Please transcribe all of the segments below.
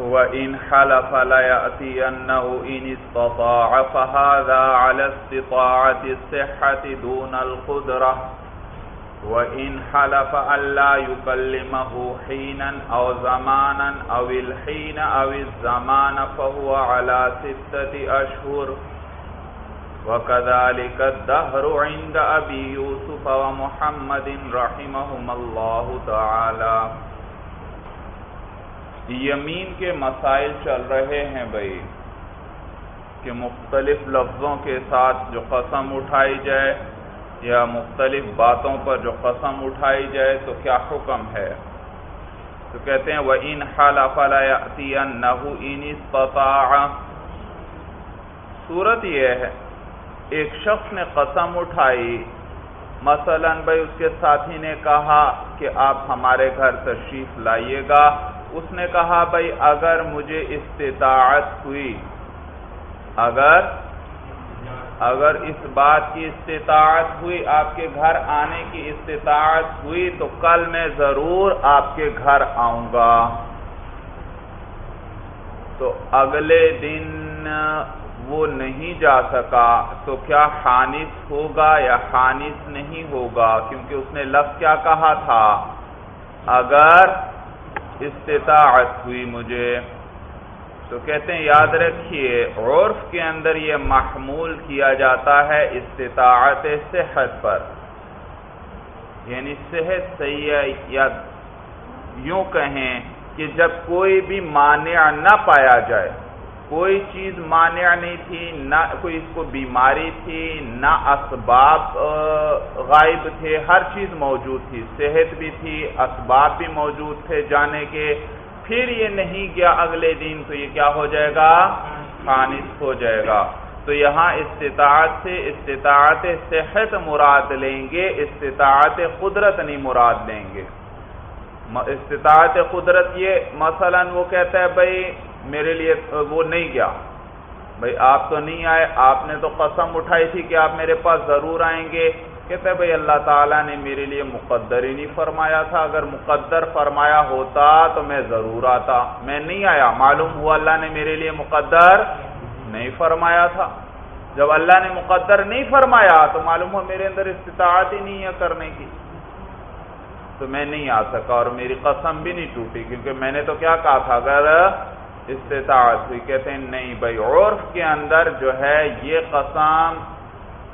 وإن حلف ليأتينه إن استطاع فهذا على استطاعة الصحة دون القدرة وإن حلف ألا يكلمه حينا أو زمانا أو الحين أو الزمان فهو على ستة أشهر وكذلك الدهر عند أبي يوسف ومحمد رحمهم الله تعالى یمین کے مسائل چل رہے ہیں بھائی، کہ مختلف لفظوں کے ساتھ جو قسم اٹھائی جائے یا مختلف باتوں پر جو قسم اٹھائی جائے تو کیا حکم ہے؟ تو کہتے ہیں وہ ان خالہ فلاح نحو استطاع۔ صورت یہ ہے، ایک شخص نے قسم اٹھائی، مثلا بھائی اس کے ساتھی نے کہا کہ آپ ہمارے گھر تشریف لائیے گا اس نے کہا، بھائی اگر مجھے استطاعت ہوئی، اگر اگر اس بات کی استطاعت ہوئی، آپ کے گھر آنے کی استطاعت ہوئی، تو کل میں ضرور آپ کے گھر آؤں گا. تو اگلے دن وہ نہیں جا سکا، تو کیا خانص ہوگا یا خانص نہیں ہوگا؟ کیونکہ اس نے لفظ کیا کہا تھا، اگر استطاعت ہوئی مجھے۔ تو کہتے ہیں، یاد رکھیے، عرف کے اندر یہ محمول کیا جاتا ہے استطاعت صحت پر۔ یعنی صحت صحیح ہے یا یوں کہیں کہ جب کوئی بھی مانع نہ پایا جائے۔ کوئی چیز مانع نہیں تھی، نہ کوئی اس کو بیماری تھی، نہ اسباب غائب تھے، ہر چیز موجود تھی، صحت بھی تھی، اسباب بھی موجود تھے جانے کے۔ پھر یہ نہیں گیا اگلے دن تو یہ کیا ہو جائے گا؟ خانص ہو جائے گا۔ تو یہاں استطاعت سے، استطاعت صحت مراد لیں گے، استطاعت قدرت نہیں مراد لیں گے۔ استطاعت قدرت یہ مثلا وہ کہتا ہے بھائی میرے لیے وہ نہیں گیا۔ بھائی آپ تو نہیں آئے، آپ نے تو قسم اٹھائی تھی کہ آپ میرے پاس ضرور آئیں گے۔ کہتے ہیں بھائی اللہ تعالیٰ نے میرے لیے مقدر ہی نہیں فرمایا تھا۔ اگر مقدر فرمایا ہوتا تو میں ضرور آتا۔ میں نہیں آیا، معلوم ہوا اللہ نے میرے لیے مقدر نہیں فرمایا تھا۔ جب اللہ نے مقدر نہیں فرمایا تو معلوم ہوا میرے اندر استطاعت ہی نہیں ہے کرنے کی۔ تو میں نہیں آ سکا اور میری قسم بھی نہیں ٹوٹی، کیونکہ میں نے تو کیا کہا تھا، اگر استطاعت ہوئی۔ کہتے ہیں نہیں بھائی، عرف کے اندر جو ہے یہ قسم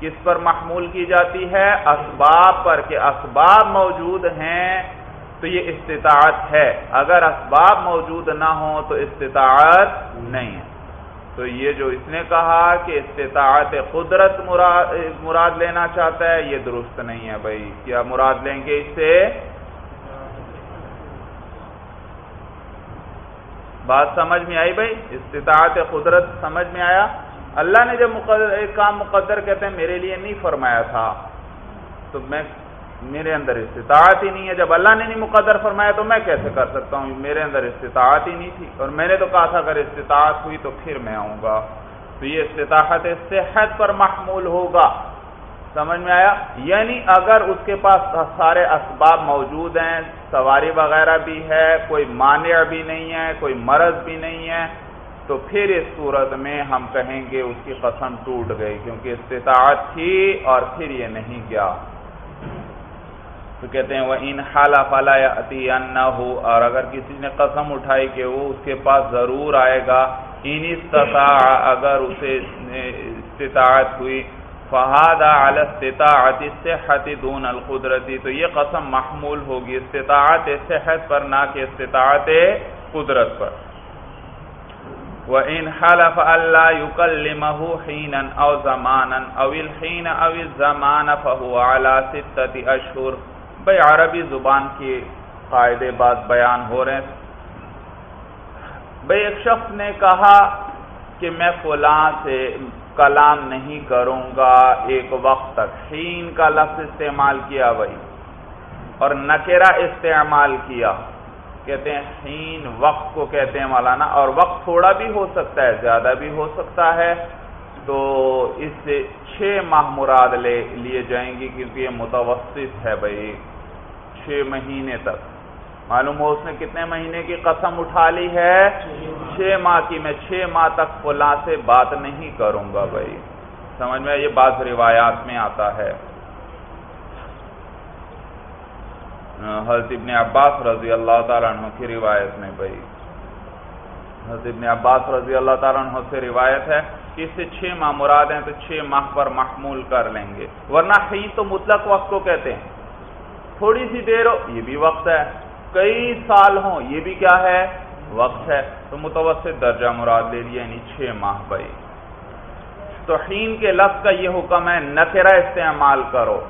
کس پر محمول کی جاتی ہے؟ اسباب پر کہ اسباب موجود ہیں تو یہ استطاعت ہے۔ اگر اسباب موجود نہ ہوں تو استطاعت نہیں ہے۔ تو یہ جو اس نے کہا کہ استطاعت قدرت مراد مراد لینا چاہتا ہے، یہ درست نہیں ہے بھائی۔ کیا مراد لیں گے اس سے؟ بات سمجھ میں آئی بھائی؟ استطاعت قدرت سمجھ میں آیا۔ اللہ نے جب مقدر ایک کام مقدر کہتے ہیں، میرے لیے نہیں فرمایا تھا۔ تو میں میرے اندر استطاعت ہی نہیں ہے۔ جب اللہ نے نہیں مقدر فرمایا تو میں کیسے کر سکتا ہوں؟ میرے اندر استطاعت ہی نہیں تھی۔ اور میں نے تو کہا تھا، اگر استطاعت ہوئی تو پھر میں آؤں گا۔ تو یہ استطاعت صحت پر محمول ہوگا۔ سمجھ میں آیا؟ یعنی اگر اس کے پاس سارے اسباب موجود ہیں، سواری وغیرہ بھی ہے، کوئی مانع بھی نہیں ہے، کوئی مرض بھی نہیں ہے، تو پھر اس صورت میں ہم کہیں گے اس کی قسم ٹوٹ گئی، کیونکہ استطاعت تھی اور پھر یہ نہیں گیا۔ تو کہتے ہیں وہ ان حالہ فلا یا نہ ہو اور اگر کسی نے قسم اٹھائی کہ وہ اس کے پاس ضرور آئے گا، ان استطاع، اگر اسے استطاعت ہوئی فہاد استطاعت صحت دون القدرتی تو یہ قسم محمول ہوگی استطاعت صحت پر، نہ کہ استطاعت قدرت پر۔ وَإِنْ حَلَفَ أَلَّا يُكَلِّمَهُ حِينًا أَوْ زَمَانًا أَوْ الْحِينَ أَوْ الزَّمَانَ فَهُوَ عَلَى سِتَّةِ أَشْهُرٍ۔ بھئی عربی زبان کی قاعدے بات بیان ہو رہے ہیں۔ بھئی ایک شخص نے کہا کہ میں فلاں سے کلام نہیں کروں گا، ایک وقت تک۔ حین کا لفظ استعمال کیا بھائی اور نکرہ استعمال کیا۔ کہتے ہیں حین وقت کو کہتے ہیں مولانا۔ اور وقت تھوڑا بھی ہو سکتا ہے، زیادہ بھی ہو سکتا ہے۔ تو اس سے چھ ماہ مراد لے لیے جائیں گی کیونکہ یہ متوسط ہے بھائی، چھ مہینے تک۔ معلوم ہو اس نے کتنے مہینے کی قسم اٹھا لی ہے؟ چھ ماہ کی، میں چھ ماہ تک فلاں سے بات نہیں کروں گا بھائی۔ سمجھ میں یہ بعض روایات میں آتا ہے۔ حضرت ابن عباس رضی اللہ تعالیٰ عنہ کی روایت میں بھائی۔ حضرت ابن عباس رضی اللہ تعالیٰ عنہ سے روایت ہے کہ اس سے چھ ماہ مراد ہیں تو چھ ماہ پر محمول کر لیں گے۔ ورنہ ہی تو مطلق وقت کو کہتے ہیں۔ تھوڑی سی دیر ہو، یہ بھی وقت ہے۔ کئی سال ہوں، یہ بھی کیا ہے؟ وقت ہے۔ تو متوسط درجہ مراد لے لیا یعنی چھ ماہ بھائی تو حین کے لفظ کا یہ حکم ہے نکرہ استعمال کرو۔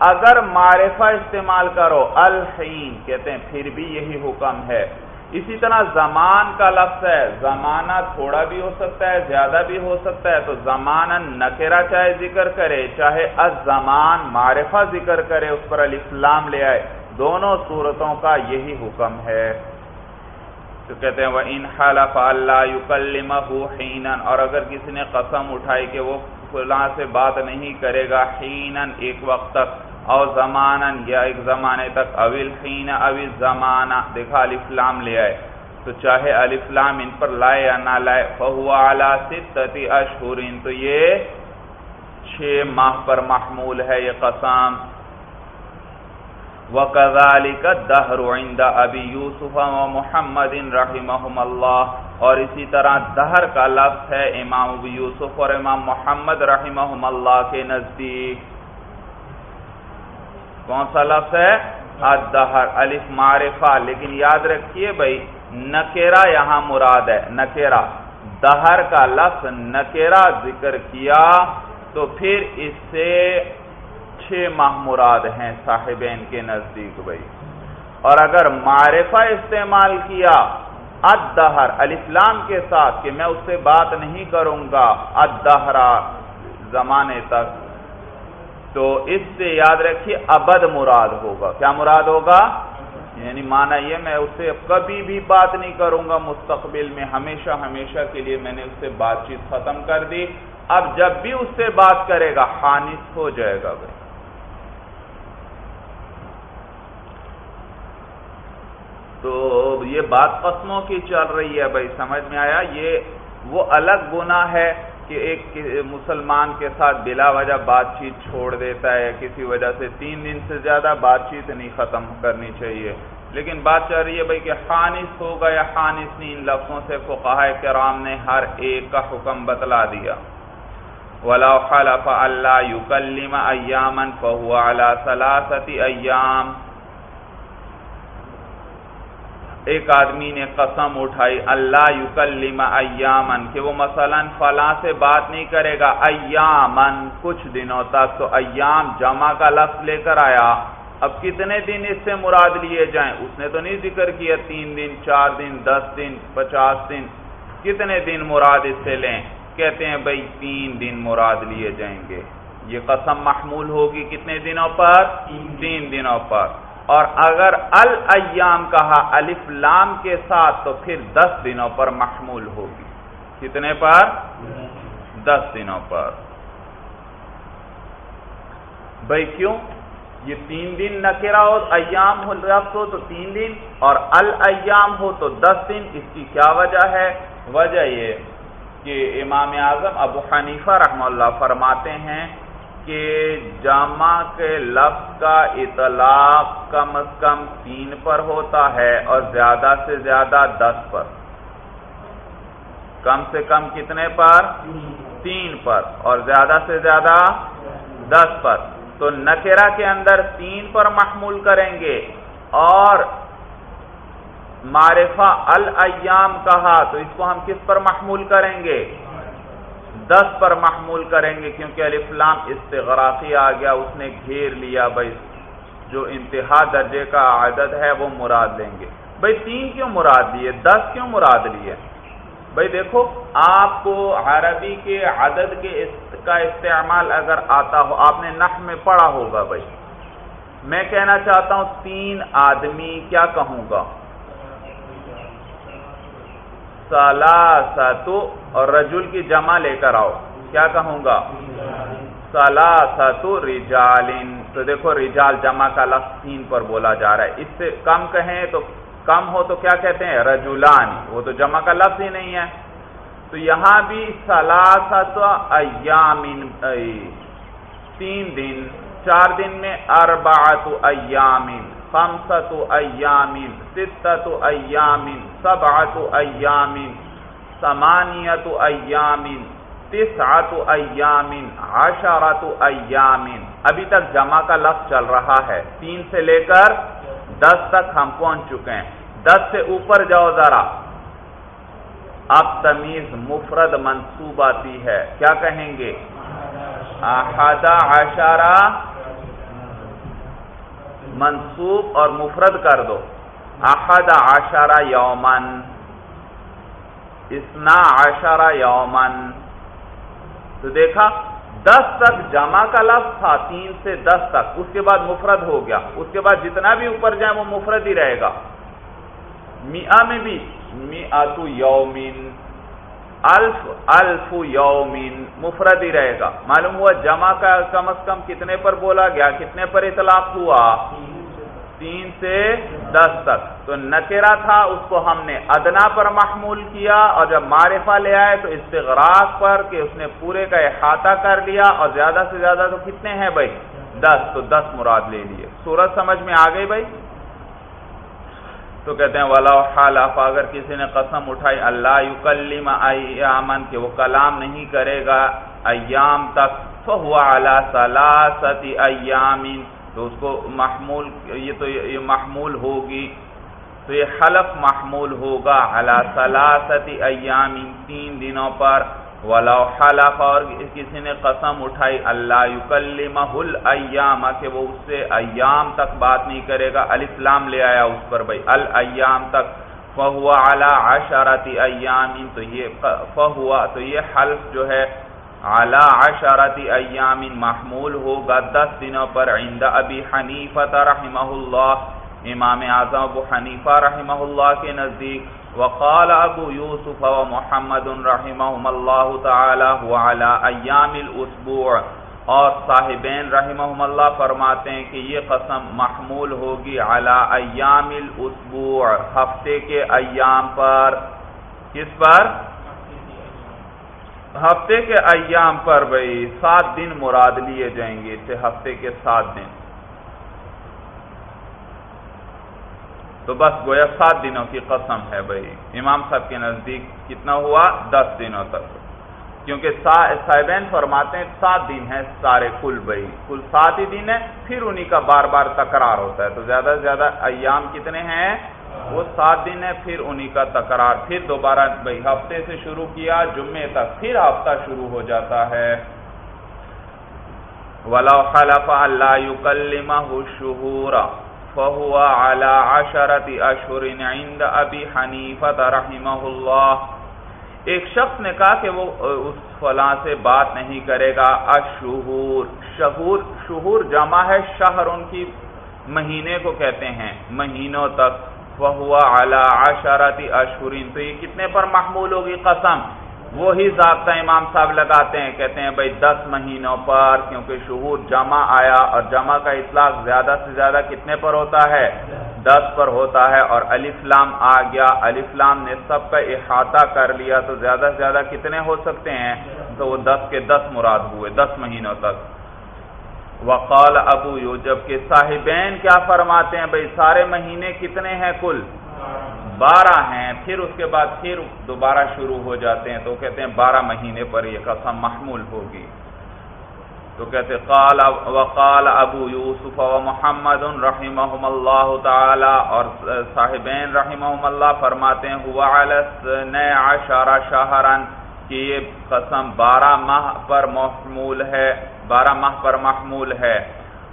اگر معرفہ استعمال کرو، الحین، کہتے ہیں، پھر بھی یہی حکم ہے۔ اسی طرح زمان کا لفظ ہے، زمانہ تھوڑا بھی ہو سکتا ہے، زیادہ بھی ہو سکتا ہے، تو زمان نکرا چاہے ذکر کرے، چاہے الزمان معرفہ ذکر کرے، اس پر الاسلام لے آئے۔ دونوں صورتوں کا یہی حکم ہے۔ تو کہتے ہیں وہ ان حلف اللہ حین اور اگر کسی نے قسم اٹھائی کہ وہ فلاں سے بات نہیں کرے گا حینن ایک وقت تک اور زمانن یا ایک زمانے تک اول حین اویل زمانہ دیکھا الفلام لے آئے۔ تو چاہے الفلام ان پر لائے یا نہ لائے فہو اعلیٰ ستتی اشہرین تو یہ چھ ماہ پر محمول ہے، یہ قسم۔ وَكَذَلِكَ الدَّهْرُ عِنْدَ أَبِي يُوسُفَ وَمُحَمَّدٍ رَحِمَهُمَ اللَّهِ اور اسی طرح دہر کا لفظ ہے امام ابی یوسف اور امام محمد رحمہم اللہ کے نزدیک۔ کون سا لفظ ہے؟ الدہر، الف معرفہ۔ لیکن یاد رکھیے بھائی، نکیرہ یہاں مراد ہے، نکیرہ۔ دہر کا لفظ نکیرہ ذکر کیا تو پھر اس سے چھ ماہ مراد ہیں صاحبین کے نزدیک بھائی اور اگر معرفہ استعمال کیا ادہر الاسلام کے ساتھ کہ میں اس سے بات نہیں کروں گا ادہرا زمانے تک، تو اس سے یاد رکھیے ابد مراد ہوگا۔ کیا مراد ہوگا؟ یعنی مانا یہ میں اس سے کبھی بھی بات نہیں کروں گا، مستقبل میں ہمیشہ ہمیشہ کے لیے میں نے اس سے بات چیت ختم کر دی۔ اب جب بھی اس سے بات کرے گا خانص ہو جائے گا بھائی تو یہ بات قسموں کی چل رہی ہے بھائی، سمجھ میں آیا؟ یہ وہ الگ گناہ ہے کہ ایک مسلمان کے ساتھ بلا وجہ بات چیت چھوڑ دیتا ہے، کسی وجہ سے تین دن سے زیادہ بات چیت نہیں ختم کرنی چاہیے۔ لیکن بات چل رہی ہے بھائی کہ خانص ہوگا یا خانص نہیں، ان لفظوں سے فقہ کرام نے ہر ایک کا حکم بتلا دیا۔ ولا خلف اللہ یکلم ایامن فہو علی ثلاثتی ایام ایک آدمی نے قسم اٹھائی، اللہ یکلم ایامن کہ وہ مثلا فلاں سے بات نہیں کرے گا ایامن کچھ دنوں تک تو ایام جمع کا لفظ لے کر آیا۔ اب کتنے دن اس سے مراد لیے جائیں؟ اس نے تو نہیں ذکر کیا، تین دن، چار دن، دس دن، پچاس دن۔ کتنے دن مراد اس سے لیں؟ کہتے ہیں بھائی تین دن مراد لیے جائیں گے۔ یہ قسم محمول ہوگی کتنے دنوں پر؟ تین دنوں پر۔ اور اگر الایام کہا الف لام کے ساتھ تو پھر دس دنوں پر محمول ہوگی۔ کتنے پر؟ دس دنوں پر۔ بھائی کیوں؟ یہ تین دن نکرا ہو، ایام ہو رفت ہو تو تین دن، اور الایام ہو تو دس دن۔ اس کی کیا وجہ ہے؟ وجہ یہ کہ امام اعظم ابو حنیفہ رحم اللہ فرماتے ہیں کہ جامع کے لفظ کا اطلاق کم از کم تین پر ہوتا ہے اور زیادہ سے زیادہ دس پر۔ کم سے کم کتنے پر؟ تین پر۔ اور زیادہ سے زیادہ دس پر۔ تو نکرا کے اندر تین پر محمول کریں گے۔ اور معرفہ الایام کہا تو اس کو ہم کس پر محمول کریں گے؟ دس پر محمول کریں گے کیونکہ الفلام استغراقی آ گیا، اس نے گھیر لیا بھائی۔ جو انتہا درجے کا عدد ہے، وہ مراد لیں گے۔ بھائی، تین کیوں مراد لیے؟ دس کیوں مراد لیے؟ بھائی، دیکھو، آپ کو عربی کے عدد کے کا استعمال اگر آتا ہو، آپ نے نح میں پڑھا ہوگا بھائی۔ میں کہنا چاہتا ہوں، تین آدمی کیا کہوں گا؟ سلاساتو اور رجل کی جمع لے کر آؤ۔ کیا کہوں گا؟ سلاساتو رجالن تو دیکھو، رجال جمع کا لفظ تین پر بولا جا رہا ہے۔ اس سے کم کہیں تو کم ہو تو کیا کہتے ہیں؟ رجولان وہ تو جمع کا لفظ ہی نہیں ہے۔ تو یہاں بھی سلاست ایامن تین دن، چار دن میں اربعت ایامن خمسط ایامن ستت ایامن سبعت ایامن سمانیت ایامن تسعت ایامن عشرت ایامن ابھی تک جمع کا لفظ چل رہا ہے۔ تین سے لے کر دس تک ہم پہنچ چکے ہیں۔ دس سے اوپر جاؤ ذرا۔ اب تمیز مفرد منصوب آتی ہے۔ کیا کہیں گے؟ احدہ عشرہ منصوب اور مفرد کر دو. احد عشرہ یومن اسنا عشرہ یومن تو دیکھا، دس تک جمع کا لفظ تھا، تین سے دس تک. اس کے بعد مفرد ہو گیا. اس کے بعد جتنا بھی اوپر جائے، وہ مفرد ہی رہے گا. میاں میں بھی. میتو یومین. الف الف یومین مفرد ہی رہے گا۔ معلوم ہوا جمع کا کم از کم کتنے پر بولا گیا، کتنے پر اطلاق ہوا؟ تین سے دس تک۔ تو نکرا تھا، اس کو ہم نے ادنا پر محمول کیا اور جب معرفہ لے آئے تو استغراق پر کہ اس نے پورے کا احاطہ کر لیا اور زیادہ سے زیادہ تو کتنے ہیں بھائی؟ دس۔ تو دس مراد لے لیے۔ سورج سمجھ میں آ گئی بھائی؟ تو کہتے ہیں ولا حالف اگر کسی نے قسم اٹھائی، اللہ یکلم ایامن کہ وہ کلام نہیں کرے گا، ایام تک، فہو علی ثلاثت ایامین تو اس کو محمول، یہ تو یہ محمول ہوگی۔ تو یہ حلف محمول ہوگا، علی ثلاثت ایامین تین دنوں پر۔ ولو حلف اور کسی نے قسم اٹھائی، اللہ یکلمہ الایام، کہ وہ اس سے ایام تک بات نہیں کرے گا۔ الاسلام لے آیا اس پر بھائی، الایام تک۔ فہو علی عشرت ایام تو یہ فہو، تو یہ حلف جو ہے، علی عشرت ایام محمول ہوگا۔ دس دنوں پر عند ابی حنیفہ رحمہ اللہ۔ امام اعظم ابو حنیفہ رحمہ اللہ کے نزدیک، وقال ابو یوسف و محمد رحمہم اللہ تعالی وعلا ایام الاسبوع۔ اور صاحبین رحمہم اللہ فرماتے ہیں کہ یہ قسم محمول ہوگی علی ایام الاسبوع، ہفتے کے ایام پر۔ کس پر؟ ہفتے کے ایام پر بھئی سات دن مراد لیے جائیں گے اسے ہفتے کے سات دن۔ تو بس گویا سات دنوں کی قسم ہے بھائی۔ امام صاحب کے نزدیک کتنا ہوا؟ دس دنوں تک۔ کیونکہ صاحبین فرماتے ہیں سات دن ہے سارے کل بھائی۔ کل سات ہی دن ہے پھر انہی کا بار بار تکرار ہوتا ہے۔ تو زیادہ سے زیادہ ایام کتنے ہیں؟ وہ سات دن ہے پھر انہی کا تکرار۔ پھر دوبارہ بھائی ہفتے سے شروع کیا، جمعے تک، پھر ہفتہ شروع ہو جاتا ہے۔ ولا خلف اللہ یکلمہ شہورا فهو على عشرة اشهر عند ابي حنيفه رحمه الله. ایک شخص نے کہا کہ وہ اس فلاں سے بات نہیں کرے گا اشہور شہور شہور جمع ہے شہر ان کی مہینے کو کہتے ہیں، مہینوں تک. فهو على عشرة اشهر تو یہ کتنے پر محمول ہوگی؟ قسم. وہی ضابطہ امام صاحب لگاتے ہیں، کہتے ہیں بھائی دس مہینوں پر کیونکہ شہور جمع آیا اور جمع کا اطلاق زیادہ سے زیادہ کتنے پر ہوتا ہے؟ دس پر ہوتا ہے اور الفلام آ گیا۔ الفلام نے سب کا احاطہ کر لیا تو زیادہ سے زیادہ کتنے ہو سکتے ہیں؟ تو وہ دس کے دس مراد ہوئے، دس مہینوں تک۔ وقال ابو یو جبکہ صاحبین کیا فرماتے ہیں بھائی سارے مہینے کتنے ہیں کل؟ بارہ ہیں، پھر اس کے بعد پھر دوبارہ شروع ہو جاتے ہیں تو کہتے ہیں بارہ مہینے پر یہ قسم محمول ہوگی۔ تو کہتے قال وقال ابو یوسف و محمد رحمہم اللہ تعالی، اور صاحبین رحمہم اللہ فرماتے ہیں، ہوا نئے عشارہ شہرن کہ یہ قسم بارہ ماہ پر محمول ہے، بارہ ماہ پر محمول ہے۔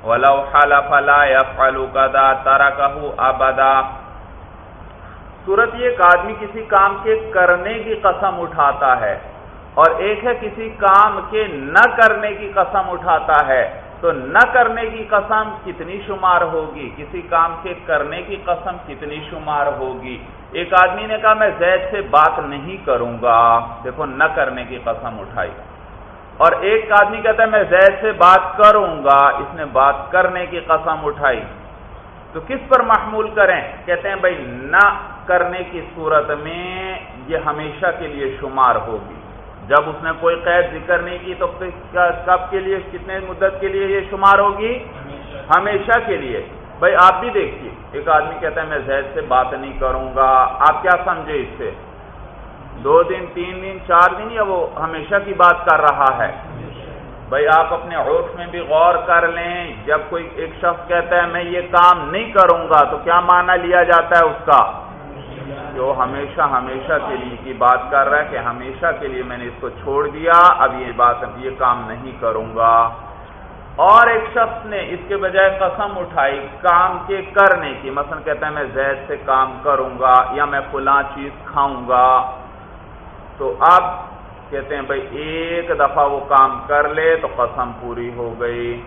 ولو حلف لا يفعل كذا تركه ابدا صورت یہ ایک آدمی کسی کام کے کرنے کی قسم اٹھاتا ہے اور ایک ہے کسی کام کے نہ کرنے کی قسم اٹھاتا ہے تو نہ کرنے کی قسم کتنی شمار ہوگی؟ کسی کام کے کرنے کی قسم کتنی شمار ہوگی؟ ایک آدمی نے کہا، میں زید سے بات نہیں کروں گا۔ دیکھو، نہ کرنے کی قسم اٹھائی۔ اور ایک آدمی کہتا ہے، میں زید سے بات کروں گا۔ اس نے بات کرنے کی قسم اٹھائی۔ تو کس پر محمول کریں؟ کہتے ہیں، بھائی، نہ کرنے کی صورت میں یہ ہمیشہ کے لیے شمار ہوگی۔ جب اس نے کوئی قید ذکر نہیں کی تو کب کے لیے کتنے مدت کے لیے یہ شمار ہوگی؟ ہمیشہ کے لیے۔ بھائی آپ بھی دیکھیے، ایک آدمی کہتا ہے میں زید سے بات نہیں کروں گا۔ آپ کیا سمجھے اس سے؟ دو دن، تین دن، چار دن یا وہ ہمیشہ کی بات کر رہا ہے؟ بھائی آپ اپنے عرف میں بھی غور کر لیں۔ جب کوئی ایک شخص کہتا ہے میں یہ کام نہیں کروں گا تو کیا معنی لیا جاتا ہے اس کا؟ جو ہمیشہ ہمیشہ کے لیے کی بات کر رہا ہے کہ ہمیشہ کے لیے میں نے اس کو چھوڑ دیا، اب یہ بات یہ کام نہیں کروں گا۔ اور ایک شخص نے اس کے بجائے قسم اٹھائی کام کے کرنے کی۔ مثلا کہتا ہے میں زید سے کام کروں گا یا میں فلاں چیز کھاؤں گا۔ تو اب کہتے ہیں بھائی ایک دفعہ وہ کام کر لے تو قسم پوری ہو گئی۔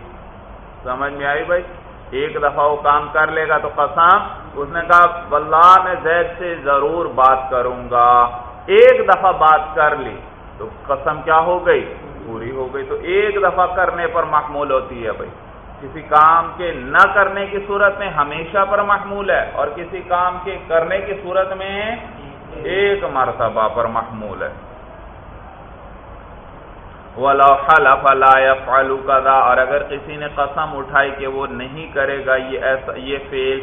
سمجھ میں آئی بھائی؟ ایک دفعہ وہ کام کر لے گا تو قسم، اس نے کہا، واللہ میں زید سے ضرور بات کروں گا۔ ایک دفعہ بات کر لی، تو قسم کیا ہو گئی؟ پوری ہو گئی۔ تو ایک دفعہ کرنے پر محمول ہوتی ہے بھائی۔ کسی کام کے نہ کرنے کی صورت میں ہمیشہ پر محمول ہے، اور کسی کام کے کرنے کی صورت میں ایک مرتبہ پر محمول ہے۔ اور اگر کسی نے قسم اٹھائی کہ وہ نہیں کرے گا، یہ ایسا، یہ فیل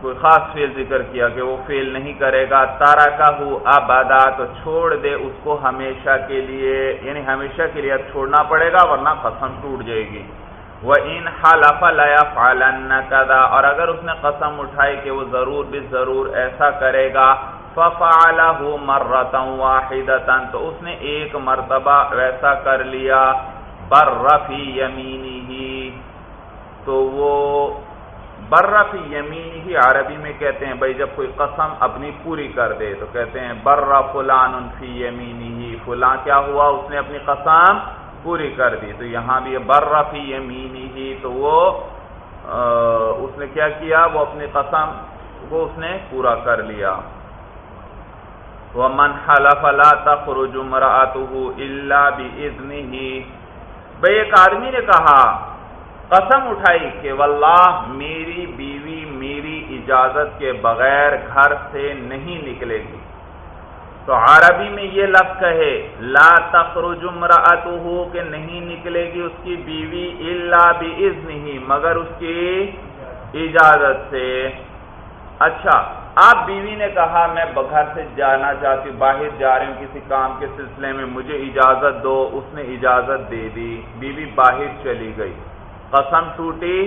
کوئی خاص فیل ذکر کیا کہ وہ فیل نہیں کرے گا تارا کا ہو آبادا تو چھوڑ دے اس کو ہمیشہ کے لیے یعنی ہمیشہ کے لیے اب چھوڑنا پڑے گا ورنہ قسم ٹوٹ جائے گی۔ وہ ان حلف لیا فالن کدا اور اگر اس نے قسم اٹھائی کہ وہ ضرور بھی ضرور ایسا کرے گا ففعلہ مرتن واحدتا تو اس نے ایک مرتبہ ویسا کر لیا برفی یمینی ہی تو وہ برفی یمینی ہی عربی میں کہتے ہیں، بھائی جب کوئی قسم اپنی پوری کر دے تو کہتے ہیں برا فلان فی یمینی ہی فلاں کیا ہوا؟ اس نے اپنی قسم پوری کر دی۔ تو یہاں بھی برفی یمینی ہی، تو وہ اس نے کیا کیا؟ وہ اپنی قسم کو اس نے پورا کر لیا۔ وہ من حلف لا تخرج امرأته الا باذنه بھئی ایک آدمی نے کہا، قسم اٹھائی کہ واللہ میری بیوی میری اجازت کے بغیر گھر سے نہیں نکلے گی۔ تو عربی میں یہ لفظ کہے، لا تخرج امرأته کہ نہیں نکلے گی اس کی بیوی الا باذنه مگر اس کی اجازت سے۔ اچھا آپ بیوی نے کہا، میں گھر سے جانا چاہتی ہوں، باہر جا رہی ہوں، کسی کام کے سلسلے میں، مجھے اجازت دو، اس نے اجازت دے دی، بیوی باہر چلی گئی۔ قسم ٹوٹی۔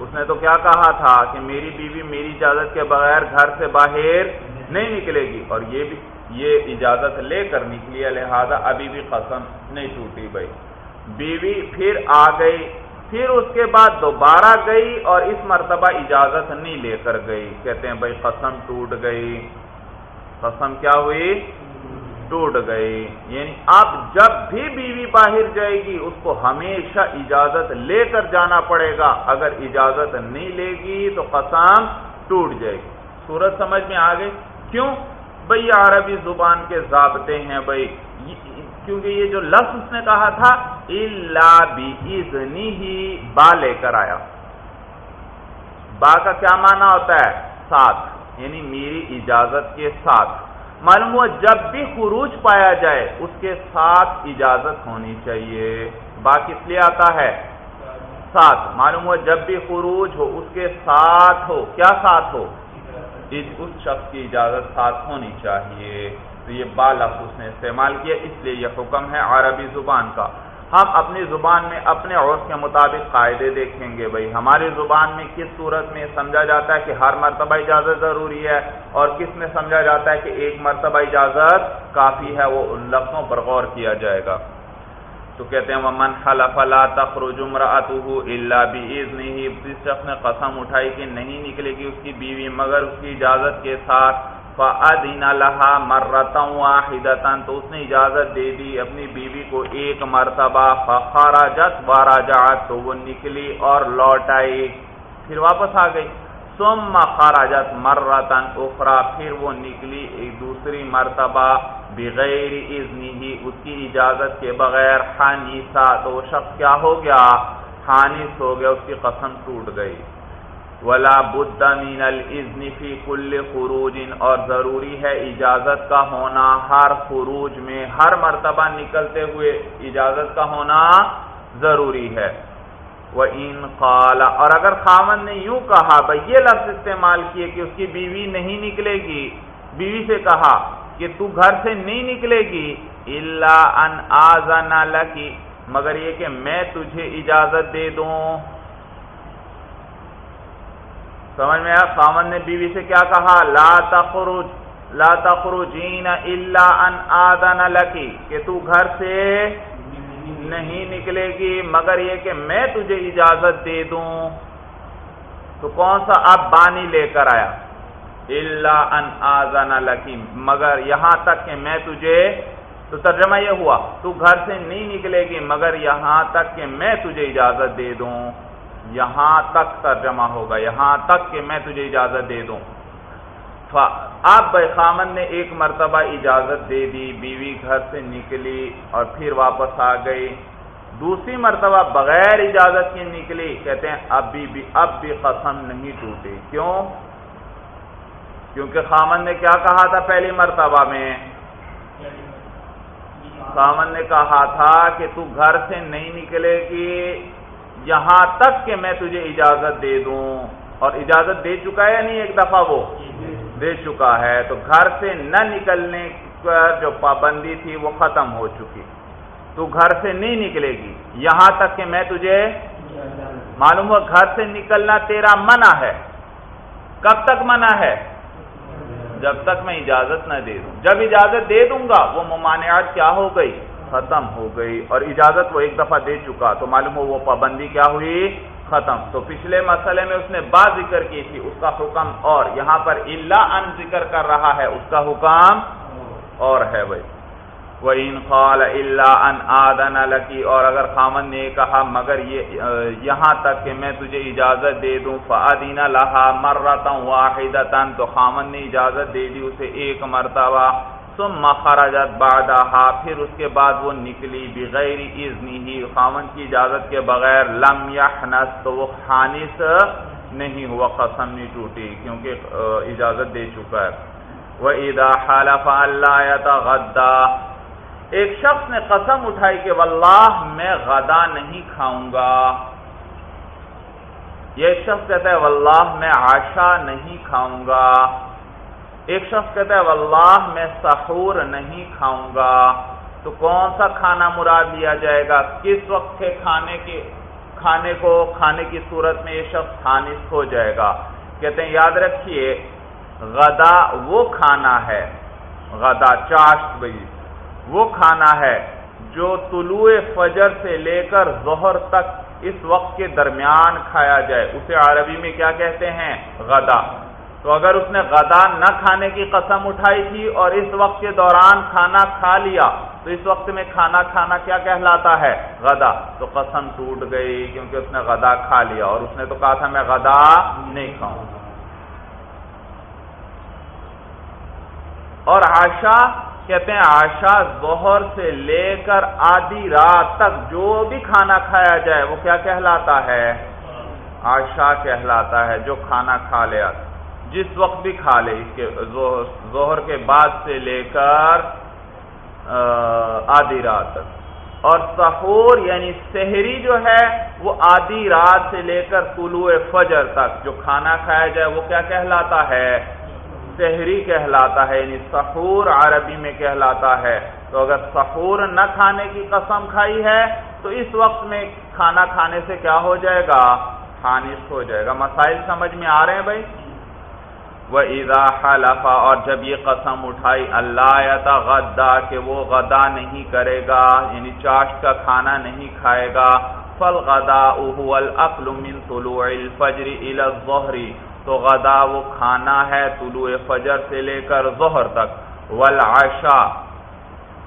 اس نے تو کیا کہا تھا کہ میری بیوی میری اجازت کے بغیر گھر سے باہر نہیں نکلے گی، اور یہ بھی یہ اجازت لے کر نکلی ہے لہذا ابھی بھی قسم نہیں ٹوٹی بھائی۔ بیوی پھر آ گئی، پھر اس کے بعد دوبارہ گئی اور اس مرتبہ اجازت نہیں لے کر گئی۔ کہتے ہیں بھائی قسم ٹوٹ گئی۔ قسم کیا ہوئی؟ ٹوٹ گئی۔ یعنی اب جب بھی بیوی باہر جائے گی، اس کو ہمیشہ اجازت لے کر جانا پڑے گا۔ اگر اجازت نہیں لے گی تو قسم ٹوٹ جائے گی۔ سورج سمجھ میں آ گئی؟ کیوں؟ بھائی عربی زبان کے ضابطے ہیں بھائی کیونکہ یہ جو لفظ اس نے کہا تھا اللہ ہی با لے کر آیا۔ با کا کیا معنی ہوتا ہے؟ ساتھ یعنی میری اجازت کے ساتھ۔ معلوم ہوا جب بھی خروج پایا جائے، اس کے ساتھ اجازت ہونی چاہیے۔ با کس لیے آتا ہے؟ ساتھ۔ معلوم ہوا جب بھی خروج ہو، اس کے ساتھ ہو۔ کیا ساتھ ہو؟ اس شخص کی اجازت ساتھ ہونی چاہیے۔ تو یہ با لفظ اس نے استعمال کیا، اس لیے یہ حکم ہے عربی زبان کا۔ ہم اپنی زبان میں اپنے عرف کے مطابق قاعدے دیکھیں گے بھائی۔ ہماری زبان میں کس صورت میں سمجھا جاتا ہے کہ ہر مرتبہ اجازت ضروری ہے اور کس میں سمجھا جاتا ہے کہ ایک مرتبہ اجازت کافی ہے، وہ ان لفظوں پر غور کیا جائے گا۔ تو کہتے ہیں، ومن حلف لا تخرج امراته الا باذنه جس شخص نے قسم اٹھائی کہ نہیں نکلے گی اس کی بیوی، مگر اس کی اجازت کے ساتھ فاذن لها مره واحده تو اس نے اجازت دے دی اپنی بیوی کو ایک مرتبہ، فخرجت ورجعت، تو وہ نکلی اور لوٹ آئی، پھر واپس آ گئی۔ ثم خرجت مرتن اخرى، پھر وہ نکلی ایک دوسری مرتبہ۔ بغیر اذنی ہی اس کی اجازت کے بغیر حانیسا تو وہ شخص کیا ہو گیا؟ حانیس ہو گیا، اس کی قسم ٹوٹ گئی۔ ولا بد من الاذن فی کل خروج۔ اور ضروری ہے اجازت کا ہونا ہر خروج میں، ہر مرتبہ نکلتے ہوئے اجازت کا ہونا ضروری ہے۔ ان قال۔ اور اگر خامن نے یوں کہا بھائی یہ لفظ استعمال کیے کہ اس کی بیوی نہیں نکلے گی، بیوی سے کہا کہ تو گھر سے نہیں نکلے گی اللہ ان آزن لکی مگر یہ کہ میں تجھے اجازت دے دوں۔ سمجھ میں آیا؟ خامن نے بیوی سے کیا کہا؟ لا تخرج، لا تخرجین الا ان آذن لکی کہ تو گھر سے نہیں نکلے گی، مگر یہ کہ میں تجھے اجازت دے دوں۔ تو کون سا اب بانی لے کر آیا؟ اللہ ان آزان لکی۔ مگر یہاں تک کہ میں تجھے تو ترجمہ یہ ہوا، تو گھر سے نہیں نکلے گی، مگر یہاں تک کہ میں تجھے اجازت دے دوں۔ یہاں تک ترجمہ ہوگا، یہاں تک کہ میں تجھے اجازت دے دوں۔ اب خامن نے ایک مرتبہ اجازت دے دی، بیوی گھر سے نکلی اور پھر واپس آ گئی۔ دوسری مرتبہ بغیر اجازت کی نکلی، کہتے ہیں، اب بھی اب بھی قسم نہیں ٹوٹی۔ کیوں؟ کیونکہ خامن نے کیا کہا تھا پہلی مرتبہ میں؟ خامن نے کہا تھا کہ تو گھر سے نہیں نکلے گی، یہاں تک کہ میں تجھے اجازت دے دوں۔ اور اجازت دے چکا ہے یا نہیں ایک دفعہ وہ؟ دے چکا ہے۔ تو گھر سے نہ نکلنے پر جو پابندی تھی وہ ختم ہو چکی۔ تو گھر سے نہیں نکلے گی۔ یہاں تک کہ میں تجھے معلوم ہو گھر سے نکلنا تیرا منع ہے۔ کب تک منع ہے؟ جب تک میں اجازت نہ دے دوں۔ جب اجازت دے دوں گا، وہ ممانعات کیا ہو گئی؟ ختم ہو گئی۔ اور اجازت وہ ایک دفعہ دے چکا۔ تو معلوم ہو وہ پابندی کیا ہوئی؟ ختم۔ تو پچھلے مسئلے میں اس نے با ذکر کی تھی، اس کا حکم اور۔ یہاں پر اللہ ان ذکر کر رہا ہے، اس کا حکم اور ہے بھائی۔ وہ ان خال اللہ ان آدن لکی اور اگر خامن نے کہا مگر یہ یہاں تک کہ میں تجھے اجازت دے دوں فعدین لہا مر رہتا ہوں تو خامن نے اجازت دے دی اسے ایک مرتبہ، ثم خرجت بعدها، پھر اس کے بعد وہ نکلی بغیر اذنی ہی خامن کی اجازت کے بغیر لم یحنس تو وہ خانس نہیں ہوا، قسم نہیں ٹوٹی، کیونکہ اجازت دے چکا ہے۔ وَإِذَا حَلَفَ أَلَّا يَتَغَدَّى ایک شخص نے قسم اٹھائی کہ واللہ میں غدا نہیں کھاؤں گا۔ یہ شخص کہتا ہے واللہ میں عشاء نہیں کھاؤں گا۔ ایک شخص کہتا ہے واللہ میں سحور نہیں کھاؤں گا۔ تو کون سا کھانا مراد لیا جائے گا؟ کس وقت کے کھانے کے کھانے کو، کھانے کی صورت میں یہ شخص خانص ہو جائے گا؟ کہتے ہیں یاد رکھیے، غدا وہ کھانا ہے، غدا چاشت بھائی۔ وہ کھانا ہے جو طلوع فجر سے لے کر ظہر تک اس وقت کے درمیان کھایا جائے۔ اسے عربی میں کیا کہتے ہیں؟ غدا۔ تو اگر اس نے غدا نہ کھانے کی قسم اٹھائی تھی اور اس وقت کے دوران کھانا کھا لیا، تو اس وقت میں کھانا کھانا کیا کہلاتا ہے؟ غدا۔ تو قسم ٹوٹ گئی کیونکہ اس نے غدا کھا لیا اور اس نے تو کہا تھا میں غدا نہیں کھاؤں۔ اور آشا کہتے ہیں آشا ظہر سے لے کر آدھی رات تک جو بھی کھانا کھایا جائے وہ کیا کہلاتا ہے؟ آشا کہلاتا ہے جو کھانا کھا لیا جس وقت بھی کھا لے، اس کے ظہر کے بعد سے لے کر آدھی رات تک۔ اور سحور یعنی سحری جو ہے وہ آدھی رات سے لے کر طلوع فجر تک جو کھانا کھایا جائے وہ کیا کہلاتا ہے؟ سحری کہلاتا ہے یعنی سحور عربی میں کہلاتا ہے۔ تو اگر سحور نہ کھانے کی قسم کھائی ہے، تو اس وقت میں کھانا کھانے سے کیا ہو جائے گا؟ خانص ہو جائے گا۔ مسائل سمجھ میں آ رہے ہیں بھائی؟ وہ ادا حلفا اور جب یہ قسم اٹھائی، اللہ غدا کہ وہ غدا نہیں کرے گا یعنی چاشت کا کھانا نہیں کھائے گا۔ فل غدا اہل من طلوع الفجر الى الظہر تو غدا وہ کھانا ہے طلوع فجر سے لے کر ظہر تک۔ والعشاء۔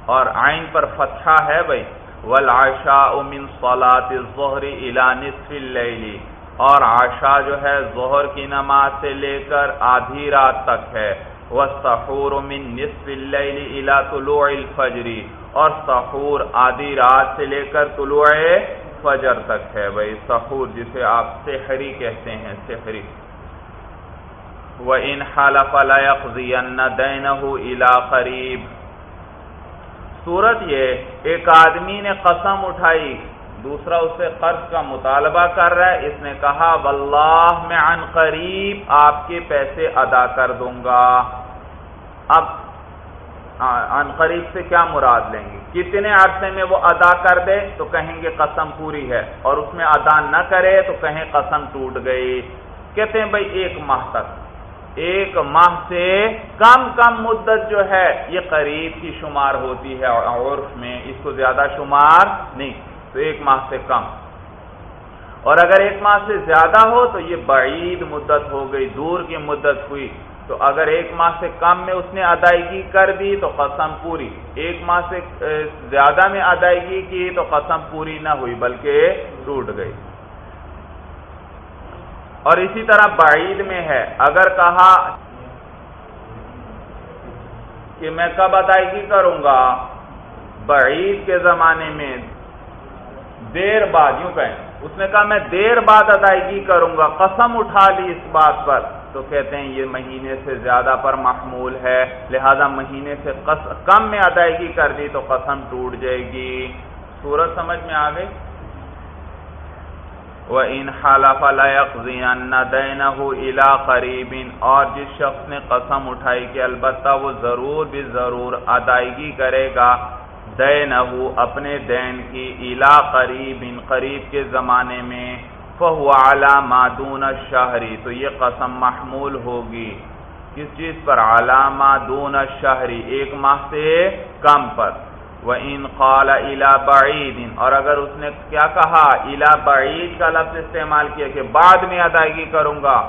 اور عین پر فتحہ ہے بھائی۔ والعشاء من صلاة الظہر الى نصف اللیل اور عشاء جو ہے ظہر کی نماز سے لے کر آدھی رات تک ہے۔ وہ سحور من نصف اللیل الى طلوع الفجری اور سحور آدھی رات سے لے کر طلوع فجر تک ہے بھائی۔ سحور جسے آپ سحری کہتے ہیں، سحری۔ وہ ان حالف دینہ الا قریب صورت یہ ایک آدمی نے قسم اٹھائی، دوسرا اس سے قرض کا مطالبہ کر رہا ہے، اس نے کہا، واللہ میں عن قریب، آپ کے پیسے ادا کر دوں گا۔ اب عن قریب سے کیا مراد لیں گے؟ کتنے عرصے میں وہ ادا کر دے؟ تو کہیں گے قسم پوری ہے۔ اور اس میں ادا نہ کرے تو کہیں قسم ٹوٹ گئی۔ کہتے ہیں، بھائی، ایک ماہ تک۔ ایک ماہ سے کم کم مدت جو ہے یہ قریب کی شمار ہوتی ہے عرف میں اس کو زیادہ شمار نہیں، تو ایک ماہ سے کم۔ اور اگر ایک ماہ سے زیادہ ہو تو یہ بعید مدت ہو گئی، دور کی مدت ہوئی۔ تو اگر ایک ماہ سے کم میں اس نے ادائیگی کر دی تو قسم پوری۔ ایک ماہ سے زیادہ میں ادائیگی کی تو قسم پوری نہ ہوئی، بلکہ ٹوٹ گئی۔ اور اسی طرح بعید میں ہے۔ اگر کہا کہ میں کب ادائیگی کروں گا؟ بعید کے زمانے میں دیر بعد، یوں کہیں۔ اس نے کہا، میں دیر بعد ادائیگی کروں گا۔ قسم اٹھا لی اس بات پر۔ تو کہتے ہیں، یہ مہینے سے زیادہ پر محمول ہے۔ لہذا مہینے سے کم میں ادائیگی کر دی تو قسم ٹوٹ جائے گی۔ سورج سمجھ میں آ گئی؟ وہ ان الا قریب اور جس شخص نے قسم اٹھائی کہ البتہ وہ ضرور بھی ضرور ادائیگی کرے گا دین اپنے دین کی الا قریب ان قریب کے زمانے میں فہو اعلی مادون شہری تو یہ قسم محمول ہوگی۔ کس چیز پر؟ علامہ دون شہری ایک ماہ سے کم پر۔ وہ ان قال الا بعید اور اگر اس نے کیا کہا الا بعید کا لفظ استعمال کیا کہ بعد میں ادائیگی کروں گا۔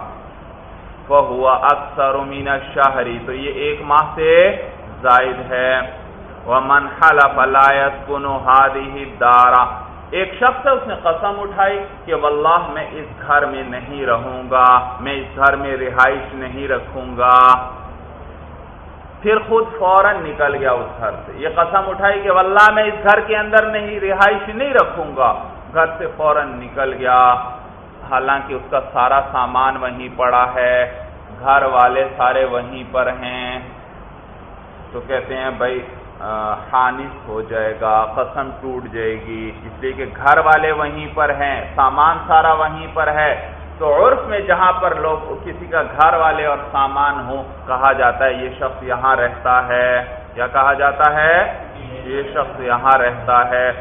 فہو اکثر من شہری تو یہ ایک ماہ سے زائد ہے۔ ومن حلف لا يسكن هذه الدار۔ ایک شخص ہے، اس نے قسم اٹھائی کہ واللہ میں اس گھر میں نہیں رہوں گا، میں اس گھر میں رہائش نہیں رکھوں گا۔ پھر خود فوراً نکل گیا اس گھر سے۔ یہ قسم اٹھائی کہ واللہ میں اس گھر کے اندر نہیں، رہائش نہیں رکھوں گا۔ گھر سے فوراً نکل گیا۔ حالانکہ اس کا سارا سامان وہیں پڑا ہے۔ گھر والے سارے وہیں پر ہیں۔ تو کہتے ہیں بھائی خانص ہو جائے گا، قسم ٹوٹ جائے گی۔ اس لیے کہ گھر والے وہیں پر ہیں، سامان سارا وہیں پر ہے۔ تو عرف میں جہاں پر لوگ کسی کا گھر والے اور سامان ہو کہا جاتا ہے یہ شخص یہاں رہتا ہے۔ کیا کہا جاتا ہے؟ یہ شخص یہاں رہتا ہے۔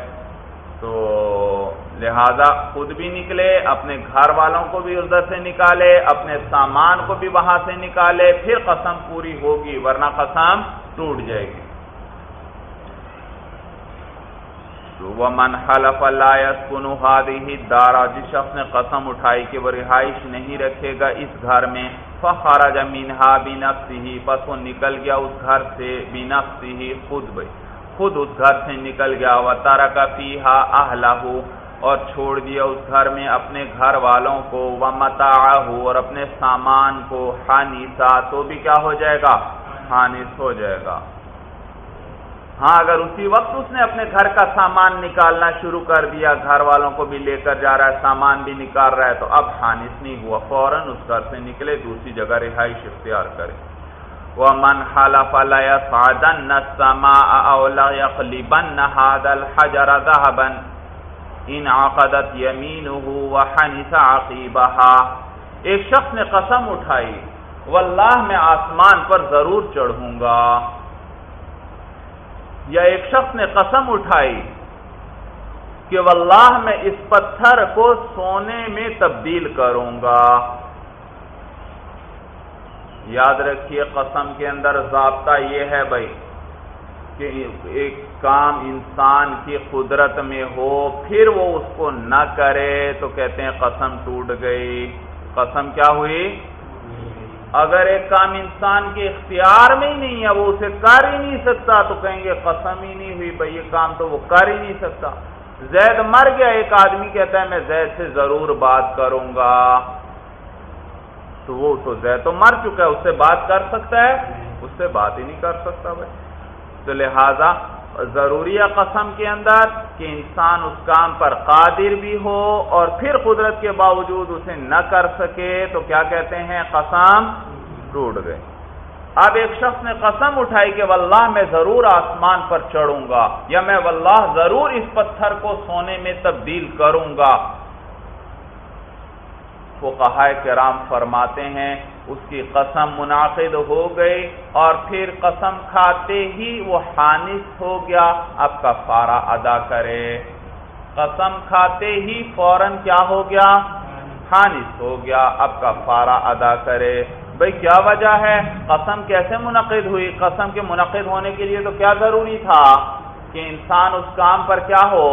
تو لہذا خود بھی نکلے، اپنے گھر والوں کو بھی ادھر سے نکالے، اپنے سامان کو بھی وہاں سے نکالے، پھر قسم پوری ہوگی، ورنہ قسم ٹوٹ جائے گی۔ ومن حلف لا يسكن هذه الدار، جس شخص نے قسم اٹھائی کہ وہ رہائش نہیں رکھے گا اس گھر میں، فخرج منها بنفسه، پس وہ نکل گیا اس گھر سے بنفسه خود بھائی خود اس گھر سے نکل گیا، وترك فيها اهله اور چھوڑ دیا اس گھر میں اپنے گھر والوں کو ومتاعه اور اپنے سامان کو۔ حانیسا تو بھی کیا ہو جائے گا؟ حانس ہو جائے گا۔ ہاں اگر اسی وقت اس نے اپنے گھر کا سامان نکالنا شروع کر دیا، گھر والوں کو بھی لے کر جا رہا ہے، سامان بھی نکال رہا ہے، تو اب حانس نہیں ہوا، فوراً اس گھر سے نکلے، دوسری جگہ رہائش اختیار کرے۔ وہ من خالا فلا فادن نہ سما نہ حادل حجر بن ان عقدت یمین ایک شخص نے قسم اٹھائی، واللہ میں آسمان پر ضرور چڑھوں گا۔ یا ایک شخص نے قسم اٹھائی کہ واللہ میں اس پتھر کو سونے میں تبدیل کروں گا۔ یاد رکھیے قسم کے اندر ضابطہ یہ ہے بھائی کہ ایک کام انسان کی قدرت میں ہو، پھر وہ اس کو نہ کرے تو کہتے ہیں قسم ٹوٹ گئی۔ قسم کیا ہوئی؟ اگر ایک کام انسان کے اختیار میں ہی نہیں ہے وہ اسے کر ہی نہیں سکتا تو کہیں گے قسم ہی نہیں ہوئی بھائی یہ کام تو وہ کر ہی نہیں سکتا۔ زید مر گیا ایک آدمی کہتا ہے میں زید سے ضرور بات کروں گا۔ تو وہ تو زید تو مر چکا ہے اس سے بات کر سکتا ہے؟ اس سے بات ہی نہیں کر سکتا بھائی۔ تو لہذا ضروری قسم کے اندر کہ انسان اس کام پر قادر بھی ہو اور پھر قدرت کے باوجود اسے نہ کر سکے، تو کیا کہتے ہیں؟ قسم ٹوٹ گئے۔ اب ایک شخص نے قسم اٹھائی کہ واللہ میں ضرور آسمان پر چڑھوں گا یا میں واللہ ضرور اس پتھر کو سونے میں تبدیل کروں گا۔ وہ کرام فرماتے ہیں اس کی قسم منعقد ہو گئی اور پھر قسم کھاتے ہی وہ حانس ہو گیا۔ اب کفارہ ادا کرے۔ قسم کھاتے ہی فوراً کیا ہو گیا؟ حانس ہو گیا۔ اب کفارہ ادا کرے۔ بھئی کیا وجہ ہے؟ قسم کیسے منعقد ہوئی؟ قسم کے منعقد ہونے کے لیے تو کیا ضروری تھا کہ انسان اس کام پر کیا ہو؟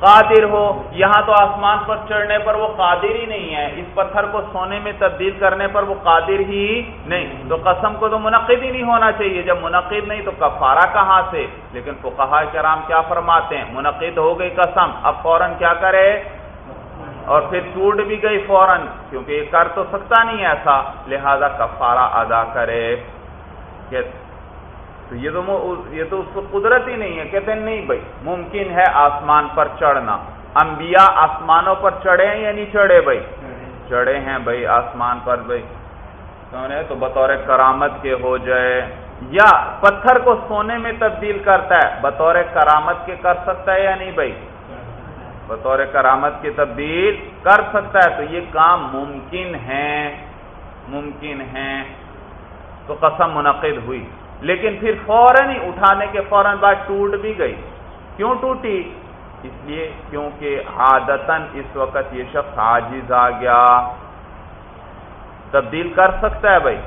قادر ہو، یہاں تو آسمان پر چڑھنے پر وہ قادر ہی نہیں ہے۔ اس پتھر کو سونے میں تبدیل کرنے پر وہ قادر ہی نہیں۔ تو قسم کو تو منعقد ہی نہیں ہونا چاہیے۔ جب منعقد نہیں تو کفارہ کہاں سے؟ لیکن فقہ کرام کیا فرماتے ہیں؟ منعقد ہو گئی قسم، اب فوراً کیا کرے؟ اور پھر ٹوٹ بھی گئی فوراً، کیونکہ یہ کر تو سکتا نہیں ایسا۔ لہذا کفارہ ادا کرے تو یہ تو یہ تو اس کو قدرت ہی نہیں ہے، کہتے ہیں نہیں بھائی، ممکن ہے آسمان پر چڑھنا۔ انبیاء آسمانوں پر چڑھے ہیں یا نہیں چڑھے بھائی؟ چڑھے ہیں بھائی، آسمان پر بھائی۔ تو بطور کرامت کے ہو جائے۔ یا پتھر کو سونے میں تبدیل کرتا ہے، بطور کرامت کے کر سکتا ہے یا نہیں بھائی؟ بطور کرامت کی تبدیل کر سکتا ہے۔ تو یہ کام ممکن ہے ممکن ہے تو قسم منعقد ہوئی۔ لیکن پھر فوراً ہی اٹھانے کے فوراً بعد ٹوٹ بھی گئی۔ کیوں ٹوٹی؟ اس لیے کیونکہ عادتاً اس وقت یہ شخص عاجز آ گیا۔ تبدیل کر سکتا ہے بھائی۔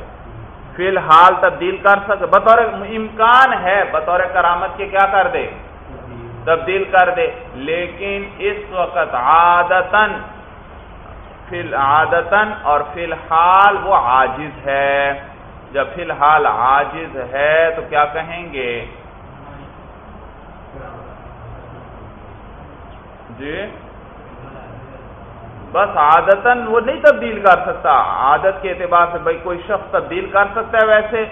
فی الحال تبدیل کر سکتا بطور امکان ہے، بطور کرامت کے کیا کر دے؟ تبدیل کر دے۔ لیکن اس وقت عادتن فی عادتن اور فی الحال وہ عاجز ہے۔ جب فی الحال عاجز ہے تو کیا کہیں گے؟ جی؟ بس عادتن وہ نہیں تبدیل کر سکتا۔ عادت کے اعتبار سے بھائی کوئی شخص تبدیل کر سکتا ہے ویسے۔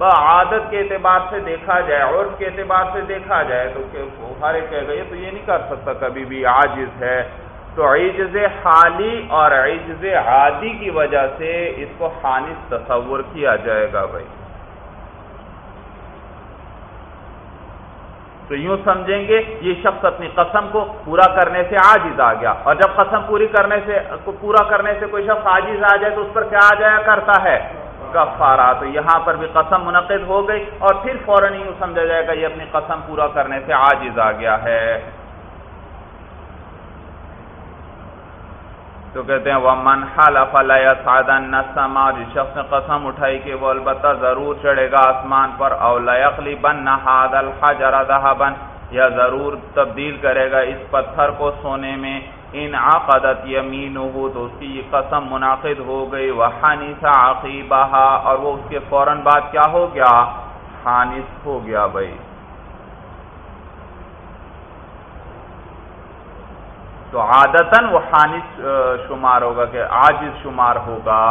عادت کے اعتبار سے دیکھا جائے اور کے اعتبار سے دیکھا جائے تو ہر ایک کہہ گئے تو یہ نہیں کر سکتا کبھی بھی عاجز ہے۔ تو عجز حالی اور عجز عادی کی وجہ سے اس کو خانص تصور کیا جائے گا بھائی۔ تو یوں سمجھیں گے یہ شخص اپنی قسم کو پورا کرنے سے عاجز آ گیا اور جب قسم پوری کرنے سے پورا کرنے سے کوئی شخص عاجز آ جائے تو اس پر کیا آ جایا کرتا ہے؟ کفارہ۔ تو یہاں پر بھی قسم منعقد ہو گئی اور پھر فوراً یوں سمجھا جائے گا یہ اپنی قسم پورا کرنے سے عاجز آ گیا ہے۔ تو کہتے ہیں وہ منحل افلا سادن نسما جس شخص نے قسم اٹھائی کہ وہ البتہ ضرور چڑھے گا آسمان پر اولی بن نہاد الحجر بن یا ضرور تبدیل کرے گا اس پتھر کو سونے میں ان عقدت یمین ہو تو اس کی یہ قسم منعقد ہو گئی وہ حانث عقیبہ اور وہ اس کے فوراً بعد کیا ہو گیا؟ حانث ہو گیا بھائی۔ تو عادتاً وہ حانث شمار ہوگا کہ عاجز شمار ہوگا۔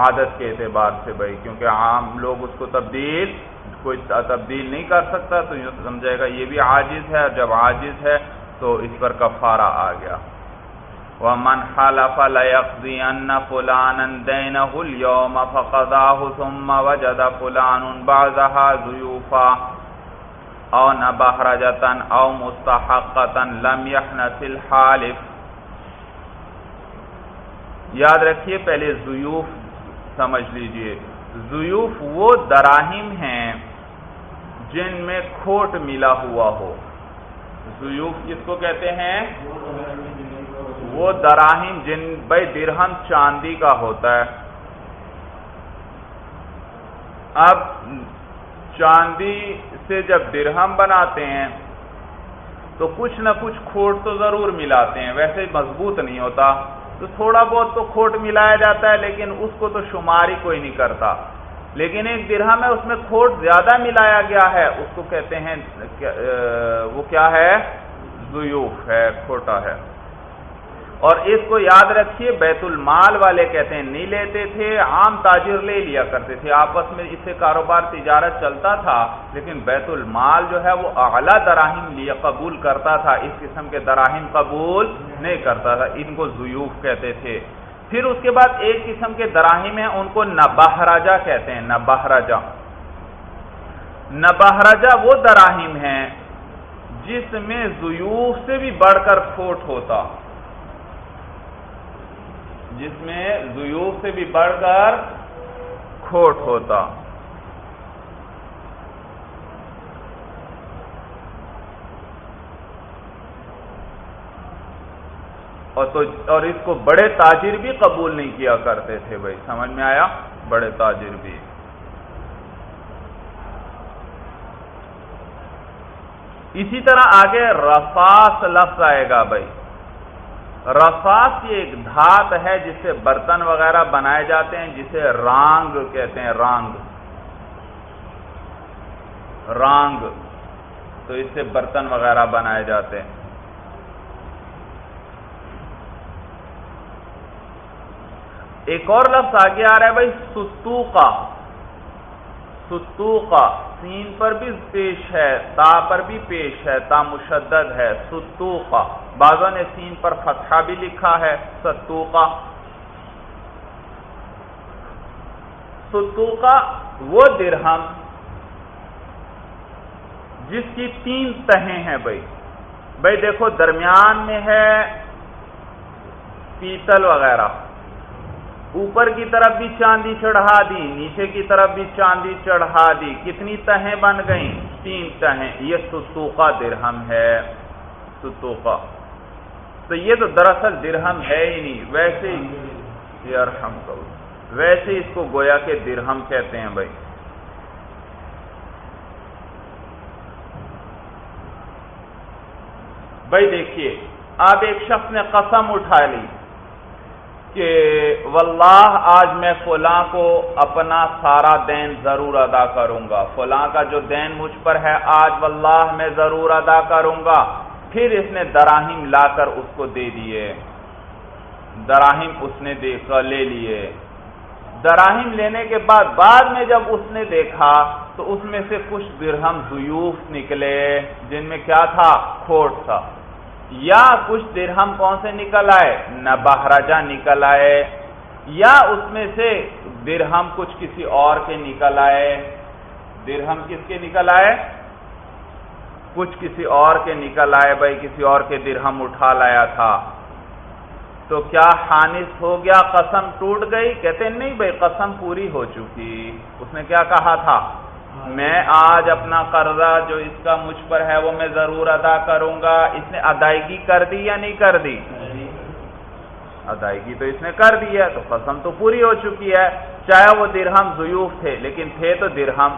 عادت کے اعتبار سے بھائی، کیونکہ عام لوگ اس کو تبدیل، کوئی تبدیل نہیں کر سکتا، تو یہ سمجھے گا یہ بھی عاجز ہے، اور جب عاجز ہے تو اس پر کفارہ آ گیا۔ ومن حلف ليقضين فلانا دينه اليوم فقضاه ثم وجد فلان بعضها ضيوفا او نبهرجة او مستحقة لم يحنث الحالف. یاد رکھیے پہلے ضیوف سمجھ لیجیے. ضیوف وہ دراہم ہیں جن میں کھوٹ ملا ہوا ہو. زیوف کس کو کہتے ہیں؟ وہ دراہم جن بھائی درہم چاندی کا ہوتا ہے. اب چاندی سے جب درہم بناتے ہیں، تو کچھ نہ کچھ کھوٹ تو ضرور ملاتے ہیں۔ ویسے مضبوط نہیں ہوتا۔ تو تھوڑا بہت تو کھوٹ ملایا جاتا ہے، لیکن اس کو تو شمار ہی کوئی نہیں کرتا۔ لیکن ایک درہم ہے، اس میں کھوٹ زیادہ ملایا گیا ہے۔ اس کو کہتے ہیں وہ کیا ہے؟ زیوف ہے، کھوٹا ہے۔ اور اس کو یاد رکھیے، بیت المال والے کہتے ہیں، نہیں لیتے تھے، عام تاجر لے لیا کرتے تھے۔ آپس میں اس سے کاروبار، تجارت چلتا تھا، لیکن بیت المال جو ہے، وہ اعلیٰ دراہم لیا قبول کرتا تھا۔ اس قسم کے دراہم قبول نہیں کرتا تھا۔ ان کو زیوف کہتے تھے۔ پھر اس کے بعد ایک قسم کے دراہم ہیں، ان کو نباہراجا کہتے ہیں۔ نباہراجا نباہراجا وہ دراہم ہیں جس میں زیوف سے بھی بڑھ کر کھوٹ ہوتا۔ جس میں زیوف سے بھی بڑھ کر کھوٹ ہوتا۔ اور تو اور اس کو بڑے تاجر بھی قبول نہیں کیا کرتے تھے بھائی، سمجھ میں آیا؟ بڑے تاجر بھی۔ اسی طرح آگے رفاس لفظ آئے گا بھائی۔ رفاس یہ ایک دھات ہے جس سے برتن وغیرہ بنائے جاتے ہیں، جسے رانگ کہتے ہیں، رانگ۔ رانگ۔ تو اس سے برتن وغیرہ بنائے جاتے ہیں۔ ایک اور لفظ آگے آ رہا ہے بھائی ستو کا ستو کا سین پر بھی پیش ہے، تا پر بھی پیش ہے، تا مشدد ہے ستوقا بازو نے سین پر فتحہ بھی لکھا ہے ستوقا ستوقا وہ درہم جس کی تین تہیں ہیں بھائی۔ بھائی دیکھو، درمیان میں ہے پیتل وغیرہ۔ اوپر کی طرف بھی چاندی چڑھا دی، نیچے کی طرف بھی چاندی چڑھا دی۔ کتنی تہیں بن گئیں؟ تین تہیں۔ یہ ستوقا درہم ہے۔ ستوقا تو یہ تو دراصل درہم ہے ہی نہیں، ویسے یرحم کو ویسے اس کو گویا کے درہم کہتے ہیں بھائی۔ بھائی دیکھیے اب ایک شخص نے قسم اٹھا لی کہ واللہ آج میں فلاں کو اپنا سارا دین ضرور ادا کروں گا۔ فلاں کا جو دین مجھ پر ہے، آج واللہ میں ضرور ادا کروں گا۔ پھر اس نے دراہیم لا کر اس کو دے دیے۔ دراہیم اس نے دیکھا، لے لیے۔ دراہیم لینے کے بعد بعد میں جب اس نے دیکھا، تو اس میں سے کچھ درہم زیوف نکلے، جن میں کیا تھا؟ کھوٹ تھا۔ یا کچھ درہم کون سے نکل آئے؟ نہ بہراجا نکل آئے، یا اس میں سے درہم کچھ کسی اور کے نکل آئے۔ درہم کس کے نکل آئے؟ کچھ کسی اور کے نکل آئے، بھائی کسی اور کے درہم اٹھا لایا تھا۔ تو کیا خانص ہو گیا؟ قسم ٹوٹ گئی؟ کہتے نہیں بھائی، قسم پوری ہو چکی۔ اس نے کیا کہا تھا؟ میں آج اپنا قرضہ جو اس کا مجھ پر ہے، وہ میں ضرور ادا کروں گا۔ اس نے ادائیگی کر دی یا نہیں کر دی؟ ادائیگی تو اس نے کر دی ہے، تو قسم تو پوری ہو چکی ہے۔ چاہے وہ درہم زیوف تھے، لیکن تھے تو درہم۔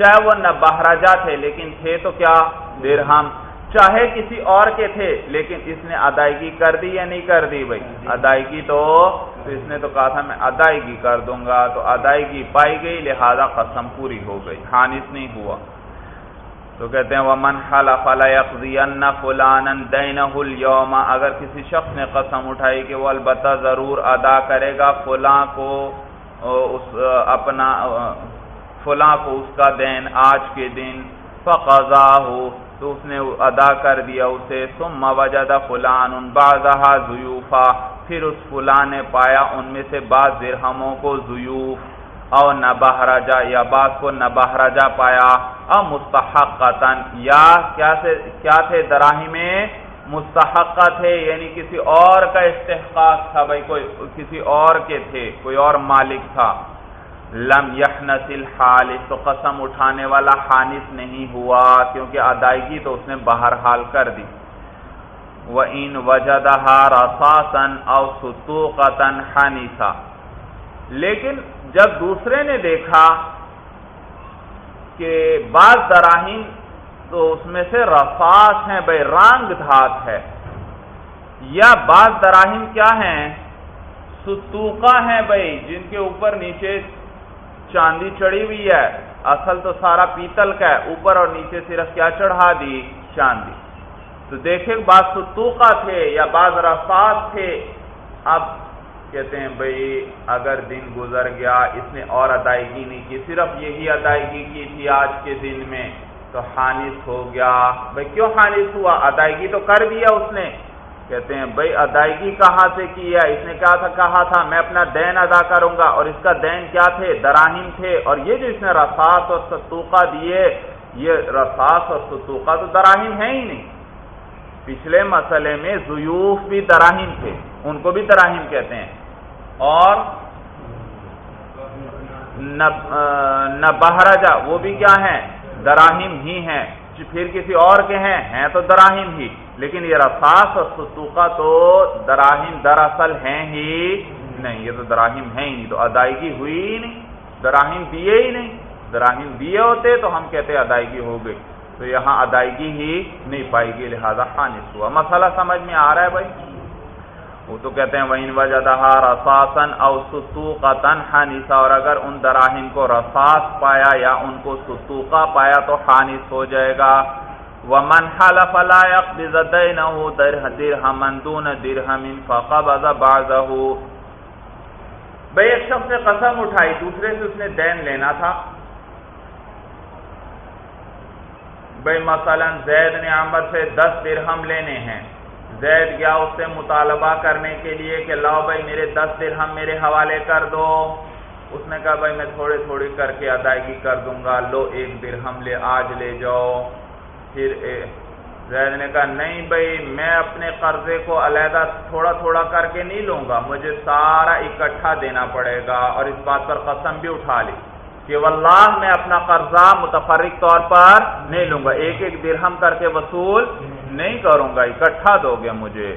چاہے وہ نہ بہراجا تھے، لیکن تھے تو کیا؟ درہم۔ چاہے کسی اور کے تھے، لیکن اس نے ادائیگی کر دی یا نہیں کر دی بھائی؟ ادائیگی تو اس نے تو کہا تھا، میں ادائیگی کر دوں گا، تو ادائیگی پائی گئی، لہذا قسم پوری ہو گئی۔ حانس نہیں ہوا۔ تو کہتے ہیں، ومن حلف ليقضين فلانا دينه اليوم۔ اگر کسی شخص نے قسم اٹھائی کہ وہ البتہ ضرور ادا کرے گا، فلاں کو، اس، اپنا فلاں کو اس کا دین آج کے دن فقضاه تو اس نے ادا کر دیا اسے، ثم وجد فلان بعضها ضیوفا، پھر اس فلاں نے پایا ان میں سے بعض درہموں کو ضیوف، او نبہرجا، یا بعض کو نبہرجا پایا او مستحق یا کیا سے، کیا تھے دراہی میں؟ مستحق تھے یعنی کسی اور کا استحقاق تھا، بھائی، کوئی، کسی اور کے تھے، کوئی اور مالک تھا۔ لم یحنس الحالف تو قسم اٹھانے والا حانس نہیں ہوا، کیونکہ ادائیگی تو اس نے باہر حال کر دی۔ وہ ان وجدہ رساسن او ستوقتن حانیسا لیکن جب دوسرے نے دیکھا کہ بعض دراہیم تو اس میں سے رفاس ہیں، بھائی رانگ دھات ہے۔ یا بعض دراہیم کیا ہیں؟ ستوقا ہیں بھائی، جن کے اوپر نیچے چاندی چڑھی ہوئی ہے۔ اصل تو سارا پیتل کا ہے، اوپر اور نیچے صرف کیا چڑھا دی؟ چاندی۔ تو دیکھیں، بعض ستوقہ تھے یا بعض رفاظ تھے۔ اب کہتے ہیں بھائی اگر دن گزر گیا، اس نے اور ادائیگی نہیں کی، صرف یہی ادائیگی کی تھی آج کے دن میں۔ تو خانص ہو گیا۔ بھائی کیوں خانص ہوا؟ ادائیگی تو کر دیا اس نے۔ کہتے ہیں بھائی ادائیگی کہاں سے کی ہے؟ اس نے کیا تھا، کہا تھا، میں اپنا دین ادا کروں گا اور اس کا دین کیا تھے؟ دراہیم تھے. اور یہ جو اس نے رساس اور ستوقہ دیے، یہ رساس اور ستوقہ تو دراہیم ہے ہی نہیں. پچھلے مسئلے میں زیوف بھی دراہیم تھے، ان کو بھی دراہیم کہتے ہیں. اور نہ وہ بھی کیا ہیں؟ دراہیم ہی ہیں. پھر کسی اور کے ہیں؟ ہیں تو دراہیم ہی۔ لیکن یہ رفاس اور ستوقہ تو دراہیم دراصل ہیں ہی نہیں۔ یہ تو دراہیم ہے ہی نہیں۔ تو ادائیگی ہوئی ہی نہیں۔ دراہیم دیے ہی نہیں۔ دراہیم دیے ہوتے تو ہم کہتے ادائیگی ہو گئی۔ تو یہاں ادائیگی ہی نہیں پائے گی لہذا خانص ہوا۔ مسئلہ سمجھ میں آ رہا ہے بھائی؟ وہ تو کہتے ہیں وہ ان وجہ رساسن او ستوقتن حانیسا اور اگر ان دراہیم کو رساس پایا یا ان کو ستوقہ پایا تو خانص ہو جائے گا۔ ومن حلف لا يقبض دينه درهم دون درهم فقبض بعضه۔ بھئی ایک شخص نے قسم اٹھائی، دوسرے سے اس نے دین لینا تھا۔ بھئی مثلا زید نے عمر سے دس درہم لینے ہیں۔ زید گیا اس سے مطالبہ کرنے کے لیے کہ لاؤ بھائی میرے دس درہم میرے حوالے کر دو۔ اس نے کہا بھائی میں تھوڑے تھوڑی کر کے ادائیگی کر دوں گا۔ لو ایک درہم لے، آج لے جاؤ۔ پھر زید نے کہا نہیں بھائی، میں اپنے قرضے کو علیحدہ تھوڑا تھوڑا کر کے نہیں لوں گا۔ مجھے سارا اکٹھا دینا پڑے گا۔ اور اس بات پر قسم بھی اٹھا لی کہ واللہ میں اپنا قرضہ متفرق طور پر نہیں لوں گا۔ ایک ایک درہم کر کے وصول نہیں کروں گا، اکٹھا دو گے مجھے۔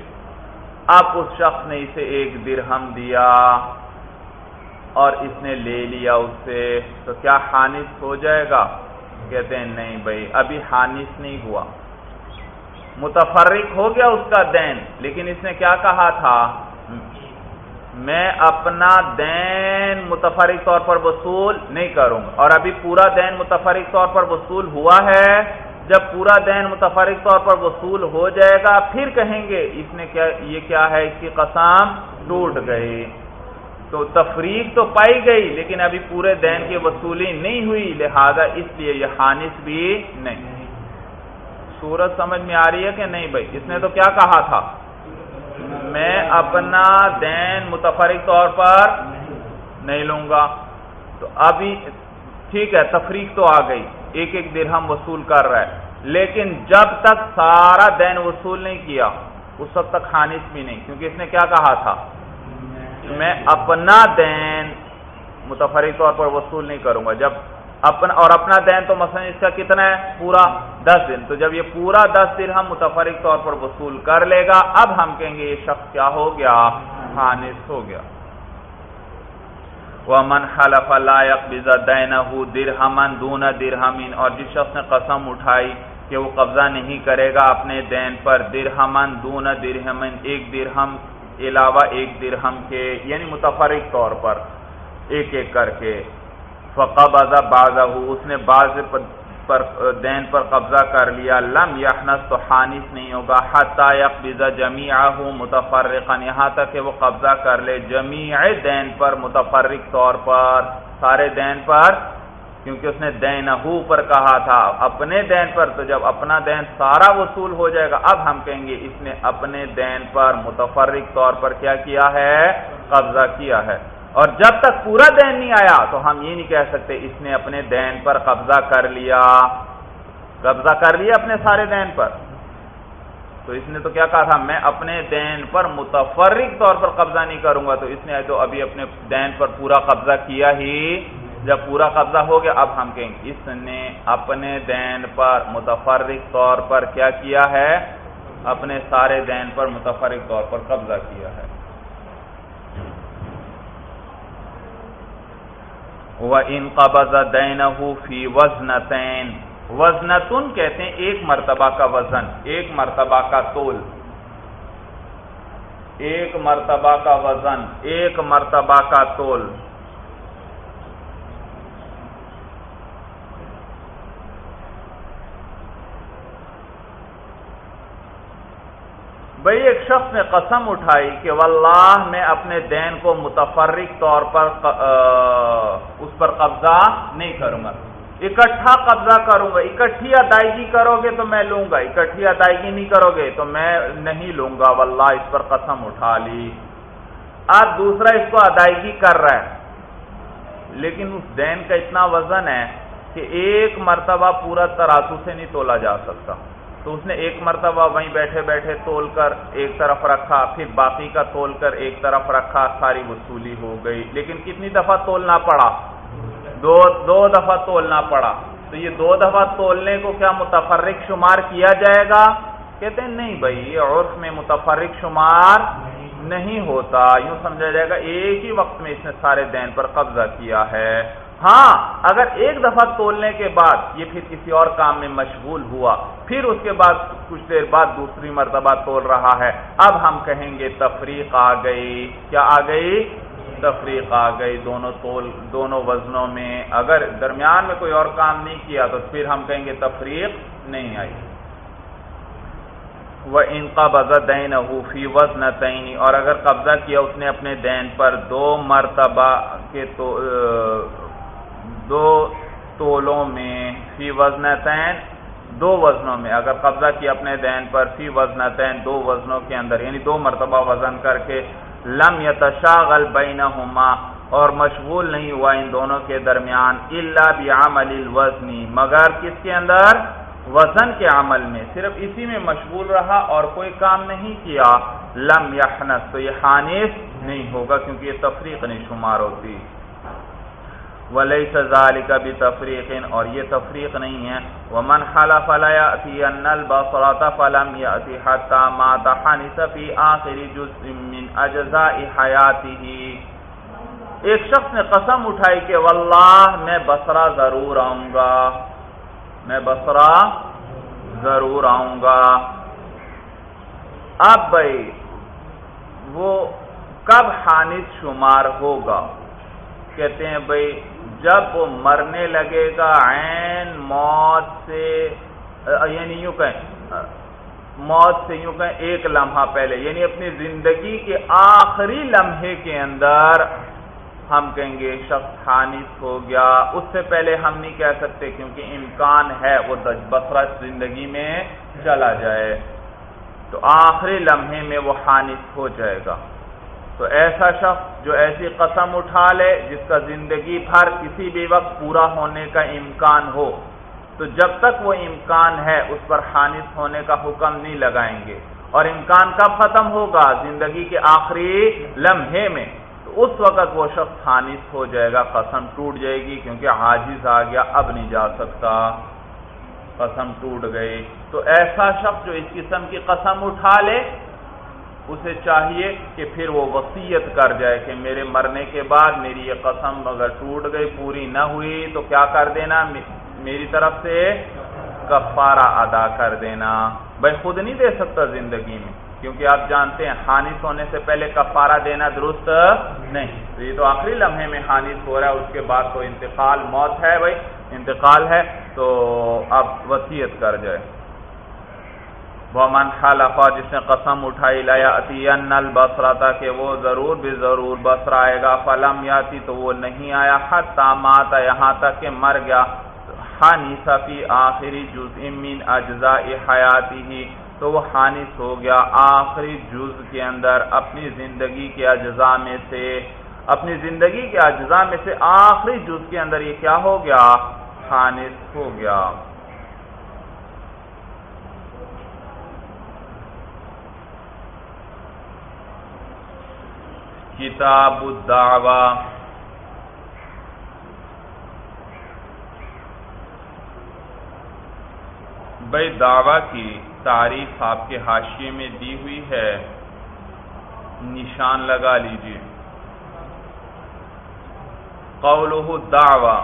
اب اس شخص نے اسے ایک درہم دیا اور اس نے لے لیا اس سے تو کیا خانص ہو جائے گا؟ کہتے ہیں، نہیں بھائی، ابھی حانس نہیں ہوا۔ متفرق ہو گیا اس کا دین، لیکن اس نے کیا کہا تھا؟ میں اپنا دین متفرق طور پر وصول نہیں کروں گا۔ اور ابھی پورا دین متفرق طور پر وصول ہوا ہے۔ جب پورا دین متفرق طور پر وصول ہو جائے گا، پھر کہیں گے، اس نے کیا، یہ کیا ہے؟ اس کی قسم ٹوٹ گئی۔ تو تفریق تو پائی گئی، لیکن ابھی پورے دین کی وصولی نہیں ہوئی، لہذا اس لیے یہ خانص بھی نہیں۔ سورج سمجھ میں آ رہی ہے کہ نہیں بھائی؟ اس نے تو کیا کہا تھا؟ میں اپنا دین متفرق طور پر نہیں لوں گا۔ تو ابھی ٹھیک ہے، تفریق تو آ گئی۔ ایک ایک درہم وصول کر رہا ہے۔ لیکن جب تک سارا دین وصول نہیں کیا، اس وقت تک خانص بھی نہیں، کیونکہ اس نے کیا کہا تھا؟ میں اپنا دین متفرق طور پر وصول نہیں کروں گا۔ جب اپنا، اور اپنا دین تو مثلا اس کا کتنا ہے؟ پورا دس دن۔ تو جب یہ پورا دس دن ہم متفرق طور پر وصول کر لے گا، اب ہم کہیں گے یہ شخص کیا ہو گیا؟ خانص ہو گیا۔ ومن حلف لا يقبض دينه درهما دون درهم اور جس شخص نے قسم اٹھائی کہ وہ قبضہ نہیں کرے گا اپنے دین پر درہمن دون درہمن ایک درہم، علاوہ ایک درہم کے یعنی متفرق طور پر، ایک ایک کر کے۔ فقہ بازا اس نے باز پر دین پر قبضہ کر لیا۔ لم یحنس تو حانس نہیں ہوگا۔ حتی یقبض جمیعہ متفرقا۔ یہاں تک کہ وہ قبضہ کر لے۔ جمیع دین پر متفرق طور پر۔ سارے دین پر۔ کیونکہ اس نے دین پر کہا تھا۔ اپنے دین پر تو جب اپنا دین سارا وصول ہو جائے گا، اب ہم کہیں گے اس نے اپنے دین پر متفرق طور پر کیا کیا ہے؟ قبضہ کیا ہے۔ اور جب تک پورا دین نہیں آیا تو ہم یہ نہیں کہہ سکتے اس نے اپنے دین پر قبضہ کر لیا۔ قبضہ کر لیا اپنے سارے دین پر۔ تو اس نے تو کیا کہا تھا؟ میں اپنے دین پر متفرق طور پر قبضہ نہیں کروں گا۔ تو اس نے تو ابھی اپنے دین پر پورا قبضہ کیا ہی۔ جب پورا قبضہ ہو گیا، اب ہم کہیں گے، اس نے اپنے دین پر متفرق طور پر کیا کیا ہے؟ اپنے سارے دین پر متفرق طور پر قبضہ کیا ہے۔ وہ ان قبض دین فی وزنتین وزنتن کہتے ہیں ایک مرتبہ کا وزن، ایک مرتبہ کا تول ایک مرتبہ کا وزن، ایک مرتبہ کا تول بھئی ایک شخص نے قسم اٹھائی کہ واللہ میں اپنے دین کو متفرق طور پر اس پر قبضہ نہیں کروں گا۔ اکٹھا قبضہ کروں گا، اکٹھی ادائیگی کرو گے تو میں لوں گا، اکٹھی ادائیگی نہیں کرو گے تو میں نہیں لوں گا۔ واللہ اس پر قسم اٹھا لی۔ اب دوسرا اس کو ادائیگی کر رہا ہے۔ لیکن اس دین کا اتنا وزن ہے کہ ایک مرتبہ پورا ترازو سے نہیں تولا جا سکتا۔ تو اس نے ایک مرتبہ وہیں بیٹھے بیٹھے تول کر ایک طرف رکھا، پھر باقی کا تول کر ایک طرف رکھا، ساری وصولی ہو گئی۔ لیکن کتنی دفعہ تولنا پڑا؟ دو دو دفعہ تولنا پڑا۔ تو یہ دو دفعہ تولنے کو کیا متفرق شمار کیا جائے گا؟ کہتے ہیں نہیں بھائی، یہ عرف میں متفرق شمار نہیں ہوتا۔ یوں سمجھا جائے گا، ایک ہی وقت میں اس نے سارے دین پر قبضہ کیا ہے۔ ہاں اگر ایک دفعہ تولنے کے بعد یہ پھر کسی اور کام میں مشغول ہوا پھر اس کے بعد کچھ دیر بعد دوسری مرتبہ تول رہا ہے۔ اب ہم کہیں گے تفریق آ گئی۔ کیا آ گئی؟ تفریق آ گئی۔ دونوں تول، دونوں وزنوں میں۔ اگر درمیان میں کوئی اور کام نہیں کیا تو پھر ہم کہیں گے تفریق نہیں آئی۔ وہ ان کا دین حوفی وزن تعینی اور اگر قبضہ کیا اس نے اپنے دین پر، دو مرتبہ کے تو، دو تولوں میں۔ فی وزن تین دو وزنوں میں، اگر قبضہ کیا اپنے دین پر، فی وزن تین، دو وزنوں کے اندر یعنی دو مرتبہ وزن کر کے لم یتشاغل بینہما، اور مشغول نہیں ہوا ان دونوں کے درمیان اللہ بعمل الوزنی مگر کس کے اندر؟ وزن کے عمل میں۔ صرف اسی میں مشغول رہا اور کوئی کام نہیں کیا۔ لم یحنس تو یہ حانف نہیں ہوگا کیونکہ یہ تفریق نہیں شمار ہوتی۔ ولی سزال کا بھی تفریق اور یہ تفریق نہیں ہے۔ وہ من خلا فلا نل بسرات فلم یا فی آخری من اجزاء حیاتی ایک شخص نے قسم اٹھائی کہ واللہ میں بسرا ضرور آؤں گا۔ میں بسرا ضرور آؤں گا۔ اب بھائی، وہ کب حانث شمار ہوگا؟ کہتے ہیں بھائی جب وہ مرنے لگے گا عین موت سے یعنی یوں کہیں موت سے یوں کہیں ایک لمحہ پہلے یعنی اپنی زندگی کے آخری لمحے کے اندر ہم کہیں گے شخص حانث ہو گیا۔ اس سے پہلے ہم نہیں کہہ سکتے کیونکہ امکان ہے وہ بسرا زندگی میں چلا جائے۔ تو آخری لمحے میں وہ حانث ہو جائے گا۔ تو ایسا شخص جو ایسی قسم اٹھا لے جس کا زندگی بھر کسی بھی وقت پورا ہونے کا امکان ہو، تو جب تک وہ امکان ہے اس پر حانث ہونے کا حکم نہیں لگائیں گے۔ اور امکان کب ختم ہوگا؟ زندگی کے آخری لمحے میں۔ تو اس وقت وہ شخص حانث ہو جائے گا، قسم ٹوٹ جائے گی، کیونکہ حاجز آ گیا، اب نہیں جا سکتا۔ قسم ٹوٹ گئی۔ تو ایسا شخص جو اس قسم کی قسم اٹھا لے اسے چاہیے کہ پھر وہ وسیعت کر جائے کہ میرے مرنے کے بعد میری یہ قسم اگر ٹوٹ گئی، پوری نہ ہوئی، تو کیا کر دینا؟ میری طرف سے کفارہ ادا کر دینا۔ بھائی خود نہیں دے سکتا زندگی میں، کیونکہ آپ جانتے ہیں حانث ہونے سے پہلے کفارہ دینا درست نہیں۔ تو یہ تو آخری لمحے میں حانث ہو رہا ہے، اس کے بعد تو انتقال، موت ہے بھائی، انتقال ہے، تو اب وسیعت کر جائے۔ وہ من خالفا جس نے قسم اٹھائی لایا نل بسرا تھا کہ وہ ضرور بھی ضرور بسرا آئے گا۔ فلم یاتی تو وہ نہیں آیا۔ حت ماتا یہاں تک کہ مر گیا۔ ہانی صفی آخری جز امین اجزاء حیاتی ہی تو وہ حانث ہو گیا۔ آخری جز کے اندر اپنی زندگی کے اجزاء میں سے، اپنی زندگی کے اجزاء میں سے آخری جز کے اندر یہ کیا ہو گیا؟ حانث ہو گیا۔ کتاب الدعوہ بھائی، دعوی کی تعریف آپ کے حاشیے میں دی ہوئی ہے۔ نشان لگا لیجیے قوله الدعوہ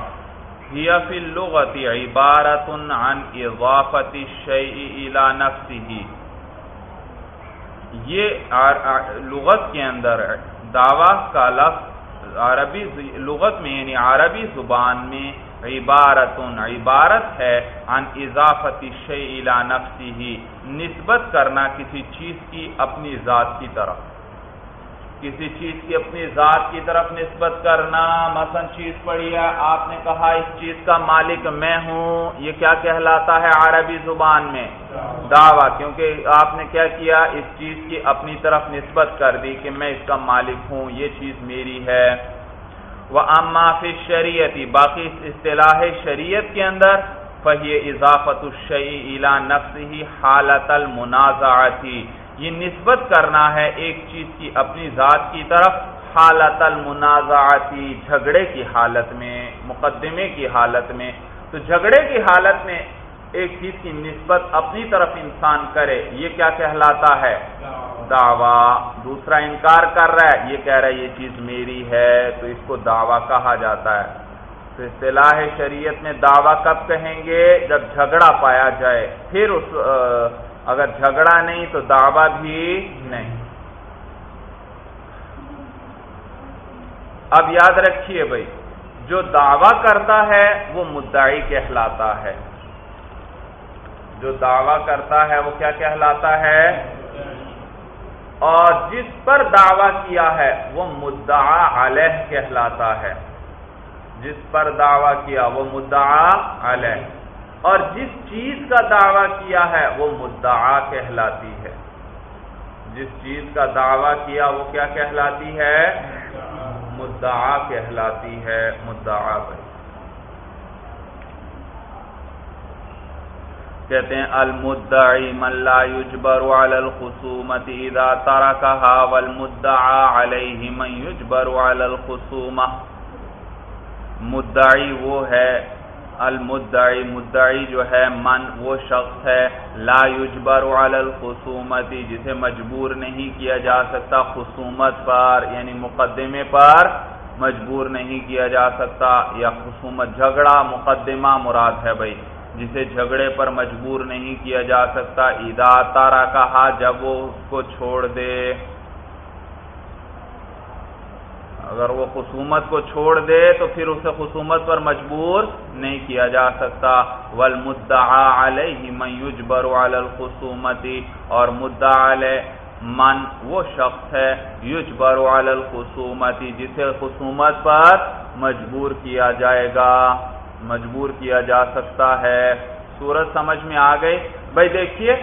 هي في اللغة عبارة عن اضافة الشيء الى نفسه یہ لغت کے اندر دعوی کا لفظ عربی لغت میں یعنی عربی زبان میں عبارت عبارت ہے عن اضافت الى نفسی نسبت کرنا کسی چیز کی اپنی ذات کی طرف۔ کسی چیز کی اپنی ذات کی طرف نسبت کرنا، مثلا چیز پڑھی ہے، آپ نے کہا اس چیز کا مالک میں ہوں، یہ کیا کہلاتا ہے عربی زبان میں؟ دعویٰ، کیونکہ آپ نے کیا کیا، اس چیز کی اپنی طرف نسبت کر دی کہ میں اس کا مالک ہوں، یہ چیز میری ہے۔ وہ فی شریعتی باقی اصطلاح شریعت کے اندر فہی اضافت الشعی الا نفس ہی حالت المنازعتی یہ نسبت کرنا ہے ایک چیز کی اپنی ذات کی طرف، حالت المنازعتی، جھگڑے کی حالت میں، مقدمے کی حالت میں۔ تو جھگڑے کی حالت میں ایک چیز کی نسبت اپنی طرف انسان کرے، یہ کیا کہلاتا ہے؟ دعویٰ۔ دوسرا انکار کر رہا ہے، یہ کہہ رہا ہے یہ چیز میری ہے، تو اس کو دعویٰ کہا جاتا ہے۔ تو اصطلاح شریعت میں دعویٰ کب کہیں گے؟ جب جھگڑا پایا جائے، پھر اس اگر جھگڑا نہیں تو دعویٰ بھی نہیں۔ اب یاد رکھیے بھائی، جو دعویٰ کرتا ہے وہ مدعی کہلاتا ہے۔ جو دعویٰ کرتا ہے وہ کیا کہلاتا ہے؟ اور جس پر دعویٰ کیا ہے وہ مدعا علیہ کہلاتا ہے۔ جس پر دعویٰ کیا وہ مدعا علیہ۔ اور جس چیز کا دعویٰ کیا ہے وہ مدعا کہلاتی ہے۔ جس چیز کا دعویٰ کیا وہ کیا کہلاتی ہے؟ مدعا کہلاتی ہے، مدعا کہتے ہیں، المدعی من لا يجبر على الخصومت اذا ترکها والمدعا علیہ من يجبر على الخصومہ۔ مدعی وہ ہے المدعی، مدعی جو ہے من، وہ شخص ہے، لا یجبر علی الخصومتی، جسے مجبور نہیں کیا جا سکتا خصومت پر یعنی مقدمے پر مجبور نہیں کیا جا سکتا، یا خصومت جھگڑا، مقدمہ مراد ہے بھائی، جسے جھگڑے پر مجبور نہیں کیا جا سکتا ادا تارا کہا جب وہ اس کو چھوڑ دے۔ اگر وہ خصومت کو چھوڑ دے تو پھر اسے خصومت پر مجبور نہیں کیا جا سکتا۔ والمدعا علیہ من یجبر علی الخصومتی اور مدعا علیہ من وہ شخص ہے یجبر علی الخصومتی جسے خصومت پر مجبور کیا جائے گا۔ مجبور کیا جا سکتا ہے۔ صورت سمجھ میں آ گئی۔ بھائی دیکھیے،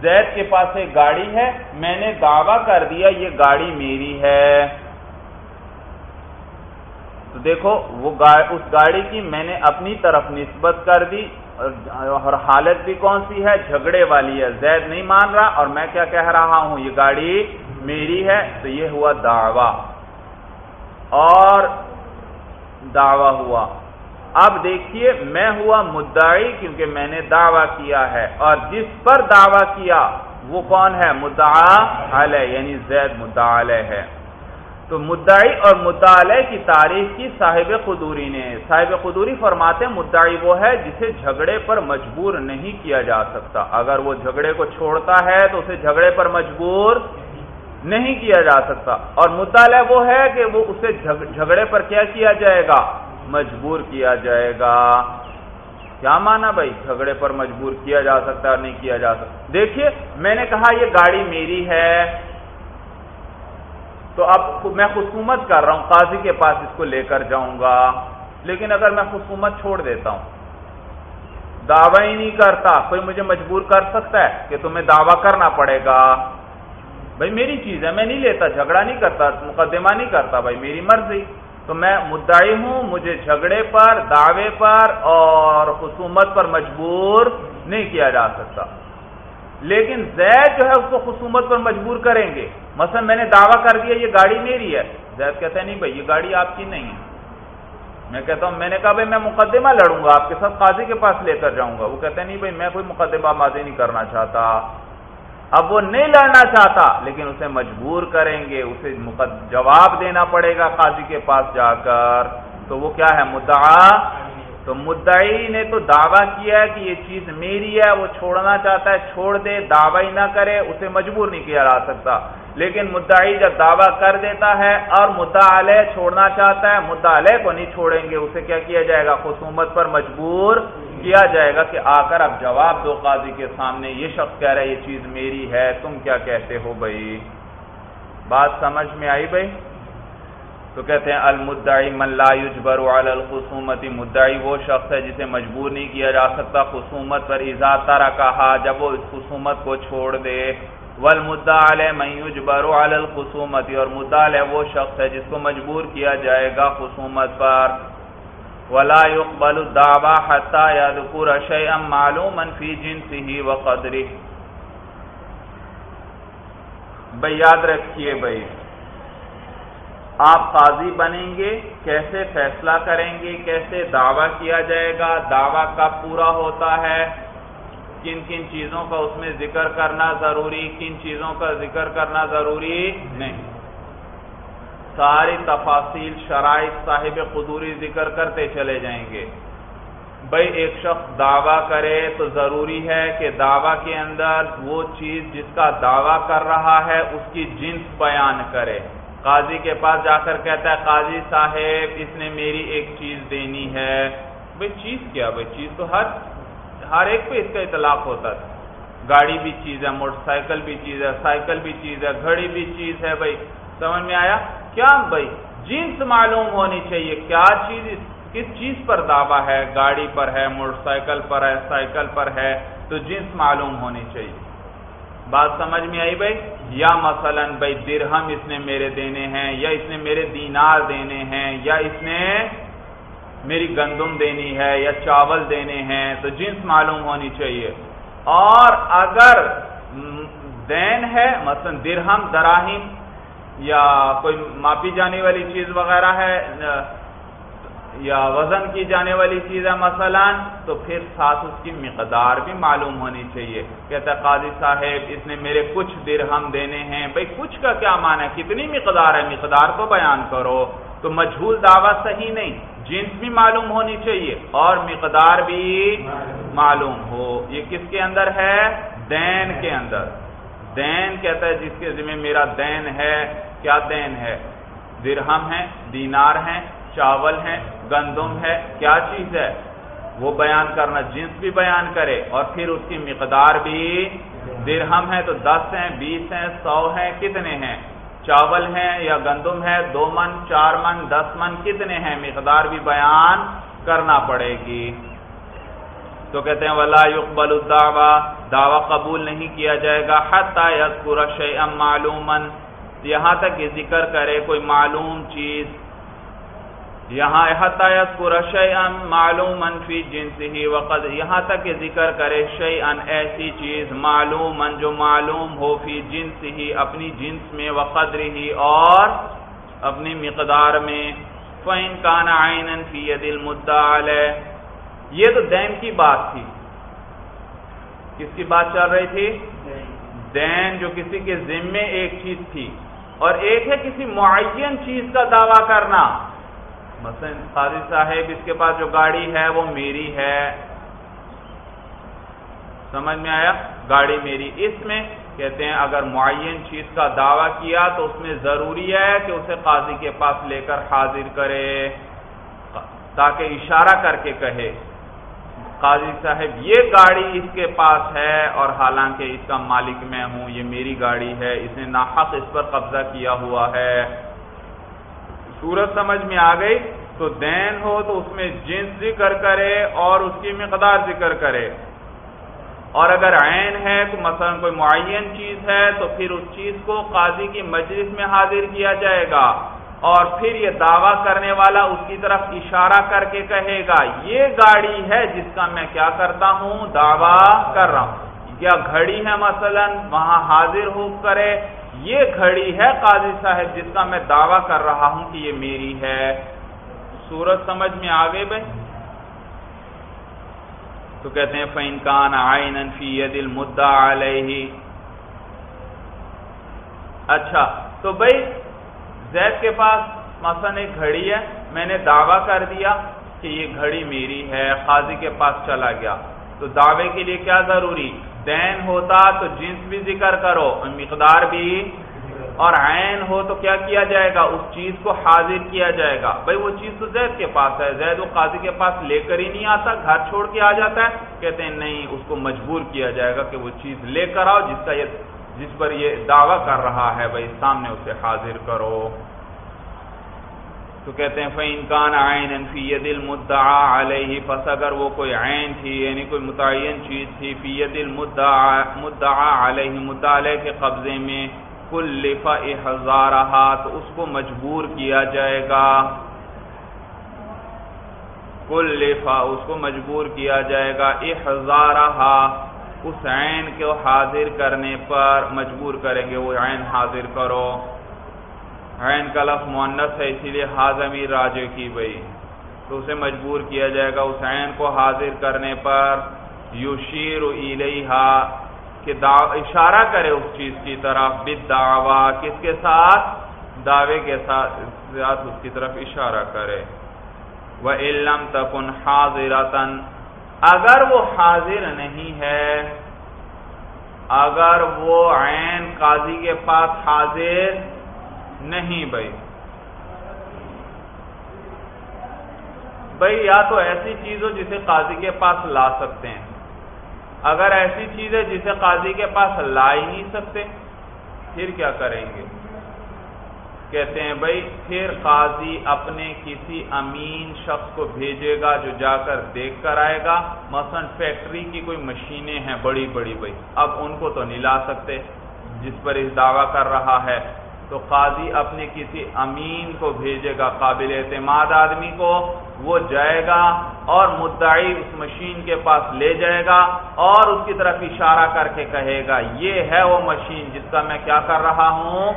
زید کے پاس ایک گاڑی ہے، میں نے دعویٰ کر دیا یہ گاڑی میری ہے۔ تو دیکھو، وہ اس گاڑی کی میں نے اپنی طرف نسبت کر دی اور حالت بھی کون سی ہے؟ جھگڑے والی ہے، زید نہیں مان رہا اور میں کیا کہہ رہا ہوں؟ یہ گاڑی میری ہے، تو یہ ہوا دعوی۔ اور دعوی ہوا۔ اب دیکھیے، میں ہوا مدعی کیونکہ میں نے دعویٰ کیا ہے۔ اور جس پر دعویٰ کیا، وہ کون ہے؟ مدعا علیہ یعنی زید مدعا علیہ ہے۔ تو مدعی اور مطالعے کی تاریخ کی صاحب قدوری نے، صاحب قدوری فرماتے مدعی وہ ہے جسے جھگڑے پر مجبور نہیں کیا جا سکتا۔ اگر وہ جھگڑے کو چھوڑتا ہے تو اسے جھگڑے پر مجبور نہیں کیا جا سکتا۔ اور مطالعہ وہ ہے کہ وہ اسے جھگڑے پر کیا کیا جائے گا؟ مجبور کیا جائے گا۔ کیا مانا بھائی؟ جھگڑے پر مجبور کیا جا سکتا اور نہیں کیا جا سکتا۔ دیکھیے، میں نے کہا یہ گاڑی میری ہے۔ تو اب میں خصومت کر رہا ہوں، قاضی کے پاس اس کو لے کر جاؤں گا۔ لیکن اگر میں خصومت چھوڑ دیتا ہوں، دعوی ہی نہیں کرتا، کوئی مجھے مجبور کر سکتا ہے کہ تمہیں دعویٰ کرنا پڑے گا؟ بھائی، میری چیز ہے، میں نہیں لیتا، جھگڑا نہیں کرتا، مقدمہ نہیں کرتا، بھائی، میری مرضی۔ تو میں مدعی ہوں، مجھے جھگڑے پر، دعوے پر اور خصومت پر مجبور نہیں کیا جا سکتا۔ لیکن زید جو ہے، اس کو خصومت پر مجبور کریں گے۔ مثلا میں نے دعویٰ کر دیا، یہ گاڑی میری ہے۔ زید کہتا ہے، نہیں بھائی، یہ گاڑی آپ کی نہیں ہے۔ میں کہتا ہوں، میں نے کہا، بھائی، میں مقدمہ لڑوں گا، آپ کے ساتھ قاضی کے پاس لے کر جاؤں گا۔ وہ کہتے ہیں نہیں بھائی، میں کوئی مقدمہ بازی نہیں کرنا چاہتا۔ اب وہ نہیں لڑنا چاہتا، لیکن اسے مجبور کریں گے، اسے جواب دینا پڑے گا قاضی کے پاس جا کر۔ تو وہ کیا ہے؟ مدعا۔ تو مدعی نے تو دعویٰ کیا ہے کہ یہ چیز میری ہے، وہ چھوڑنا چاہتا ہے، چھوڑ دے، دعوی نہ کرے، اسے مجبور نہیں کیا جا سکتا۔ لیکن مدعی جب دعویٰ کر دیتا ہے اور مدعا علیہ چھوڑنا چاہتا ہے مدعا علیہ کو نہیں چھوڑیں گے، اسے کیا کیا جائے گا؟ خصومت پر مجبور کیا جائے گا کہ آ کر اب جواب دو قاضی کے سامنے، یہ شخص کہہ رہا ہے، یہ چیز میری ہے، تم کیا کہتے ہو بھائی؟ بات سمجھ میں آئی بھائی؟ تو کہتے ہیں، المدعی من لا یجبر علی الخصومت، مدعی وہ شخص ہے جسے مجبور نہیں کیا جا سکتا، خصومت پر اذا ترا کہا جب وہ اس خصومت کو چھوڑ دے والمدع علی من یجبر علی الخصومت اور مدعا وہ شخص ہے جس کو مجبور کیا جائے گا خصومت پر۔ ولا يقبل الدعوى حتى يذكر شيئا معلوما في جنسه وقدره۔ بھائی، یاد رکھیے بھائی، آپ قاضی بنیں گے، کیسے فیصلہ کریں گے، کیسے دعویٰ کیا جائے گا، دعویٰ کب پورا ہوتا ہے؟ کن کن چیزوں کا اس میں ذکر کرنا ضروری، کن چیزوں کا ذکر کرنا ضروری نہیں۔ ساری تفاصیل شرائط صاحب قدوری ذکر کرتے چلے جائیں گے۔ بھائی ایک شخص دعویٰ کرے تو ضروری ہے کہ دعویٰ کے اندر وہ چیز جس کا دعویٰ کر رہا ہے اس کی جنس بیان کرے۔ قاضی کے پاس جا کر کہتا ہے، قاضی صاحب، اس نے میری ایک چیز دینی ہے۔ بھائی چیز کیا؟ بھائی چیز تو ہر ہر ایک پہ اس کا اطلاق ہوتا تھا۔ گاڑی بھی چیز ہے، موٹر سائیکل بھی چیز ہے، سائیکل بھی چیز ہے، گھڑی بھی چیز ہے بھائی۔ سمجھ میں آیا؟ کیا بھائی؟ جنس معلوم ہونی چاہیے، کیا چیز کس چیز پر دعویٰ ہے؟ گاڑی پر ہے، موٹر سائیکل پر ہے، سائیکل پر ہے، تو جنس معلوم ہونی چاہیے۔ بات سمجھ میں آئی بھائی؟ یا مثلا بھائی درہم اس نے میرے دینے ہیں، یا اس نے میرے دینار دینے ہیں، یا اس نے میری گندم دینی ہے یا چاول دینے ہیں، تو جنس معلوم ہونی چاہیے۔ اور اگر دین ہے، مثلا درہم، دراہم، یا کوئی ماپی جانے والی چیز وغیرہ ہے، یا وزن کی جانے والی چیز ہے مثلا، تو پھر ساتھ اس کی مقدار بھی معلوم ہونی چاہیے۔ کہتا قاضی صاحب، اس نے میرے کچھ درہم دینے ہیں۔ بھائی، کچھ کا کیا مان ہے؟ کتنی مقدار ہے؟ مقدار کو بیان کرو۔ تو مجھول دعویٰ صحیح نہیں۔ جنس بھی معلوم ہونی چاہیے اور مقدار بھی معلوم ہو۔ یہ کس کے اندر ہے؟ دین کے اندر۔ دین کہتا ہے جس کے ذمہ میرا دین ہے۔ کیا دین ہے؟ درہم ہے، دینار ہیں چاول ہیں گندم ہے۔ کیا چیز ہے؟ وہ بیان کرنا، جنس بھی بیان کرے اور پھر اس کی مقدار بھی۔ درہم ہے تو دس ہیں، بیس ہیں، سو ہیں، کتنے ہیں؟ چاول ہیں یا گندم ہے، دو من، چار من، دس من، کتنے ہیں؟ مقدار بھی بیان کرنا پڑے گی۔ تو کہتے ہیں، ولا یقبل الدعوى۔ دعوی قبول نہیں کیا جائے گا حتی یذکر شیئا معلوما۔ یہاں تک یہ ذکر کرے کوئی معلوم چیز یہاں معلوم فی جنسی وقت یہاں تک کہ ذکر کرے شیئن ایسی چیز معلوم جو معلوم ہو فی جنس ہی اپنی جنس میں وقدر ہی اور اپنی مقدار میں۔ فَإِن كَانَ عَيْنًا فِي يَدِ الْمُدَّعَلَيْ یہ تو دین کی بات تھی۔ کس کی بات چل رہی تھی؟ دین جو کسی کے ذمے ایک چیز تھی۔ اور ایک ہے کسی معین چیز کا دعویٰ کرنا۔ مثلا قاضی صاحب، اس کے پاس جو گاڑی ہے وہ میری ہے۔ سمجھ میں آیا؟ گاڑی میری۔ اس میں کہتے ہیں اگر معین چیز کا دعویٰ کیا تو اس میں ضروری ہے کہ اسے قاضی کے پاس لے کر حاضر کرے۔ تاکہ اشارہ کر کے کہے۔ قاضی صاحب، یہ گاڑی اس کے پاس ہے اور حالانکہ اس کا مالک میں ہوں، یہ میری گاڑی ہے، اس نے ناحق اس پر قبضہ کیا ہوا ہے۔ صورت سمجھ میں آ گئی تو دین ہو تو اس میں جنس ذکر کرے اور اس کی مقدار ذکر کرے۔ اور اگر عین ہے تو مثلا کوئی معین چیز ہے تو پھر اس چیز کو قاضی کی مجلس میں حاضر کیا جائے گا۔ اور پھر یہ دعویٰ کرنے والا اس کی طرف اشارہ کر کے کہے گا، یہ گاڑی ہے جس کا میں کیا کرتا ہوں؟ دعویٰ کر رہا ہوں۔ کیا گھڑی ہے مثلا، وہاں حاضر ہو کرے یہ گھڑی ہے قاضی صاحب، جس کا میں دعویٰ کر رہا ہوں کہ یہ میری ہے۔ سورج سمجھ میں آگے بھائی؟ تو کہتے ہیں فین کان آئین فی دل مدا علیہ اچھا تو بھائی، زید کے پاس مثلا ایک گھڑی ہے، میں نے دعویٰ کر دیا کہ یہ گھڑی میری ہے، قاضی کے پاس چلا گیا۔ تو دعوے کے لیے کیا ضروری؟ دین ہوتا تو جنس بھی ذکر کرو، مقدار بھی۔ اور عین ہو تو کیا کیا جائے گا؟ اس چیز کو حاضر کیا جائے گا۔ بھائی وہ چیز تو زید کے پاس ہے، زید وہ قاضی کے پاس لے کر ہی نہیں آتا، گھر چھوڑ کے آ جاتا ہے۔ کہتے ہیں نہیں، اس کو مجبور کیا جائے گا کہ وہ چیز لے کر آؤ جس کا یہ، جس پر یہ دعویٰ کر رہا ہے۔ بھائی سامنے اسے حاضر کرو۔ تو کہتے ہیں فین کان عین فی دل مدعا علیہ پس اگر وہ کوئی عین تھی یعنی کوئی متعین چیز تھی فی دل مدعا علیہ مدعا کے قبضے میں کل لفا ہزارہ تو اس کو مجبور کیا جائے گا۔ کل لفا اس کو مجبور کیا جائے گا۔ احزارہ اس عین کو حاضر کرنے پر مجبور کریں گے، وہ عین حاضر کرو۔ عین کا لفظ مونس ہے، اسی لیے حاضمی راجے کی بھائی تو اسے مجبور کیا جائے گا اس عین کو حاضر کرنے پر۔ یوشیر الیہا، کہ اشارہ کرے اس چیز کی طرف بد دعوی کس کے ساتھ؟ دعوے کے ساتھ اس کی طرف اشارہ کرے۔ وہ علم تکن حاضر اگر وہ حاضر نہیں ہے، اگر وہ عین قاضی کے پاس حاضر نہیں بھائی۔ بھائی، یا تو ایسی چیز ہو جسے قاضی کے پاس لا سکتے ہیں۔ اگر ایسی چیز ہے جسے قاضی کے پاس لا ہی نہیں سکتے، پھر کیا کریں گے؟ کہتے ہیں، بھائی، پھر قاضی اپنے کسی امین شخص کو بھیجے گا جو جا کر دیکھ کر آئے گا۔ مثلا فیکٹری کی کوئی مشینیں ہیں بڑی بڑی، بھائی۔ اب ان کو تو نہیں لا سکتے، جس پر اس دعویٰ کر رہا ہے۔ تو قاضی اپنے کسی امین کو بھیجے گا، قابل اعتماد آدمی کو، وہ جائے گا اور مدعی اس مشین کے پاس لے جائے گا اور اس کی طرف اشارہ کر کے کہے گا، یہ ہے وہ مشین جس کا میں کیا کر رہا ہوں؟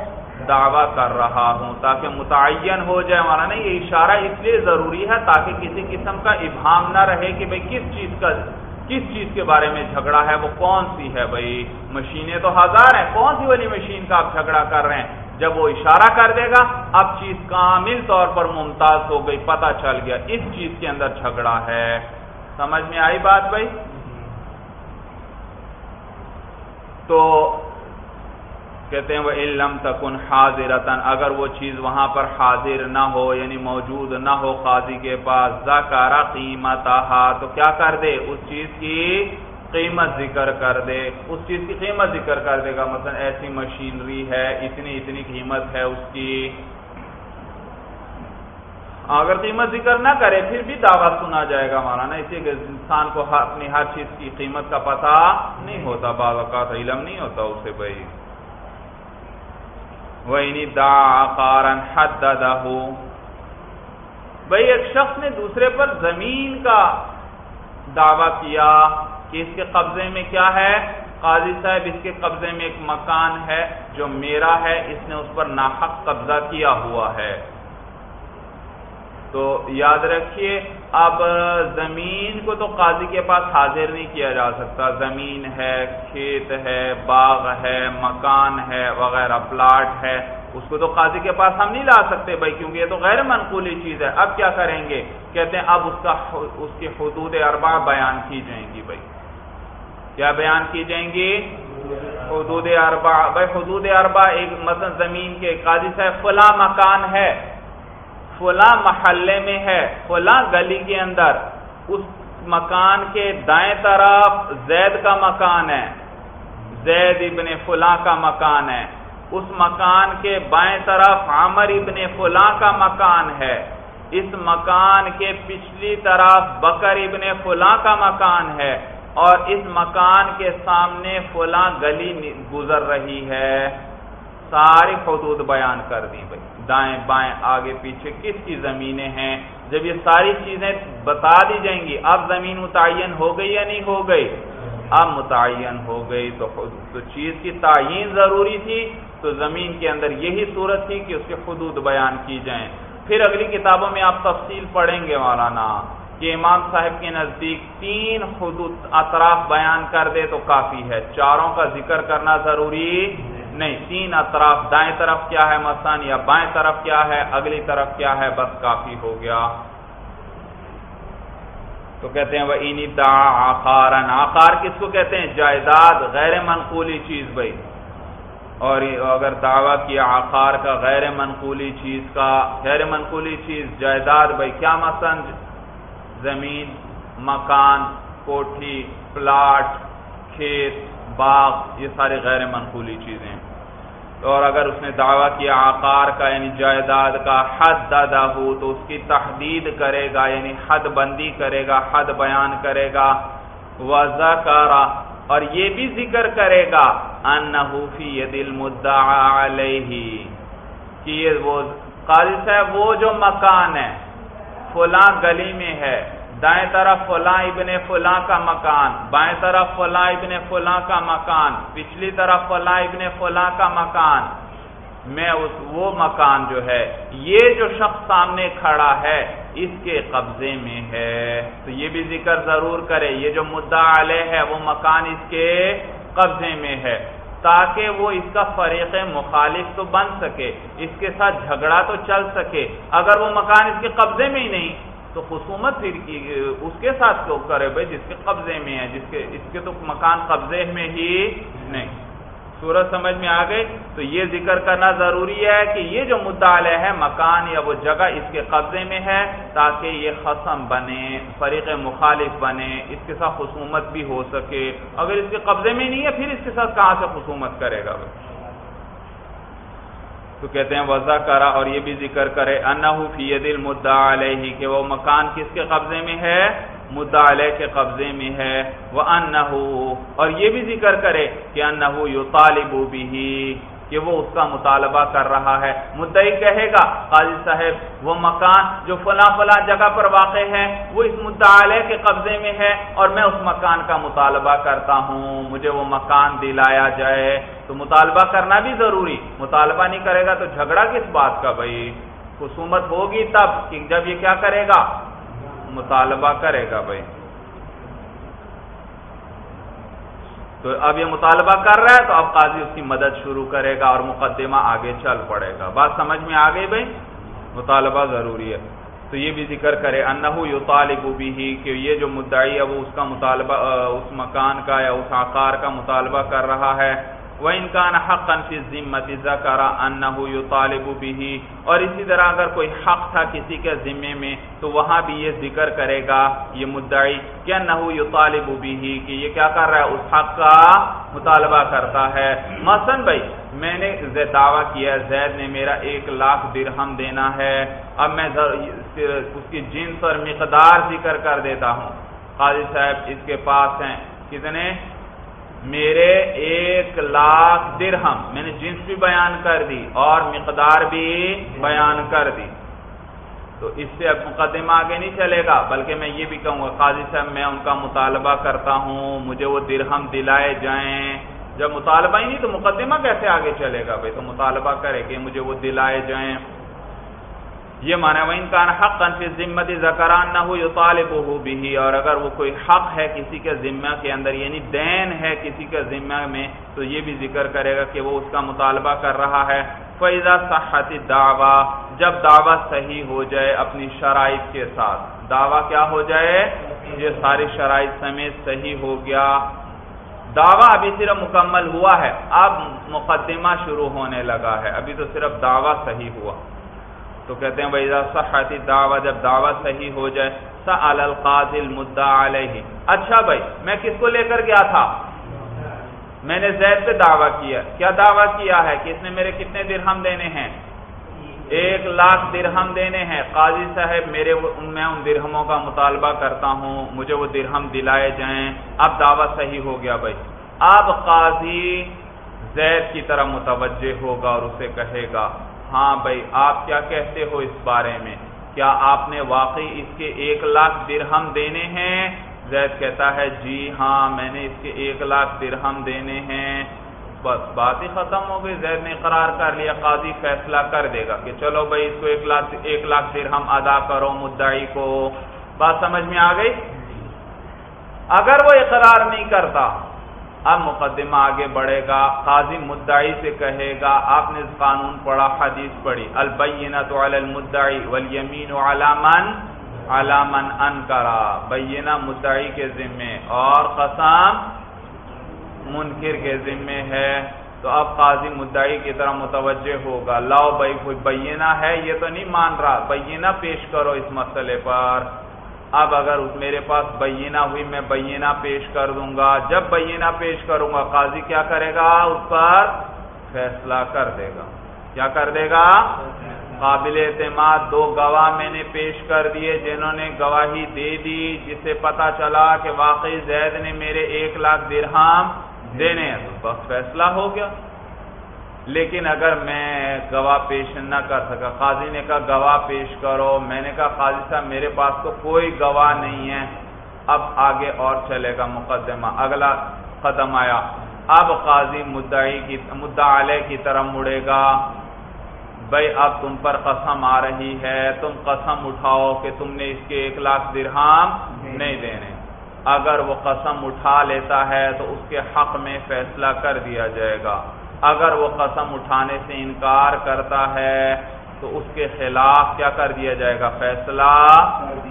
دعویٰ کر رہا ہوں تاکہ متعین ہو جائے۔ ہمارا نہیں، یہ اشارہ اس لیے ضروری ہے تاکہ کسی قسم کا ابہام نہ رہے کہ بھئی کس چیز کا، کس چیز کے بارے میں جھگڑا ہے، وہ کون سی ہے بھائی مشینیں تو ہزار ہیں، کون سی والی مشین کا آپ جھگڑا کر رہے ہیں؟ جب وہ اشارہ کر دے گا، اب چیز کامل طور پر ممتاز ہو گئی، پتہ چل گیا، اس چیز کے اندر جھگڑا ہے۔ سمجھ میں آئی بات بھائی؟ تو کہتے ہیں وہ علم تکن حاضر اگر وہ چیز وہاں پر حاضر نہ ہو یعنی موجود نہ ہو قاضی کے پاس زکارا قیمت تو کیا کر دے؟ اس چیز کی قیمت ذکر کر دے، اس چیز کی قیمت ذکر کر دے گا۔ مثلا ایسی مشینری ہے، اتنی اتنی قیمت ہے اس کی۔ اگر قیمت ذکر نہ کرے، پھر بھی دعویٰ سنا جائے گا ہمارا نا اسی کہ انسان کو اپنی ہر چیز کی قیمت کا پتہ نہیں ہوتا، بعض اوقات علم نہیں ہوتا اسے بھائی۔ وہی دا کارن حد بھائی، ایک شخص نے دوسرے پر زمین کا دعویٰ کیا کہ اس کے قبضے میں کیا ہے؟ قاضی صاحب، اس کے قبضے میں ایک مکان ہے جو میرا ہے، اس نے اس پر ناحق قبضہ کیا ہوا ہے۔ تو یاد رکھیے، اب زمین کو تو قاضی کے پاس حاضر نہیں کیا جا سکتا۔ زمین ہے، کھیت ہے، باغ ہے، مکان ہے، وغیرہ، پلاٹ ہے۔ اس کو تو قاضی کے پاس ہم نہیں لا سکتے بھائی، کیونکہ یہ تو غیر منقولی چیز ہے۔ اب کیا کریں گے؟ کہتے ہیں اب اس کا اس کی حدود اربع بیان کی جائیں گی بھائی۔ کیا بیان کی جائیں گی حدود اربا بھائی حدود اربا ایک مثلا زمین کے قاضی صاحب، فلاں مکان ہے، فلاں محلے میں ہے، فلاں گلی کے اندر، اس مکان کے دائیں طرف زید کا مکان ہے، زید ابن فلاں کا مکان ہے، اس مکان کے بائیں طرف عامر ابن فلاں کا مکان ہے، اس مکان کے پچھلی طرف بکر ابن فلاں کا مکان ہے اور اس مکان کے سامنے فلاں گلی گزر رہی ہے۔ ساری حدود بیان کر دی بھائی۔ دائیں بائیں، آگے پیچھے کس کی زمینیں ہیں؟ جب یہ ساری چیزیں بتا دی جائیں گی، اب زمین متعین ہو گئی یا نہیں ہو گئی؟ اب متعین ہو گئی۔ تو تو چیز کی تعین ضروری تھی، تو زمین کے اندر یہی صورت تھی کہ اس کے حدود بیان کی جائیں۔ پھر اگلی کتابوں میں آپ تفصیل پڑھیں گے مولانا۔ کہ امام صاحب کے نزدیک تین حدود اطراف بیان کر دے تو کافی ہے۔ چاروں کا ذکر کرنا ضروری نہیں۔ تین اطراف دائیں طرف کیا ہے مسان یا بائیں طرف کیا ہے، اگلی طرف کیا ہے، بس کافی ہو گیا۔ تو کہتے ہیں وہ اینی دا آخار آخار کس کو کہتے ہیں؟ جائیداد، غیر منقولی چیز بھائی۔ اور اگر دعویٰ کیا آکار کا، غیر منقولی چیز کا، غیر منقولی چیز، جائیداد بھائی۔ کیا مثلا زمین، مکان، کوٹھی، پلاٹ، کھیت، باغ، یہ سارے غیر منقولی چیزیں اور اگر اس نے دعویٰ کیا آکار کا یعنی جائیداد کا حد دادا ہو تو اس کی تحدید کرے گا یعنی حد بندی کرے گا، حد بیان کرے گا۔ وضا اور یہ بھی ذکر کرے گا انہو فی دل مدعا علیہ کہ یہ وہ قاضی صاحب وہ جو مکان ہے۔ فلاں گلی میں ہے۔ دائیں طرف فلاں ابن فلاں کا مکان، بائیں طرف فلاں ابن فلاں کا مکان، پچھلی طرف فلاں ابن فلاں کا مکان۔ میں اس، وہ مکان جو ہے، یہ جو شخص سامنے کھڑا ہے، اس کے قبضے میں ہے۔ تو یہ بھی ذکر ضرور کرے یہ جو مدعا علیہ ہے، وہ مکان اس کے قبضے میں ہے۔ تاکہ وہ اس کا فریق مخالف تو بن سکے، اس کے ساتھ جھگڑا تو چل سکے۔ اگر وہ مکان اس کے قبضے میں ہی نہیں، تو خصومت پھر اس کے ساتھ کیوں کرے بھائی؟ جس کے قبضے میں ہے، جس کے، اس کے تو مکان قبضے میں ہی نہیں۔ سورج سمجھ میں آ گئی تو یہ ذکر کرنا ضروری ہے کہ یہ جو مدعا ہے مکان یا وہ جگہ اس کے قبضے میں ہے تاکہ یہ خسم بنے، فریق مخالف بنے، اس کے ساتھ خصومت بھی ہو سکے۔ اگر اس کے قبضے میں نہیں ہے، پھر اس کے ساتھ کہاں سے خصومت کرے گا تو کہتے ہیں، وضع کرا اور یہ بھی ذکر کرے، انہو فی دل مدعا علیہ، کہ وہ مکان کس کے قبضے میں ہے؟ مدعلے کے قبضے میں ہے وہ اور یہ بھی ذکر کرے کہ انہو یطالبو بھی کہ وہ اس کا مطالبہ کر رہا ہے۔ مدعی کہے گا، قاضی صاحب، وہ مکان جو فلاں فلاں جگہ پر واقع ہے، وہ اس مدعلے کے قبضے میں ہے، اور میں اس مکان کا مطالبہ کرتا ہوں۔ مجھے وہ مکان دلایا جائے۔ تو مطالبہ کرنا بھی ضروری، مطالبہ نہیں کرے گا تو جھگڑا کس بات کا بھائی؟ خصومت ہوگی تب کہ جب یہ کیا کرے گا؟ مطالبہ کرے گا بھائی۔ تو اب یہ مطالبہ کر رہا ہے تو اب قاضی اس کی مدد شروع کرے گا اور مقدمہ آگے چل پڑے گا۔ بات سمجھ میں آ گئی بھائی؟ مطالبہ ضروری ہے۔ تو یہ بھی ذکر کرے، انہو یطالب بھی کہ یہ جو مدعی ہے وہ اس کا مطالبہ، اس مکان کا یا اس آکار کا مطالبہ کر رہا ہے وہ انکان حق انفی ذمت ذکر انہ یطالب به اور اسی طرح اگر کوئی حق تھا کسی کے ذمے میں تو وہاں بھی یہ ذکر کرے گا، یہ مدعی کہ انہ یطالب به کہ یہ کیا کر رہا ہے؟ اس حق کا مطالبہ کرتا ہے۔ مثلا بھائی، میں نے دعویٰ کیا، زید نے میرا ایک لاکھ درہم دینا ہے۔ اب میں اس کی جنس اور مقدار ذکر کر دیتا ہوں۔ قاضی صاحب اس کے پاس ہیں۔ کتنے؟ میرے ایک لاکھ درہم، میں نے جنس بھی بیان کر دی اور مقدار بھی بیان کر دی۔ تو اس سے اب مقدمہ آگے نہیں چلے گا، بلکہ میں یہ بھی کہوں گا، قاضی صاحب، میں ان کا مطالبہ کرتا ہوں، مجھے وہ درہم دلائے جائیں۔ جب مطالبہ ہی نہیں تو مقدمہ کیسے آگے چلے گا؟ بھائی تو مطالبہ کرے کہ مجھے وہ دلائے جائیں۔ یہ مانا وہ انکان حق انفی ذمت زکران نہ ہو طالب ہو بھی اور اگر وہ کوئی حق ہے کسی کے ذمہ کے اندر یعنی دین ہے کسی کے ذمہ میں، تو یہ بھی ذکر کرے گا کہ وہ اس کا مطالبہ کر رہا ہے۔ فیضا صحت دعویٰ جب دعویٰ صحیح ہو جائے اپنی شرائط کے ساتھ۔ دعویٰ کیا ہو جائے؟ یہ ساری شرائط سمیت صحیح ہو گیا۔ دعویٰ ابھی صرف مکمل ہوا ہے، اب مقدمہ شروع ہونے لگا ہے۔ ابھی تو صرف دعویٰ صحیح ہوا۔ تو کہتے ہیں بھائی صحتی دعویٰ جب دعویٰ صحیح ہو جائے، سأل القاضی المدعا علیہ اچھا بھائی، میں کس کو لے کر گیا تھا؟ میں نے زید پہ دعویٰ کیا۔ کیا دعویٰ کیا ہے کہ اس نے میرے کتنے درہم دینے ہیں؟ ایک لاکھ درہم دینے ہیں۔ قاضی صاحب، میرے میں ان درہموں کا مطالبہ کرتا ہوں، مجھے وہ درہم دلائے جائیں۔ اب دعویٰ صحیح ہو گیا بھائی۔ اب قاضی زید کی طرح متوجہ ہوگا اور اسے کہے گا۔ ہاں بھائی آپ کیا کہتے ہو اس بارے میں؟ کیا آپ نے واقعی اس کے ایک لاکھ درہم دینے ہیں؟ زید کہتا ہے جی ہاں میں نے اس کے ایک لاکھ درہم دینے ہیں۔ بس بات ہی ختم ہو گئی۔ زید نے قرار کر لیا قاضی فیصلہ کر دے گا کہ چلو بھائی اس کو ایک لاکھ ایک لاکھ درہم ادا کرو مدعی کو۔ بات سمجھ میں آ گئی؟ اگر وہ اقرار نہیں کرتا اب مقدمہ آگے بڑھے گا۔ قاضی مدعی سے کہے گا، آپ نے قانون پڑھا، حدیث پڑھی۔ البینت علی المدعی والیمین علی من؟ علی من انکرا۔ بینہ مدعی کے ذمے اور قسم منکر کے ذمے ہے۔ تو اب قاضی مدعی کی طرح متوجہ ہوگا۔ لاؤ بھائی، کوئی بینہ ہے؟ یہ تو نہیں مان رہا۔ بینہ پیش کرو اس مسئلے پر۔ اب اگر میرے پاس بینہ ہوئی میں بینہ پیش کر دوں گا جب بینہ پیش کروں گا قاضی کیا کرے گا اس پر فیصلہ کر دے گا کیا کر دے گا قابل اعتماد دو گواہ میں نے پیش کر دیے جنہوں نے گواہی دے دی جس سے پتا چلا کہ واقعی زید نے میرے ایک لاکھ درہم دینے ہیں۔ تو بس فیصلہ ہو گیا۔ لیکن اگر میں گواہ پیش نہ کر سکا، قاضی نے کہا، گواہ پیش کرو۔ میں نے کہا، قاضی صاحب، میرے پاس تو کوئی گواہ نہیں ہے۔ اب آگے اور چلے گا مقدمہ۔ اگلا قدم آیا۔ اب قاضی مدعی کی مدعا علیہ کی طرف مڑے گا۔ بھائی اب تم پر قسم آ رہی ہے۔ تم قسم اٹھاؤ کہ تم نے اس کے ایک لاکھ درہام نہیں دینے۔ اگر وہ قسم اٹھا لیتا ہے تو اس کے حق میں فیصلہ کر دیا جائے گا۔ اگر وہ قسم اٹھانے سے انکار کرتا ہے تو اس کے خلاف کیا کر دیا جائے گا؟ فیصلہ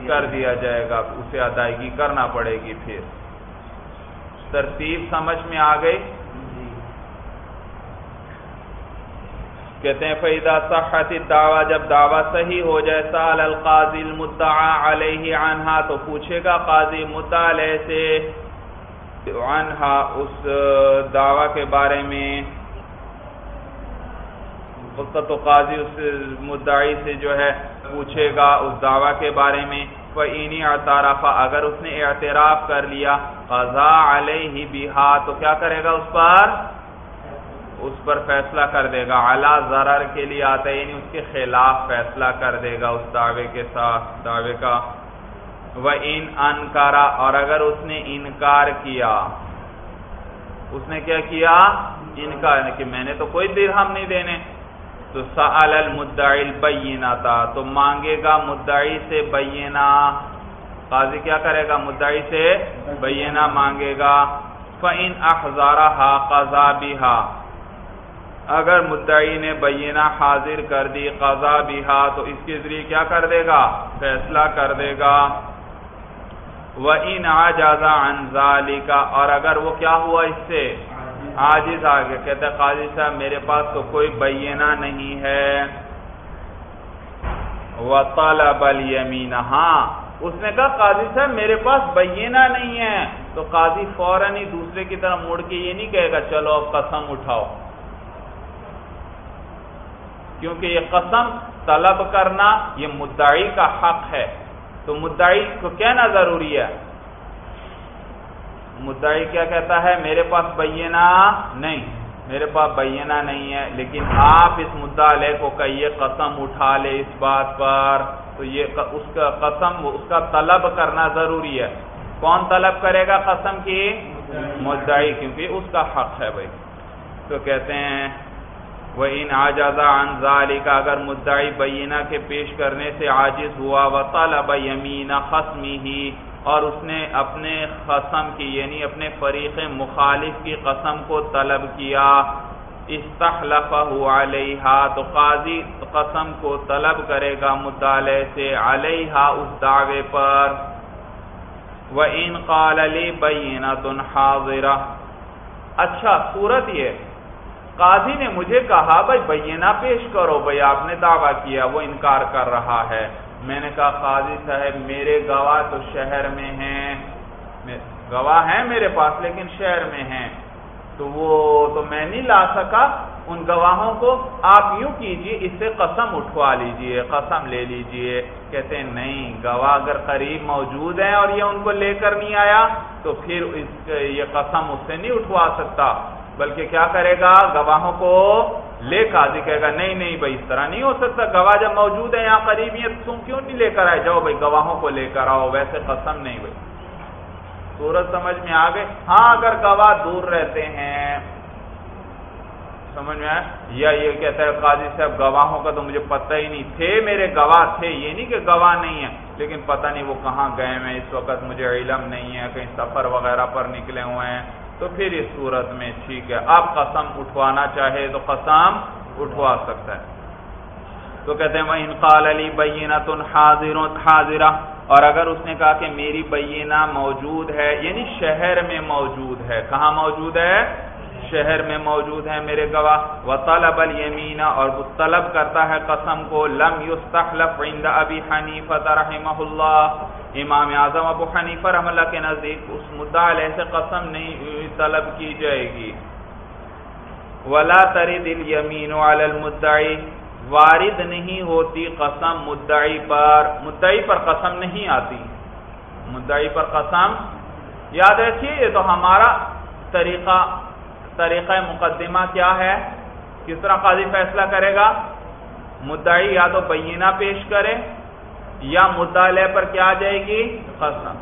کر دیا جائے گا۔ اسے ادائیگی کرنا پڑے گی پھر۔ ترتیب سمجھ میں آ گئی؟ کہتے ہیں فیدا صحت دعویٰ جب دعویٰ صحیح ہو جائے سال القاضی المدعا علیہ عنہا تو پوچھے گا قاضی مدعا سے عنہا اس دعویٰ کے بارے میں اس کا تو قاضی اس مدعی سے جو ہے پوچھے گا اس دعویٰ کے بارے میں فعینی اعترافہ اگر اس نے اعتراف کر لیا، قضا علیہ بہا، تو کیا کرے گا اس پر؟ اس پر فیصلہ کر دے گا۔ اعلیٰ ضرر کے لیے آتا ہے یعنی اس کے خلاف فیصلہ کر دے گا اس دعوے کے ساتھ، دعوے کا۔ وہ ان انکارا اور اگر اس نے انکار کیا۔ اس نے کیا کیا؟ انکار یعنی کہ میں نے تو کوئی درہم نہیں دینے۔ تو سال المدعی البینہ تو مانگے گا مدعی سے بینہ۔ قاضی کیا کرے گا؟ مدعی سے بینہ مانگے گا۔ فَإِنْ أَحْزَارَهَا قَذَابِهَا اگر مدعی نے بینہ حاضر کر دی قضا بھی تو اس کے ذریعے کیا کر دے گا؟ فیصلہ کر دے گا۔ وہ ان آجازہ انزالی کا اور اگر وہ کیا ہوا اس سے؟ آجز آگے کہتے قاضی صاحب، میرے پاس تو کوئی بینہ نہیں ہے۔ وہ الیمین ہاں اس نے کہا، قاضی صاحب، میرے پاس بینہ نہیں ہے۔ تو قاضی فوراً ہی دوسرے کی طرح مڑ کے یہ نہیں کہے گا، چلو اب قسم اٹھاؤ۔ کیونکہ یہ قسم طلب کرنا، یہ مدعی کا حق ہے۔ تو مدعی کو کہنا ضروری ہے۔ مدعی کیا کہتا ہے، میرے پاس بینہ نہیں، میرے پاس بینہ نہیں ہے، لیکن آپ اس مدعا لے کو کہیے، قسم اٹھا لے اس بات پر، تو یہ اس کا قسم، اس کا طلب کرنا ضروری ہے۔ کون طلب کرے گا قسم کی؟ مدعی، کیونکہ اس کا حق ہے بھائی۔ تو کہتے ہیں وہ ان آجازہ انزالی کا اگر مدعی بینہ کے پیش کرنے سے عاجز ہوا و طلب یمین خسمی ہی اور اس نے اپنے قسم کی یعنی اپنے فریق مخالف کی قسم کو طلب کیا۔ استخلف علیہ تو قاضی قسم کو طلب کرے گا مطالعے سے علیہ اس دعوے پر۔ وہ ان قال علی بینہ تن اچھا صورت یہ، قاضی نے مجھے کہا، بھائی، بینہ پیش کرو، بھائی، آپ نے دعویٰ کیا، وہ انکار کر رہا ہے۔ میں نے کہا، قاضی صاحب، میرے گواہ تو شہر میں ہیں۔ گواہ ہیں میرے پاس، لیکن شہر میں ہیں۔ تو وہ تو میں نہیں لا سکا۔ ان گواہوں کو آپ یوں کیجیے، اس سے قسم اٹھوا لیجیے، قسم لے لیجیے۔ کہتے ہیں، نہیں، گواہ اگر قریب موجود ہیں اور یہ ان کو لے کر نہیں آیا، تو پھر اس یہ قسم اس سے نہیں اٹھوا سکتا۔ بلکہ کیا کرے گا؟ گواہوں کو لے قاضی کہے گا، نہیں نہیں بھائی، اس طرح نہیں ہو سکتا۔ گواہ جب موجود ہے یہاں قریب یہ تم کیوں نہیں لے کر آئے؟ جاؤ بھائی، گواہوں کو لے کر آؤ، ویسے قسم نہیں بھائی۔ سورج سمجھ میں آ گئے ہاں اگر گواہ دور رہتے ہیں، سمجھ میں آئے؟ یا یہ کہتا ہے، قاضی صاحب، گواہوں کا تو مجھے پتہ ہی نہیں۔ تھے میرے گواہ، تھے، یہ نہیں کہ گواہ نہیں ہے لیکن پتہ نہیں وہ کہاں گئے میں اس وقت مجھے علم نہیں ہے، کہیں سفر وغیرہ پر نکلے ہوئے ہیں۔ تو پھر اس صورت میں ٹھیک ہے۔ آپ قسم اٹھوانا چاہے تو قسم اٹھوا سکتا ہے۔ تو کہتے ہیں وہ انقال علی بینہ تن حاضر اور اگر اس نے کہا کہ میری بینہ موجود ہے یعنی شہر میں موجود ہے۔ کہاں موجود ہے؟ شہر میں موجود ہیں میرے گواہ۔ و طلب الیمین اور وہ طلب کرتا ہے قسم کو۔ لم یستحلف عند ابی حنیفہ رحمہ اللہ امام اعظم ابو حنیفہ رحم اللہ کے نزدیک اس مدعا علیہ سے قسم نہیں طلب کی جائے گی۔ ولا ترد الیمین علی المدعی وارد نہیں ہوتی قسم مدعی پر۔ مدعی پر قسم نہیں آتی۔ مدعی پر قسم۔ یاد رکھیے، یہ تو ہمارا طریقہ طریقہ مقدمہ کیا ہے؟ کس طرح قاضی فیصلہ کرے گا؟ مدعی یا تو بینہ پیش کرے یا مدعلے پر کیا آ جائے گی؟ قسم۔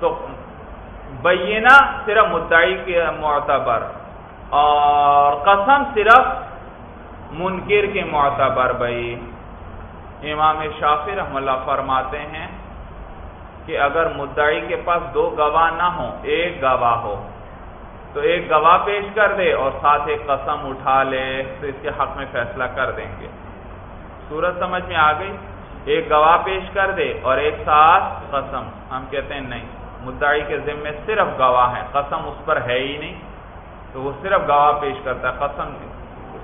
تو بینہ صرف مدعی کے معتبر اور قسم صرف منکر کے معتبر بھائی۔ امام شافی رحم اللہ فرماتے ہیں کہ اگر مدعی کے پاس دو گواہ نہ ہوں، ایک گواہ ہو تو ایک گواہ پیش کر دے اور ساتھ ایک قسم اٹھا لے، تو اس کے حق میں فیصلہ کر دیں گے۔ صورت سمجھ میں آ گئی؟ ایک گواہ پیش کر دے اور ایک ساتھ قسم۔ ہم کہتے ہیں نہیں، مدعی کے ذمے صرف گواہ ہے قسم اس پر ہے ہی نہیں۔ تو وہ صرف گواہ پیش کرتا ہے، قسم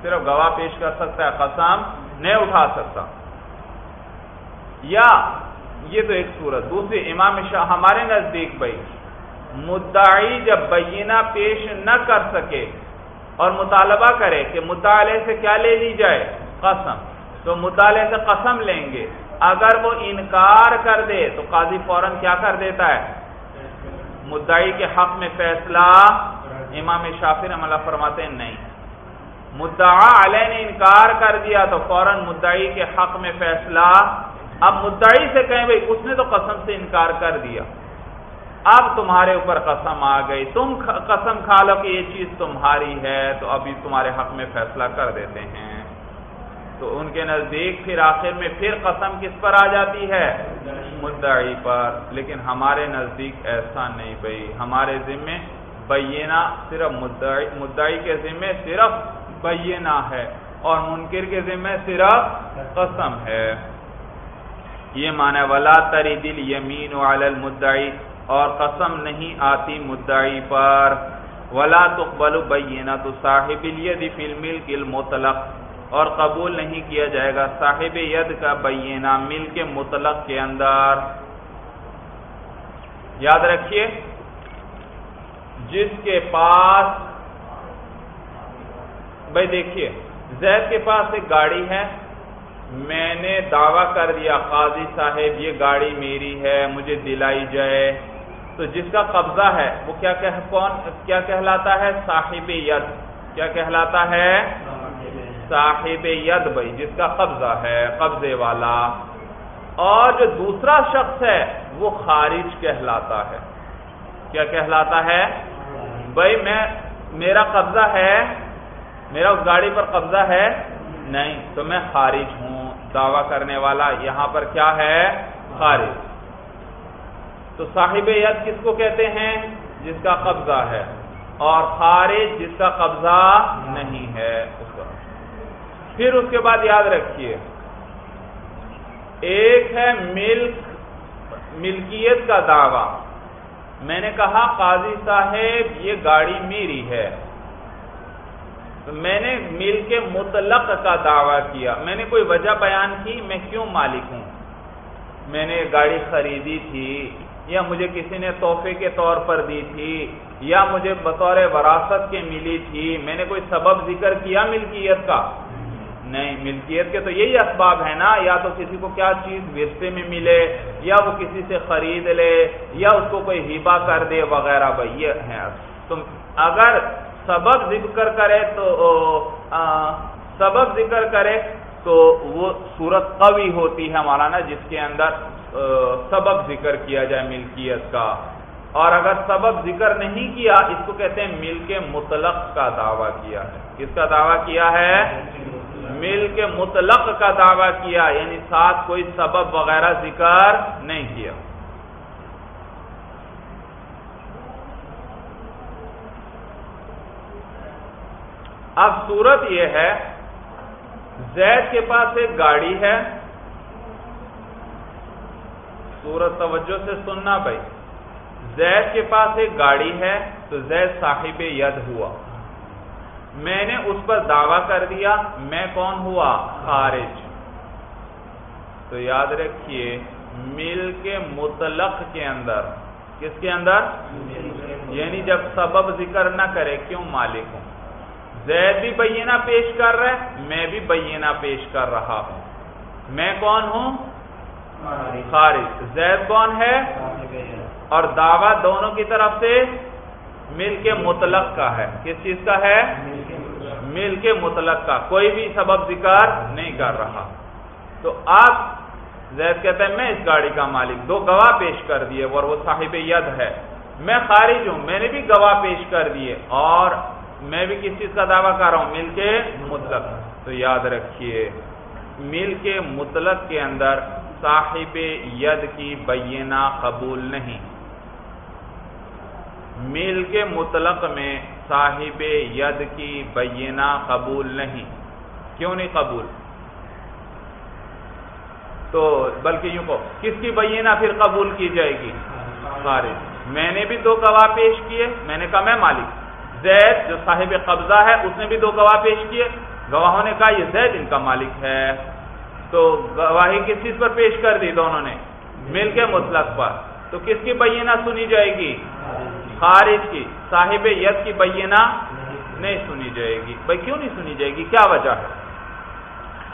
صرف گواہ پیش کر سکتا ہے، قسم نہیں اٹھا سکتا۔ یا یہ تو ایک صورت دوسری امام شاہ، ہمارے نزدیک بھائی مدعی جب بینہ پیش نہ کر سکے اور مطالبہ کرے کہ مطالعے سے کیا لے لی جائے؟ قسم۔ تو مطالعے سے قسم لیں گے۔ اگر وہ انکار کر دے تو قاضی فوراً کیا کر دیتا ہے؟ مدعی کے حق میں فیصلہ۔ امام شافر عملہ فرماتے ہیں، نہیں۔ مدعا علیہ نے انکار کر دیا تو فوراً مدعی کے حق میں فیصلہ۔ اب مدعی سے کہیں بھائی، اس نے تو قسم سے انکار کر دیا۔ اب تمہارے اوپر قسم آ گئی، تم قسم کھا لو کہ یہ چیز تمہاری ہے، تو ابھی تمہارے حق میں فیصلہ کر دیتے ہیں۔ تو ان کے نزدیک پھر آخر میں پھر قسم کس پر آ جاتی ہے؟ مدعی پر۔ لیکن ہمارے نزدیک ایسا نہیں بھائی۔ ہمارے ذمے بینہ صرف مدعی مدعی کے ذمے صرف بینہ ہے، اور منکر کے ذمے صرف قسم ہے۔ یہ معنی ولا تری دل یمین وال المدعی اور قسم نہیں آتی مدعی پر۔ ولا تقبل بینہ تو صاحب الید فی الملک المطلق۔ اور قبول نہیں کیا جائے گا صاحب ید کا بینہ مل کے مطلق کے اندر۔ یاد رکھیے، جس کے پاس، بھائی دیکھیے، زید کے پاس ایک گاڑی ہے۔ میں نے دعویٰ کر دیا، قاضی صاحب، یہ گاڑی میری ہے، مجھے دلائی جائے۔ تو جس کا قبضہ ہے، وہ کیا کہ کون، کیا کہلاتا ہے؟ صاحب ید۔ کیا کہلاتا ہے؟ صاحب ید بھائی، جس کا قبضہ ہے، قبضے والا۔ اور جو دوسرا شخص ہے، وہ خارج کہلاتا ہے۔ کیا کہلاتا ہے؟ بھائی، میں، میرا قبضہ ہے، میرا اس گاڑی پر قبضہ ہے؟ نہیں، تو میں خارج ہوں۔ دعویٰ کرنے والا یہاں پر کیا ہے؟ خارج۔ تو صاحب ید کس کو کہتے ہیں؟ جس کا قبضہ ہے۔ اور خارج جس کا قبضہ نہیں ہے، اس کا پھر اس کے بعد یاد رکھیے، ایک ہے ملک، ملکیت کا دعویٰ۔ میں نے کہا، قاضی صاحب، یہ گاڑی میری ہے۔ تو میں نے مل کے مطلق کا دعویٰ کیا۔ میں نے کوئی وجہ بیان کی؟ میں کیوں مالک ہوں؟ میں نے گاڑی خریدی تھی۔ یا مجھے کسی نے تحفے کے طور پر دی تھی، یا مجھے بطور وراثت کے ملی تھی، میں نے کوئی سبب ذکر کیا ملکیت کا؟ نہیں، ملکیت کے تو یہی اسباب ہے نا، یا تو کسی کو کیا چیز ورثے میں ملے، یا وہ کسی سے خرید لے، یا اس کو کوئی ہیبا کر دے وغیرہ۔ بھائی، یہ ہے تم اگر سبب ذکر کرے تو سبب ذکر کرے تو وہ صورت قوی ہوتی ہے مولانا، جس کے اندر سبب ذکر کیا جائے ملکیت کا۔ اور اگر سبب ذکر نہیں کیا، اس کو کہتے ہیں مل کے مطلق کا دعویٰ کیا ہے۔ کس کا دعویٰ کیا ہے؟ مل کے مطلق کا دعویٰ کیا یعنی ساتھ کوئی سبب وغیرہ ذکر نہیں کیا۔ اب صورت یہ ہے، زید کے پاس ایک گاڑی ہے۔ صورت توجہ سے سننا بھائی۔ زید کے پاس ایک گاڑی ہے تو زید صاحب ید ہوا۔ میں نے اس پر دعویٰ کر دیا، میں کون ہوا؟ خارج۔ تو یاد رکھیے، مل کے مطلق کے اندر۔ کس کے اندر؟ یعنی جب سبب ذکر نہ کرے، کیوں مالک ہوں؟ زید بھی بینہ پیش کر رہا ہے، میں بھی بینہ پیش کر رہا ہوں۔ میں کون ہوں؟ خارج. زید کون ہے؟ اور دعویٰ دونوں کی طرف سے مل کے مطلق کا ہے. کس چیز کا ہے؟ مل کے مطلق کا. کوئی بھی سبب ذکر نہیں کر رہا. تو آپ زید کہتے ہیں، میں اس گاڑی کا مالک، دو گواہ پیش کر دیے اور وہ صاحب ید ہے. میں خارج ہوں، میں نے بھی گواہ پیش کر دیے اور میں بھی کس چیز کا دعویٰ کر رہا ہوں؟ مل کے مطلق. تو یاد رکھیے، مل کے مطلق کے اندر صاحب ید کی بینہ قبول نہیں۔ مل کے مطلق میں صاحب ید کی بینہ قبول نہیں۔ کیوں نہیں قبول؟ تو بلکہ یوں کو کس کی بینہ پھر قبول کی جائے گی؟ خارج۔ میں نے بھی دو گواہ پیش کیے، میں نے کہا میں مالک۔ زید جو صاحب قبضہ ہے، اس نے بھی دو گواہ پیش کیے۔ گواہوں نے کہا یہ زید ان کا مالک ہے۔ تو گواہی کس چیز پر پیش کر دی دونوں نے؟ مل کے مطلق پر۔ تو کس کی بینہ سنی جائے گی؟ خارج کی۔ صاحب ید کی بینہ نہیں سنی جائے گی۔ بھائی کیوں نہیں سنی جائے گی؟ کیا وجہ ہے؟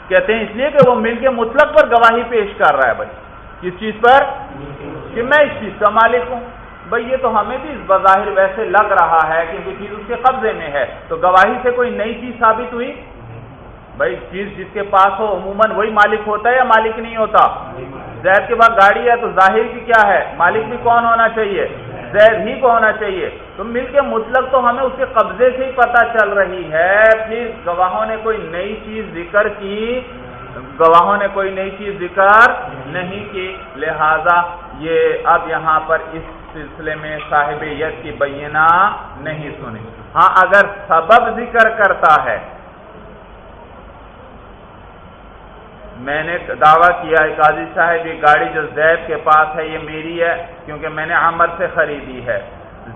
کہتے ہیں اس لیے کہ وہ مل کے مطلق پر گواہی پیش کر رہا ہے بھائی۔ کس چیز پر؟ کہ میں اس چیز کا مالک ہوں۔ بھائی یہ تو ہمیں بھی بظاہر ویسے لگ رہا ہے کیونکہ چیز اس کے قبضے میں ہے۔ تو گواہی سے کوئی نئی چیز ثابت ہوئی؟ بھائی، چیز جس کے پاس ہو، عموماً وہی مالک ہوتا ہے یا مالک نہیں ہوتا؟ زید کے بعد گاڑی ہے تو ظاہر کی کیا ہے؟ مالک بھی کون ہونا چاہیے؟ زید ہی کو ہونا چاہیے۔ تو مل کے مطلق تو ہمیں اس کے قبضے سے ہی پتہ چل رہی ہے۔ پھر گواہوں نے کوئی نئی چیز ذکر کی؟ گواہوں نے کوئی نئی چیز ذکر نہیں کی۔ لہذا یہ اب یہاں پر اس سلسلے میں صاحب یت کی بینہ نہیں سنی ہاں اگر سبب ذکر کرتا ہے میں نے دعویٰ کیا ہے قاضی صاحب، یہ گاڑی جو زید کے پاس ہے، یہ میری ہے، کیونکہ میں نے عمر سے خریدی ہے۔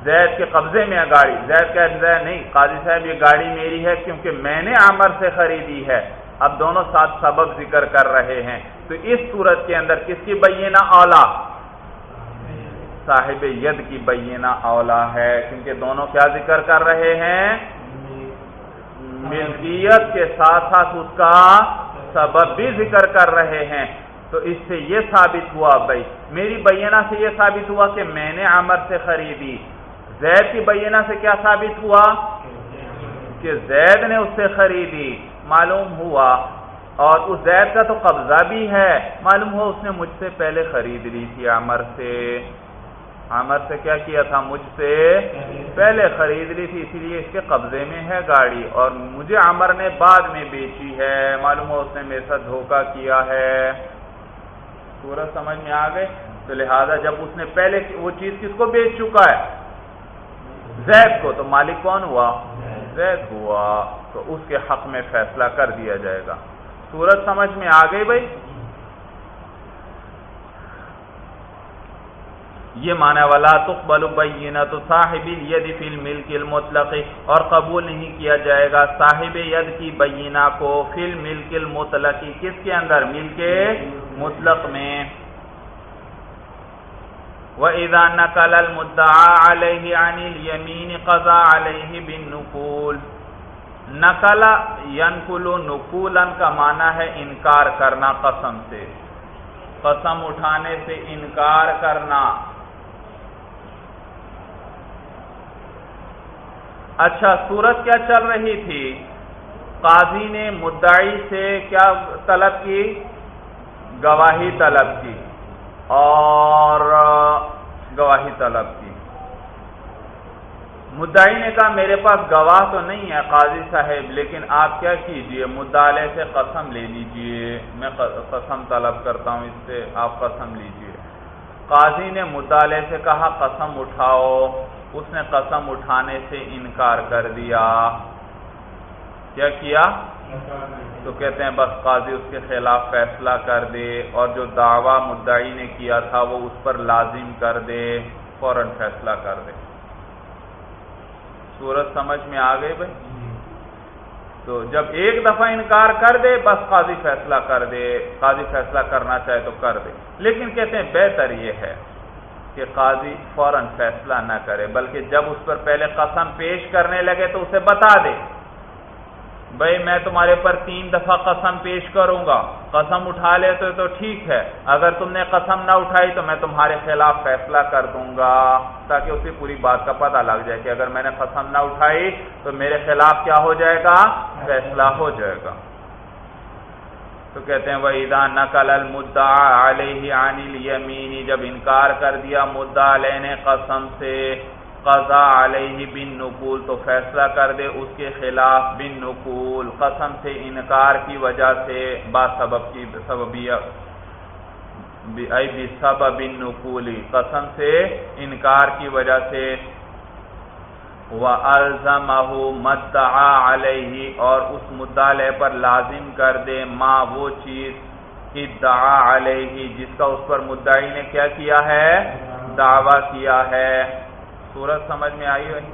زید کے قبضے میں ہے گاڑی۔ زید کا زید نہیں، قاضی صاحب، یہ گاڑی میری ہے کیونکہ میں نے عمر سے خریدی ہے۔ اب دونوں ساتھ سبب ذکر کر رہے ہیں۔ تو اس صورت کے اندر کس کی بینہ اولا؟ صاحب ید کی بینہ اولا ہے۔ کیونکہ دونوں کیا ذکر کر رہے ہیں؟ ملکیت کے ساتھ ساتھ اس کا سبب بھی ذکر کر رہے ہیں۔ تو اس سے یہ ثابت ہوا بھائی، میری بینہ سے یہ ثابت ہوا کہ میں نے عمر سے خریدی۔ زید کی بینہ سے کیا ثابت ہوا؟ کہ زید نے اس سے خریدی۔ معلوم ہوا۔ اور اس زید کا تو قبضہ بھی ہے۔ معلوم ہوا اس نے مجھ سے پہلے خرید لی تھی عمر سے۔ عمر سے کیا کیا تھا؟ مجھ سے پہلے خرید لی تھی، اسی لیے اس کے قبضے میں ہے گاڑی اور مجھے عمر نے بعد میں بیچی ہے۔ معلوم ہو اس نے میرے ساتھ دھوکہ کیا ہے۔ پورا سمجھ میں آ گئے؟ تو لہذا جب اس نے پہلے وہ چیز کس کو بیچ چکا ہے؟ زید کو۔ تو مالک کون ہوا؟ زید ہوا۔ تو اس کے حق میں فیصلہ کر دیا جائے گا۔ سورج سمجھ میں آ گئی بھائی؟ یہ مانا والا تقبل بینت صاحب ید فی الملک المطلق، اور قبول نہیں کیا جائے گا صاحب ید کی بینہ کو فی الملک المطلق۔ کس کے اندر؟ ملک مطلق میں۔ وَإِذَا نَقَلَ الْمُدَّعَى عَلَيْهِ عَنِ الْيَمِينِ قَضَى عَلَيْهِ بِالنُّقُولِ۔ نقل ینقل نقولا کا معنی ہے انکار کرنا، قسم سے۔ قسم اٹھانے سے انکار کرنا۔ اچھا صورت کیا چل رہی تھی؟ قاضی نے مدعی سے کیا طلب کی؟ گواہی طلب کی اور گواہی طلب کی۔ مدعی نے کہا، میرے پاس گواہ تو نہیں ہے قاضی صاحب، لیکن آپ کیا کیجیے؟ مدعلے سے قسم لے لیجیے۔ میں قسم طلب کرتا ہوں، اس سے آپ قسم لیجیے۔ قاضی نے مدعلے سے کہا، قسم اٹھاؤ۔ اس نے قسم اٹھانے سے انکار کر دیا۔ کیا کیا؟ تو کہتے ہیں، بس قاضی اس کے خلاف فیصلہ کر دے اور جو دعویٰ مدعی نے کیا تھا، وہ اس پر لازم کر دے، فوراً فیصلہ کر دے۔ صورت سمجھ میں آ گئی بھائی؟ تو جب ایک دفعہ انکار کر دے، بس قاضی فیصلہ کر دے، قاضی فیصلہ کرنا چاہے تو کر دے۔ لیکن کہتے ہیں بہتر یہ ہے کہ قاضی فوراً فیصلہ نہ کرے، بلکہ جب اس پر پہلے قسم پیش کرنے لگے تو اسے بتا دے۔ بھائی میں تمہارے پر تین دفعہ قسم پیش کروں گا۔ قسم اٹھا لیتے تو ٹھیک ہے۔ اگر تم نے قسم نہ اٹھائی تو میں تمہارے خلاف فیصلہ کر دوں گا۔ تاکہ اسی پوری بات کا پتہ لگ جائے کہ اگر میں نے قسم نہ اٹھائی تو میرے خلاف کیا ہو جائے گا؟ فیصلہ ہو جائے گا۔ تو کہتے ہیں وہ ادا نقل المدا علیہ علی یمینی جب انکار کر دیا مدعا لینے قسم سے قضا علیہ بن نقول تو فیصلہ کر دے اس کے خلاف بن نقول قسم سے انکار کی وجہ سے، با سبب کی سب بن نقولی قسم سے انکار کی وجہ سے۔ وہ الزم مدعا علیہ اور اس مدعلے پر لازم کر دے، ماں وہ چیز ادعا علیہ، جس کا اس پر مدعی نے کیا کیا ہے؟ دعویٰ کیا ہے۔ صورت سمجھ میں آئی ہوئی۔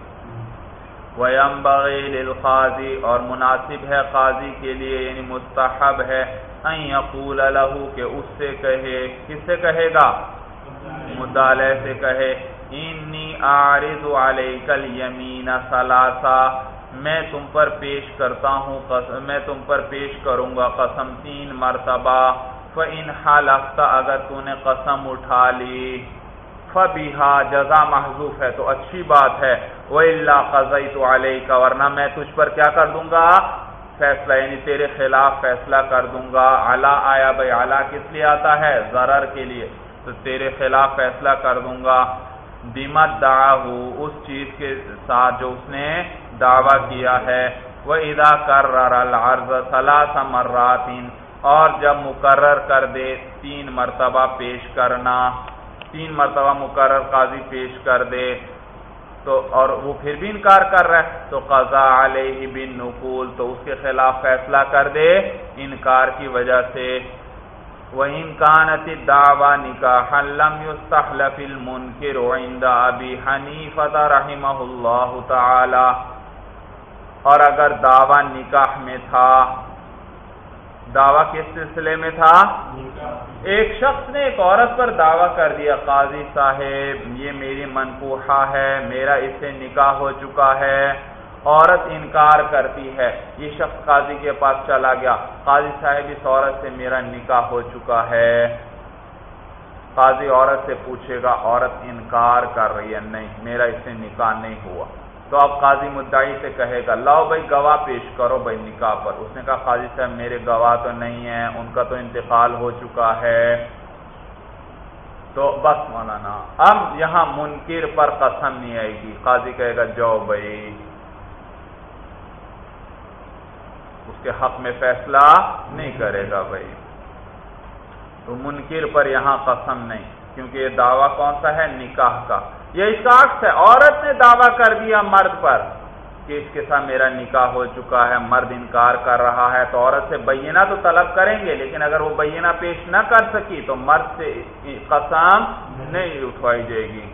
ویم بغیل قاضی اور مناسب ہے قاضی کے لیے یعنی مستحب ہے یقول لہو کہ اس سے کہے۔ کس سے کہے گا؟ مدالے سے کہے۔ انی عارض علیک الیمین ثلاثہ میں تم پر پیش کرتا ہوں میں تم پر پیش کروں گا قسم تین مرتبہ۔ فَإِنْ حَلَفْتَ، اگر تو نے قسم اٹھا لی۔ فبیحا جزا محضوف ہے، تو اچھی بات ہے۔ وہ اللہ قزئی تو علیہ کا ورنہ میں تجھ پر کیا کر دوں گا؟ فیصلہ یعنی تیرے خلاف فیصلہ کر دوں گا۔ اعلیٰ آیا بھائی اعلیٰ کس لیے آتا ہے؟ ضرر کے لیے۔ تو تیرے خلاف فیصلہ کر دوں گا۔ دیمت دعا ہو اس چیز کے ساتھ جو اس نے دعویٰ کیا ہے۔ وہ ادا کر العرض ثلاث اور جب مقرر کر دے، تین مرتبہ پیش کرنا۔ تین مرتبہ مقرر قاضی پیش کر دے تو اور وہ پھر بھی انکار کر رہا ہے تو قضا علیہ بن نقول تو اس کے خلاف فیصلہ کر دے انکار کی وجہ سے۔ وہ امکانت دعوی نکاح لم يستحلف المنکر عند ابی حنیفہ رحمہ اللہ تعالی اور اگر دعوی نکاح میں تھا دعویٰ کس سلسلے میں تھا؟ ایک شخص نے ایک عورت پر دعویٰ کر دیا، قاضی صاحب، یہ میری منقوحہ ہے، میرا اس سے نکاح ہو چکا ہے، عورت انکار کرتی ہے۔ یہ شخص قاضی کے پاس چلا گیا۔ قاضی صاحب، اس عورت سے میرا نکاح ہو چکا ہے۔ قاضی عورت سے پوچھے گا، عورت انکار کر رہی ہے؟ نہیں، میرا اس سے نکاح نہیں ہوا۔ تو اب قاضی مدعی سے کہے گا، لاؤ بھائی گواہ پیش کرو بھائی نکاح پر۔ اس نے کہا، قاضی صاحب، میرے گواہ تو نہیں ہیں، ان کا تو انتقال ہو چکا ہے۔ تو بس مولانا، اب یہاں منکر پر قسم نہیں آئے گی۔ قاضی کہے گا، جاؤ بھائی۔ اس کے حق میں فیصلہ نہیں کرے گا بھائی۔ تو منکر پر یہاں قسم نہیں، کیونکہ یہ دعویٰ کون سا ہے؟ نکاح کا۔ یہ اس کا عکس ہے، عورت نے دعویٰ کر دیا مرد پر کہ اس کے ساتھ میرا نکاح ہو چکا ہے، مرد انکار کر رہا ہے، تو عورت سے بینہ تو طلب کریں گے، لیکن اگر وہ بینہ پیش نہ کر سکی تو مرد سے قسم نہیں اٹھوائی جائے گی۔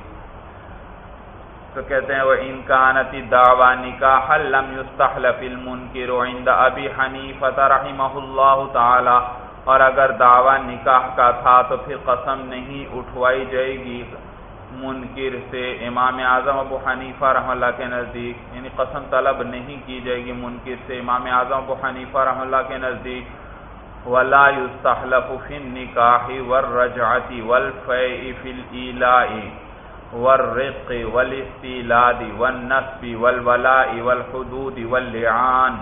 تو کہتے ہیں وہ انکانتی دعوی نکاح لم يستحلف المنکر عند ابی حنیفہ رحمہ اللہ تعالی اور اگر دعوی نکاح کا تھا تو پھر قسم نہیں اٹھوائی جائے گی۔ منکر سے امام اعظم ابو حنیفہ رحم اللہ کے نزدیک یعنی قسم طلب نہیں کی جائے گی منکر سے امام اعظم ابو حنیفہ رحم اللہ کے نزدیک، ولا يستحلف في النكاح والرجعه والفيء في الايلاء والرق والاستيلاد والنسب والولاء والحدود واللعان۔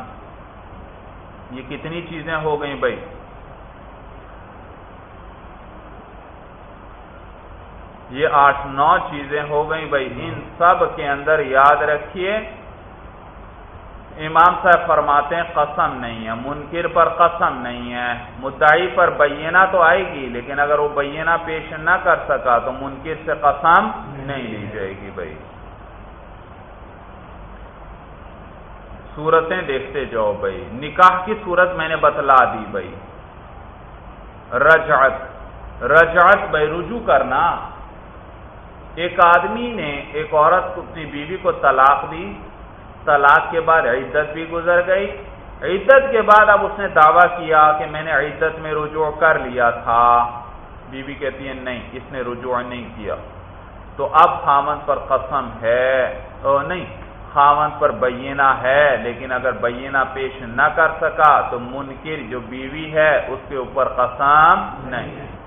یہ کتنی چیزیں ہو گئیں بھائی؟ یہ آٹھ نو چیزیں ہو گئیں۔ بھائی ان سب کے اندر یاد رکھیے، امام صاحب فرماتے ہیں قسم نہیں ہے، منکر پر قسم نہیں ہے۔ مدعی پر بینہ تو آئے گی، لیکن اگر وہ بینہ پیش نہ کر سکا تو منکر سے قسم نہیں لی جائے گی۔ بھائی صورتیں دیکھتے جاؤ۔ بھائی نکاح کی صورت میں نے بتلا دی۔ بھائی رجعت رجعت بھائی رجوع کرنا۔ ایک آدمی نے ایک عورت کو اپنی بیوی کو طلاق دی۔ طلاق کے بعد عدت بھی گزر گئی۔ عدت کے بعد اب اس نے دعویٰ کیا کہ میں نے عدت میں رجوع کر لیا تھا۔ بی بی کہتی ہے نہیں، اس نے رجوع نہیں کیا۔ تو اب خامن پر قسم ہے۔ او نہیں خامن پر بینہ ہے، لیکن اگر بینہ پیش نہ کر سکا تو منکر جو بیوی ہے اس کے اوپر قسم نہیں۔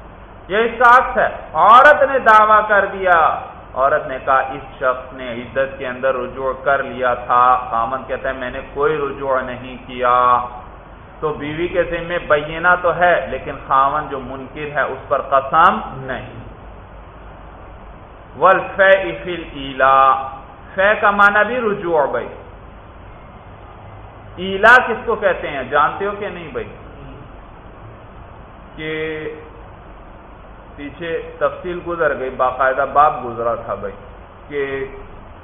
یہ اس کا عکس ہے۔ عورت نے دعویٰ کر دیا۔ عورت نے کہا، اس شخص نے عزت کے اندر رجوع کر لیا تھا۔ خامن کہتا ہے، میں نے کوئی رجوع نہیں کیا۔ تو بیوی کے ذمے بینہ تو ہے، لیکن خامن جو منکر ہے، اس پر قسم نہیں۔ ایلا فے کا معنی بھی رجوع بھائی۔ ایلا کس کو کہتے ہیں؟ جانتے ہو کہ نہیں بھائی؟ کہ پیچھے تفصیل گزر گئی، باقاعدہ باپ گزرا تھا بھائی، کہ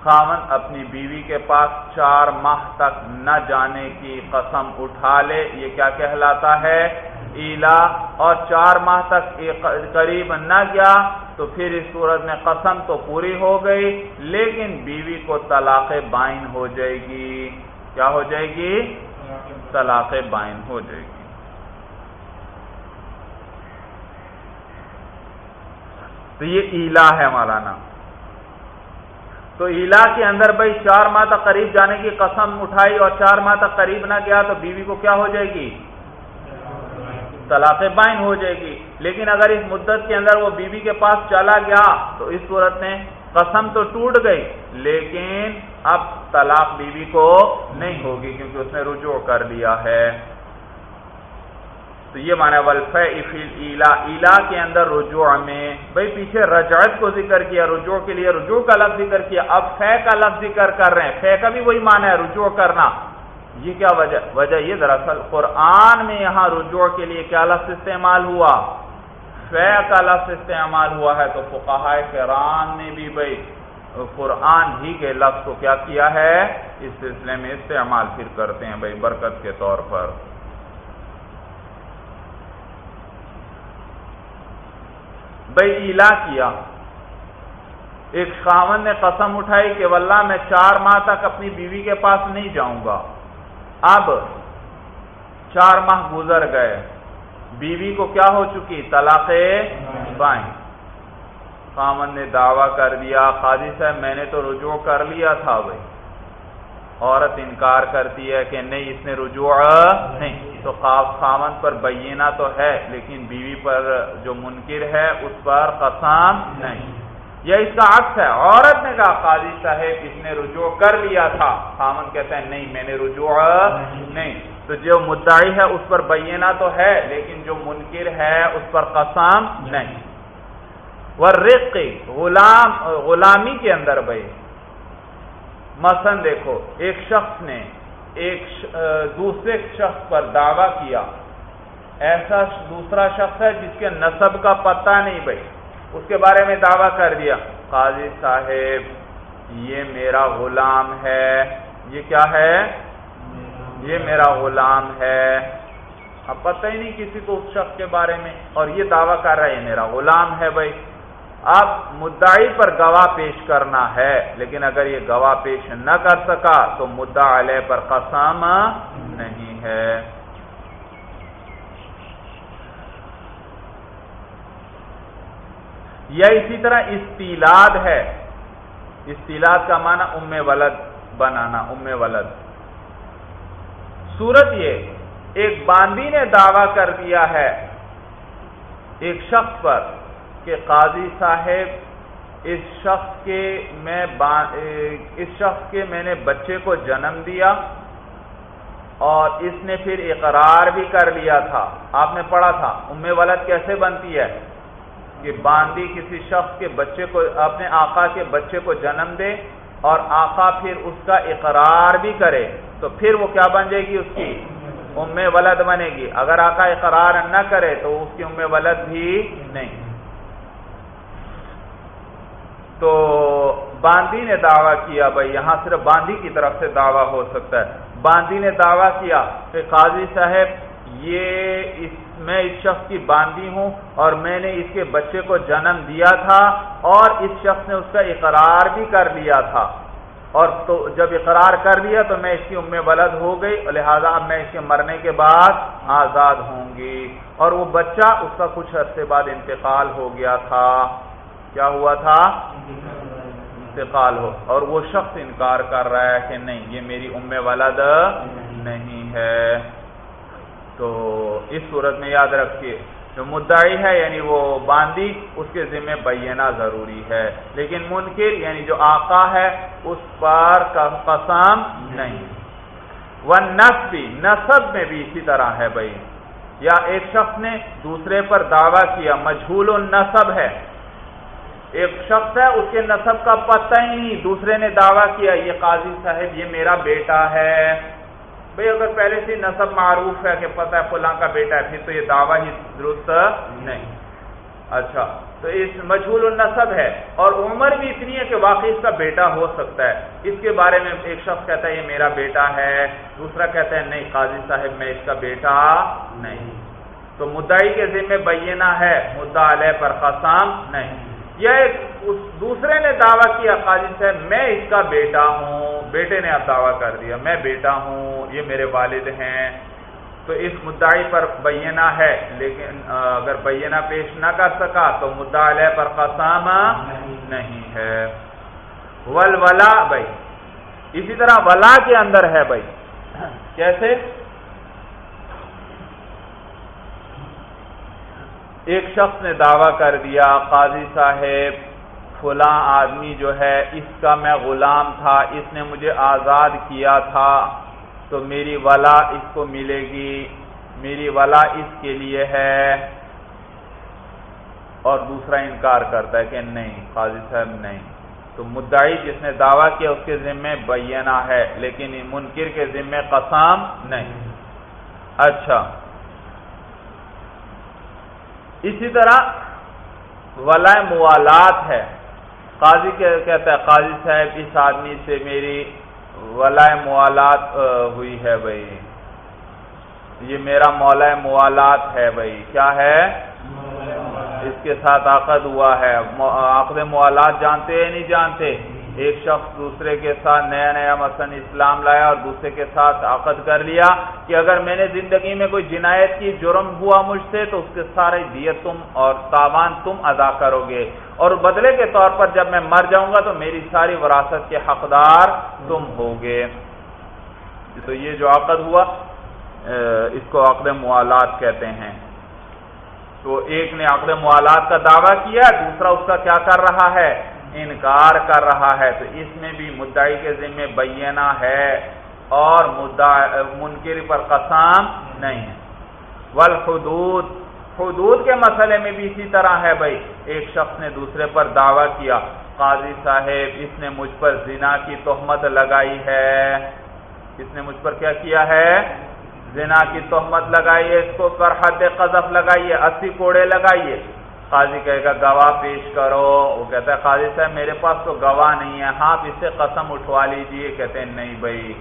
خامن اپنی بیوی کے پاس چار ماہ تک نہ جانے کی قسم اٹھا لے، یہ کیا کہلاتا ہے؟ ایلا، اور چار ماہ تک قریب نہ گیا، تو پھر اس صورت میں قسم تو پوری ہو گئی، لیکن بیوی کو طلاق بائن ہو جائے گی۔ کیا ہو جائے گی؟ طلاق بائن ہو جائے گی۔ تو یہ ایلا ہے مولانا۔ تو ایلا کے اندر بھائی چار ماہ تک قریب جانے کی قسم اٹھائی اور چار ماہ تک قریب نہ گیا تو بیوی کو کیا ہو جائے گی؟ طلاق بائن ہو جائے گی۔ لیکن اگر اس مدت کے اندر وہ بیوی کے پاس چلا گیا تو اس صورت میں قسم تو ٹوٹ گئی۔ لیکن اب طلاق بیوی کو نہیں ہوگی کیونکہ اس نے رجوع کر لیا ہے۔ تو یہ مانا ولفا ایلا ایلا کے اندر رجوع میں۔ بھائی پیچھے رجعت کو ذکر کیا، رجوع کے لیے رجوع کا لفظ ذکر کیا، اب فے کا لفظ ذکر کر رہے ہیں۔ فے کا بھی وہی مانا ہے، رجوع کرنا۔ یہ کیا وجہ وجہ یہ دراصل قرآن میں یہاں رجوع کے لیے کیا لفظ استعمال ہوا؟ فے کا لفظ استعمال ہوا ہے تو فقہ فران نے بھی بھائی قرآن ہی کے لفظ کو کیا کیا ہے؟ اس سلسلے میں استعمال پھر کرتے ہیں بھائی برکت کے طور پر۔ بھائی ایلا کیا۔ ایک خاون نے قسم اٹھائی کہ واللہ میں چار ماہ تک اپنی بیوی کے پاس نہیں جاؤں گا۔ اب چار ماہ گزر گئے۔ بیوی کو کیا ہو چکی؟ طلاق بائیں۔ خامن نے دعویٰ کر دیا قاضی صاحب میں نے تو رجوع کر لیا تھا بھائی۔ عورت انکار کرتی ہے کہ نہیں، اس نے رجوع نہیں۔ تو خامن پر بینہ تو ہے، لیکن بیوی پر جو منکر ہے، اس پر قسم نہیں۔ یہ اس کا عکس ہے۔ عورت نے کہا، قاضی صاحب، اس نے رجوع کر لیا تھا۔ خامن کہتے ہیں نہیں، میں نے رجوع نہیں۔ تو جو مدعی ہے، اس پر بینہ تو ہے، لیکن جو منکر ہے، اس پر قسم نہیں۔ ورق غلام، غلامی کے اندر بھائی۔ مثلا دیکھو، ایک شخص نے ایک دوسرے شخص پر دعویٰ کیا، ایسا دوسرا شخص ہے جس کے نصب کا پتہ نہیں بھائی۔ اس کے بارے میں دعویٰ کر دیا، قاضی صاحب، یہ میرا غلام ہے۔ یہ کیا ہے؟ یہ میرا غلام ہے۔ اب پتہ ہی نہیں کسی کو اس شخص کے بارے میں، اور یہ دعویٰ کر رہا ہے، یہ میرا غلام ہے بھائی۔ اب مدعی پر گواہ پیش کرنا ہے، لیکن اگر یہ گواہ پیش نہ کر سکا تو مدعا علیہ پر قسم نہیں ہے۔ یا اسی طرح استیلاد ہے۔ استیلاد کا معنی ام ولد بنانا، ام ولد۔ صورت یہ، ایک باندی نے دعویٰ کر دیا ہے ایک شخص پر۔ کہ قاضی صاحب، اس شخص کے میں اس شخص کے میں نے بچے کو جنم دیا اور اس نے پھر اقرار بھی کر لیا تھا۔ آپ نے پڑھا تھا، ام ولد کیسے بنتی ہے؟ کہ باندی کسی شخص کے بچے کو، اپنے آقا کے بچے کو جنم دے اور آقا پھر اس کا اقرار بھی کرے۔ تو پھر وہ کیا بن جائے گی اس کی؟ ام ولد بنے گی۔ اگر آقا اقرار نہ کرے تو اس کی ام ولد بھی نہیں۔ تو باندی نے دعویٰ کیا بھائی، یہاں صرف باندی کی طرف سے دعویٰ ہو سکتا ہے۔ باندی نے دعویٰ کیا کہ قاضی صاحب، یہ اس، میں اس شخص کی باندھی ہوں اور میں نے اس کے بچے کو جنم دیا تھا اور اس شخص نے اس کا اقرار بھی کر لیا تھا۔ اور تو جب اقرار کر دیا تو میں اس کی ام ولد ہو گئی لہذا اب میں اس کے مرنے کے بعد آزاد ہوں گی۔ اور وہ بچہ اس کا کچھ عرصے بعد انتقال ہو گیا تھا۔ کیا ہوا تھا؟ انتقال ہو۔ اور وہ شخص انکار کر رہا ہے کہ نہیں، یہ میری ام ولد نہیں ہے۔ تو اس صورت میں یاد رکھیے، جو مدعی ہے یعنی وہ باندی، اس کے ذمہ بینہ ضروری ہے۔ لیکن منکر یعنی جو آقا ہے، اس پر قسم نہیں۔ وہ نصبی نصب میں بھی اسی طرح ہے بھائی۔ یا ایک شخص نے دوسرے پر دعویٰ کیا، مجھول النصب ہے۔ ایک شخص ہے، اس کے نصب کا پتہ ہی نہیں۔ دوسرے نے دعویٰ کیا، یہ قاضی صاحب، یہ میرا بیٹا ہے۔ بھئی اگر پہلے سے نصب معروف ہے کہ پتہ ہے فلاں کا بیٹا ہے، پھر تو یہ دعویٰ ہی درست نہیں۔ اچھا تو اس مجھول النصب ہے۔ اور عمر بھی اتنی ہے کہ واقعی اس کا بیٹا ہو سکتا ہے۔ اس کے بارے میں ایک شخص کہتا ہے، یہ میرا بیٹا ہے۔ دوسرا کہتا ہے، نہیں قاضی صاحب، میں اس کا بیٹا نہیں۔ تو مدعی کے ذمہ بینہ ہے، مدعا علیہ پر قسم نہیں۔ یہ دوسرے نے دعویٰ کیا قاضی صاحب، میں اس کا بیٹا ہوں، بیٹے نے اب دعویٰ کر دیا، میں بیٹا ہوں، یہ میرے والد ہیں۔ تو اس مدعی پر بینہ ہے، لیکن اگر بینہ پیش نہ کر سکا تو مدعا علیہ پر قسام نہیں ہے۔ ول ولا بھائی، اسی طرح ولا کے اندر ہے بھائی۔ کیسے؟ ایک شخص نے دعویٰ کر دیا، قاضی صاحب، فلاں آدمی جو ہے، اس کا میں غلام تھا، اس نے مجھے آزاد کیا تھا، تو میری ولا اس کو ملے گی، میری ولا اس کے لیے ہے۔ اور دوسرا انکار کرتا ہے کہ نہیں، قاضی صاحب نہیں۔ تو مدعی جس نے دعویٰ کیا، اس کے ذمے بینہ ہے، لیکن منکر کے ذمے قسام نہیں۔ اچھا۔ اسی طرح ولا موالات ہے۔ قاضی کہتا ہے، قاضی صاحب، اس آدمی سے میری ولا موالات ہوئی ہے بھائی۔ یہ میرا مولا موالات ہے بھائی۔ کیا ہے؟ اس کے ساتھ عقد ہوا ہے۔ عقد موالات جانتے یا نہیں جانتے؟ ایک شخص دوسرے کے ساتھ نیا نیا مثلا اسلام لایا اور دوسرے کے ساتھ عقد کر لیا کہ اگر میں نے زندگی میں کوئی جنایت کی، جرم ہوا مجھ سے، تو اس کے سارے دیت تم اور تاوان تم ادا کرو گے۔ اور بدلے کے طور پر جب میں مر جاؤں گا تو میری ساری وراثت کے حقدار تم ہوگے۔ تو یہ جو عقد ہوا اس کو عقد موالات کہتے ہیں۔ تو ایک نے عقد موالات کا دعویٰ کیا، دوسرا اس کا کیا کر رہا ہے؟ انکار کر رہا ہے تو اس میں بھی مدعی کے ذمہ بینہ ہے اور منکر پر قسام نہیں ہے۔ والحدود، حدود کے مسئلے میں بھی اسی طرح ہے بھائی۔ ایک شخص نے دوسرے پر دعویٰ کیا۔ قاضی صاحب، اس نے مجھ پر زنا کی تہمت لگائی ہے۔ اس نے مجھ پر کیا کیا ہے؟ زنا کی تہمت لگائی ہے، اس کو پر حد قذف لگائیے اسی کوڑے لگائیے قاضی کہے گا، گواہ پیش کرو. وہ کہتا ہے قاضی صاحب، میرے پاس تو گواہ نہیں ہے. ہاں اس سے قسم اٹھوا لیجیے کہتے ہیں، نہیں بھائی،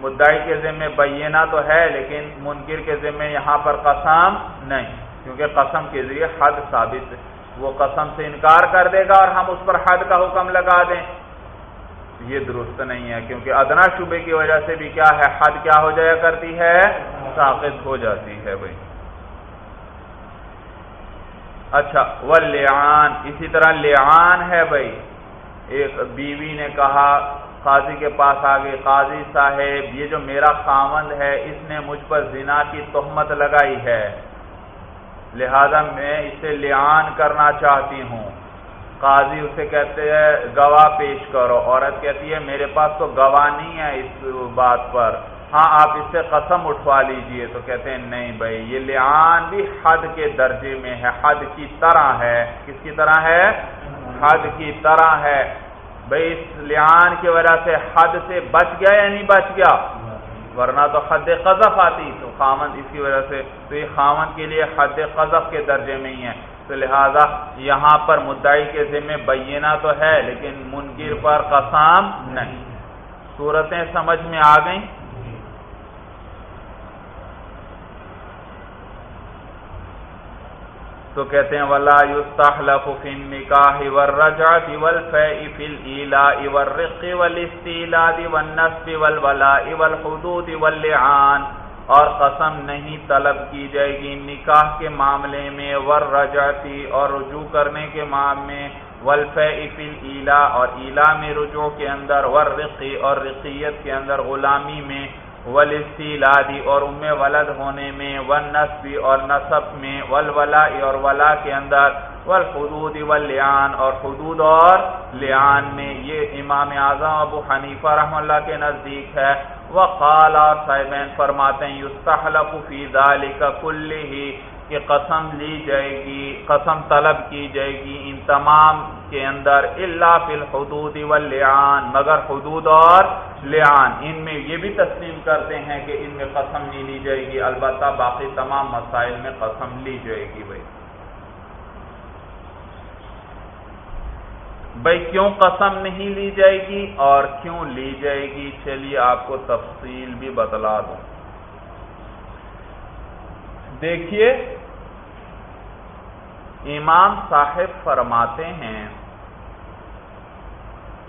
مدعی کے ذمے بینہ تو ہے، لیکن منکر کے ذمے یہاں پر قسم نہیں، کیونکہ قسم کے ذریعے حد ثابت وہ قسم سے انکار کر دے گا اور ہم اس پر حد کا حکم لگا دیں۔ یہ درست نہیں ہے، کیونکہ ادنا شبے کی وجہ سے بھی کیا ہے، حد کیا ہو جایا کرتی ہے؟ ثابت ہو جاتی ہے بھائی۔ اچھا وہ لیان اسی طرح لیان ہے بھائی۔ ایک بیوی نے کہا، قاضی کے پاس آگے قاضی صاحب، یہ جو میرا خامند ہے، اس نے مجھ پر زنا کی تہمت لگائی ہے۔ لہذا میں اسے لیان کرنا چاہتی ہوں۔ قاضی اسے کہتے ہیں، گواہ پیش کرو۔ عورت کہتی ہے، میرے پاس تو گواہ نہیں ہے اس بات پر۔ ہاں آپ اس سے قسم اٹھوا لیجیے۔ تو کہتے ہیں، نہیں بھائی، یہ لعان بھی حد کے درجے میں ہے، حد کی طرح ہے۔ کس کی طرح ہے؟ حد کی طرح ہے۔ بھائی، اس لعان کی وجہ سے حد سے بچ گیا یا نہیں بچ گیا؟ ورنہ تو حد قذف آتی۔ تو خامن اس کی وجہ سے تو یہ خامن کے لیے حد قذف کے درجے میں ہی ہے۔ تو لہذا یہاں پر مدعی کے ذمہ بینہ تو ہے، لیکن منکر پر قسام نہیں۔ صورتیں سمجھ میں آ گئیں؟ تو کہتے ہیں، ولا يستحلف في النكاح والرجعه والفاء في الايلاء والرق والاستيلاد والنسب والولاء والحدود واللعان اور قسم نہیں طلب کی جائے گی نکاح کے معاملے میں ور رجعتی اور رجوع کرنے کے معاملے میں ولفع فی الا اور ایلا میں رجوع کے اندر ور رقی اور رقیت کے اندر غلامی میں ولادی اور ام ولد ہونے میں ون نصبی اور نصب میں ولولا اور ولا کے اندر، والحدود واللیان اور حدود اور لیان میں۔ یہ امام اعظم ابو حنیفہ رحم اللہ کے نزدیک ہے۔ وقال اور صاحبین فرماتے ہیں، یستحلق فی ذالک کلہ کہ قسم لی جائے گی، قسم طلب کی جائے گی ان تمام کے اندر اللہ فی الحدود واللعان، مگر حدود اور لعان۔ ان میں یہ بھی تسلیم کرتے ہیں کہ ان میں قسم نہیں لی جائے گی، البتہ باقی تمام مسائل میں قسم لی جائے گی بھائی۔ بھائی، کیوں قسم نہیں لی جائے گی اور کیوں لی جائے گی؟ چلیے آپ کو تفصیل بھی بتلا دوں۔ دیکھیے، امام صاحب فرماتے ہیں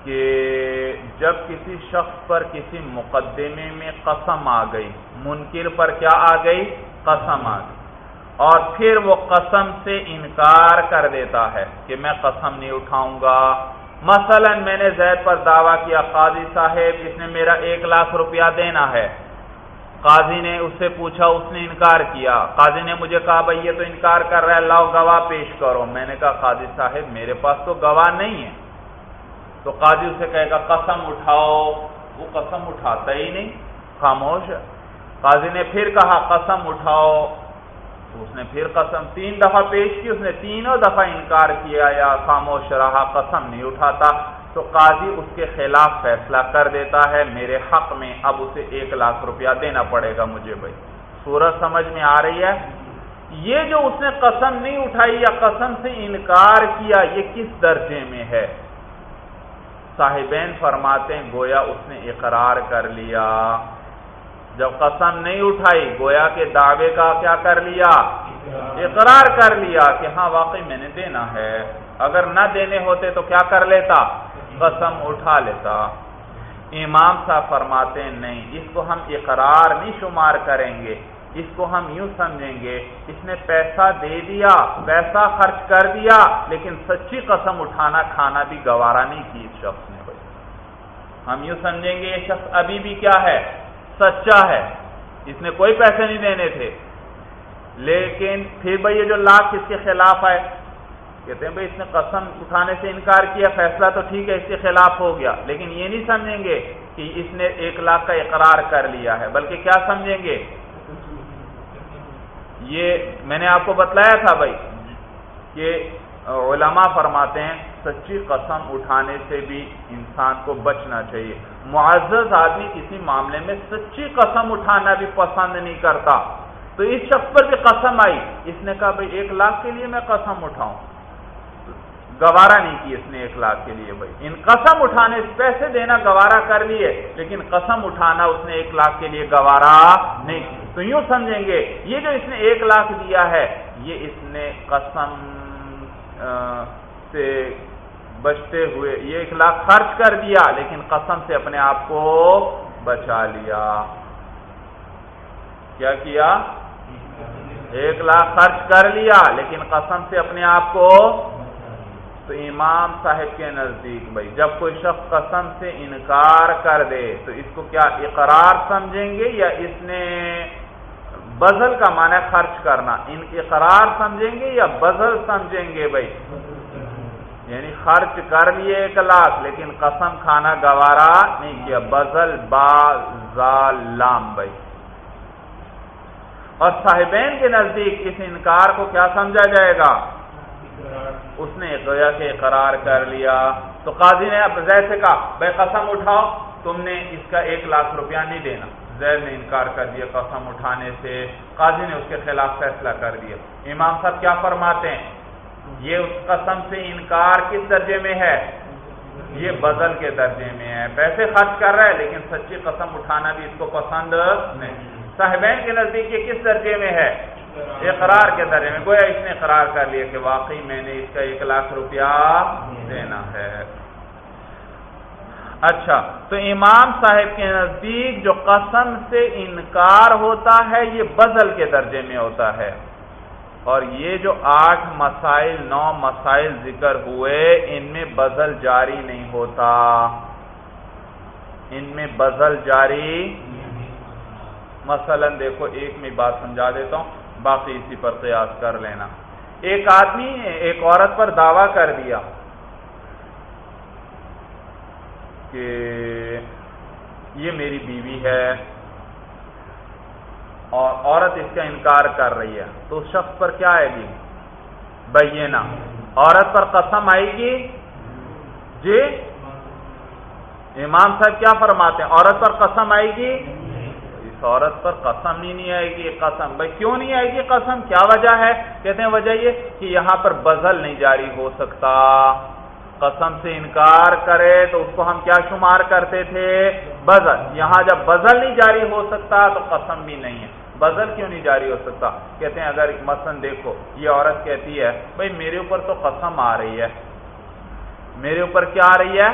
کہ جب کسی شخص پر کسی مقدمے میں قسم آ گئی، منکر پر کیا آ گئی؟ قسم آ گئی۔ اور پھر وہ قسم سے انکار کر دیتا ہے کہ میں قسم نہیں اٹھاؤں گا۔ مثلا میں نے زید پر دعویٰ کیا، قاضی صاحب، اس نے میرا ایک لاکھ روپیہ دینا ہے۔ قاضی نے اس سے پوچھا، اس نے انکار کیا۔ قاضی نے مجھے کہا، بھائی، یہ تو انکار کر رہا ہے، لاؤ گواہ پیش کرو۔ میں نے کہا، قاضی صاحب، میرے پاس تو گواہ نہیں ہے۔ تو قاضی اسے کہے گا، قسم اٹھاؤ۔ وہ قسم اٹھاتا ہی نہیں، خاموش قاضی نے پھر کہا، قسم اٹھاؤ۔ تو اس نے پھر قسم، تین دفعہ پیش کی، اس نے تینوں دفعہ انکار کیا، یا خاموش رہا، قسم نہیں اٹھاتا۔ تو قاضی اس کے خلاف فیصلہ کر دیتا ہے، میرے حق میں اب اسے ایک لاکھ روپیہ دینا پڑے گا مجھے بھائی۔ سورج سمجھ میں آ رہی ہے؟ یہ جو اس نے قسم نہیں اٹھائی یا قسم سے انکار کیا، یہ کس درجے میں ہے؟ صاحبین فرماتے ہیں، گویا اس نے اقرار کر لیا۔ جب قسم نہیں اٹھائی، گویا کے دعوے کا کیا کر لیا؟ اقرار کر لیا کہ ہاں واقعی میں نے دینا ہے۔ اگر نہ دینے ہوتے تو کیا کر لیتا؟ قسم اٹھا لیتا۔ امام صاحب فرماتے ہیں، نہیں، اس کو ہم اقرار نہیں شمار کریں گے، اس کو ہم یوں سمجھیں گے، اس نے پیسہ دے دیا، پیسہ خرچ کر دیا، لیکن سچی قسم اٹھانا، کھانا بھی گوارا نہیں کی اس شخص نے ہم یوں سمجھیں گے، یہ شخص ابھی بھی کیا ہے؟ سچا ہے۔ اس نے کوئی پیسے نہیں دینے تھے۔ لیکن پھر بھائی یہ جو لاکھ اس کے خلاف ہے کہتے ہیں بھائی اس نے قسم اٹھانے سے انکار کیا، فیصلہ تو ٹھیک ہے، اس کے خلاف ہو گیا۔ لیکن یہ نہیں سمجھیں گے کہ اس نے ایک لاکھ کا اقرار کر لیا ہے، بلکہ کیا سمجھیں گے؟ یہ میں نے آپ کو بتلایا تھا بھائی کہ علماء فرماتے ہیں سچی قسم اٹھانے سے بھی انسان کو بچنا چاہیے۔ معزز آدمی کسی معاملے میں سچی قسم اٹھانا بھی پسند نہیں کرتا۔ تو اس شخص پر بھی قسم آئی۔ اس نے کہا، بھائی ایک لاکھ کے لیے میں قسم اٹھاؤں۔ گوارا نہیں کی اس نے ایک لاکھ کے لیے بھائی۔ ان قسم اٹھانے پیسے دینا گوارا کر لیے، لیکن قسم اٹھانا اس نے ایک لاکھ کے لیے گوارا نہیں تو یوں سمجھیں گے، یہ جو اس نے ایک لاکھ دیا ہے، یہ اس نے قسم سے بچتے ہوئے یہ ایک لاکھ خرچ کر دیا، لیکن قسم سے اپنے آپ کو بچا لیا۔ کیا کیا؟ ایک لاکھ خرچ کر لیا، لیکن قسم سے اپنے آپ کو تو امام صاحب کے نزدیک بھائی، جب کوئی شخص قسم سے انکار کر دے، تو اس کو کیا اقرار سمجھیں گے یا اس نے بزل کا معنی خرچ کرنا؟ ان اقرار سمجھیں گے یا بزل سمجھیں گے بھائی؟ یعنی خرچ کر لیے ایک لاکھ، لیکن قسم کھانا گوارا نہیں کیا بزل با لام بھائی۔ اور صاحبین کے نزدیک اس انکار کو کیا سمجھا جائے گا؟ اس نے گویا کے اقرار کر لیا۔ تو قاضی نے اب زید سے کہا، بھائی قسم اٹھاؤ، تم نے اس کا ایک لاکھ روپیہ نہیں دینا۔ زید نے انکار کر دیا قسم اٹھانے سے۔ قاضی نے اس کے خلاف فیصلہ کر دیا۔ امام صاحب کیا فرماتے ہیں؟ یہ اس قسم سے انکار کس درجے میں ہے؟ یہ بدل کے درجے میں ہے۔ پیسے خرچ کر رہا ہے، لیکن سچی قسم اٹھانا بھی اس کو پسند نہیں۔ صاحبین کے نزدیک یہ کس درجے میں ہے؟ اقرار کے درجے میں گویا اس نے اقرار کر لیا کہ واقعی میں نے اس کا ایک لاکھ روپیہ دینا ہے۔ اچھا تو امام صاحب کے نزدیک جو قسم سے انکار ہوتا ہے، یہ بزل کے درجے میں ہوتا ہے۔ اور یہ جو آٹھ مسائل، نو مسائل ذکر ہوئے، ان میں بزل جاری نہیں ہوتا۔ ان میں بزل جاری مثلا دیکھو، ایک میں بات سمجھا دیتا ہوں۔ باقی اسی پر قیاس کر لینا۔ ایک آدمی، ایک عورت پر دعویٰ کر دیا کہ یہ میری بیوی ہے اور عورت اس کا انکار کر رہی ہے۔ تو اس شخص پر کیا آئے گی؟ بینا عورت پر قسم آئے گی؟ جی؟ امام صاحب کیا فرماتے ہیں؟ عورت پر قسم آئے گی؟ اس عورت پر قسم نہیں نہیں آئے گی قسم۔ بھائی کیوں نہیں آئے گی قسم؟ کیا وجہ ہے؟ کہتے ہیں وجہ یہ کہ یہاں پر بزل نہیں جاری ہو سکتا۔ قسم سے انکار کرے تو اس کو ہم کیا شمار کرتے تھے؟ بزل۔ یہاں جب بزل نہیں جاری ہو سکتا تو قسم بھی نہیں ہے۔ بزل کیوں نہیں جاری ہو سکتا؟ کہتے ہیں اگر مثلا دیکھو، یہ عورت کہتی ہے، بھائی میرے اوپر تو قسم آ رہی ہے۔ میرے اوپر کیا آ رہی ہے؟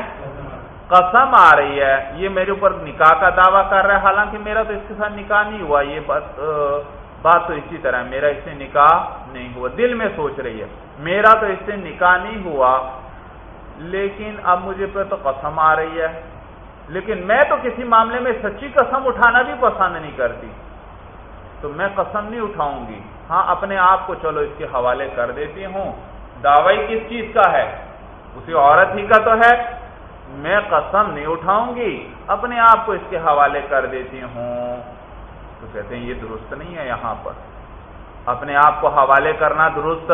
قسم آ رہی ہے، یہ میرے اوپر نکاح کا دعویٰ کر رہا ہے، حالانکہ میرا تو اس کے ساتھ نکاح نہیں ہوا، یہ بات بات تو اسی طرح میرا اس سے نکاح نہیں ہوا، دل میں سوچ رہی ہے، میرا تو اس سے نکاح نہیں ہوا، لیکن اب مجھے پہ تو قسم آ رہی ہے۔ لیکن میں تو کسی معاملے میں سچی قسم اٹھانا بھی پسند نہیں کرتی، تو میں قسم نہیں اٹھاؤں گی۔ ہاں اپنے آپ کو چلو اس کے حوالے کر دیتی ہوں۔ دعوی کس چیز کا ہے؟ اسی عورت ہی کا تو ہے۔ میں قسم نہیں اٹھاؤں گی، اپنے آپ کو اس کے حوالے کر دیتی ہوں۔ تو کہتے ہیں، یہ درست نہیں ہے یہاں پر۔ اپنے آپ کو حوالے کرنا درست۔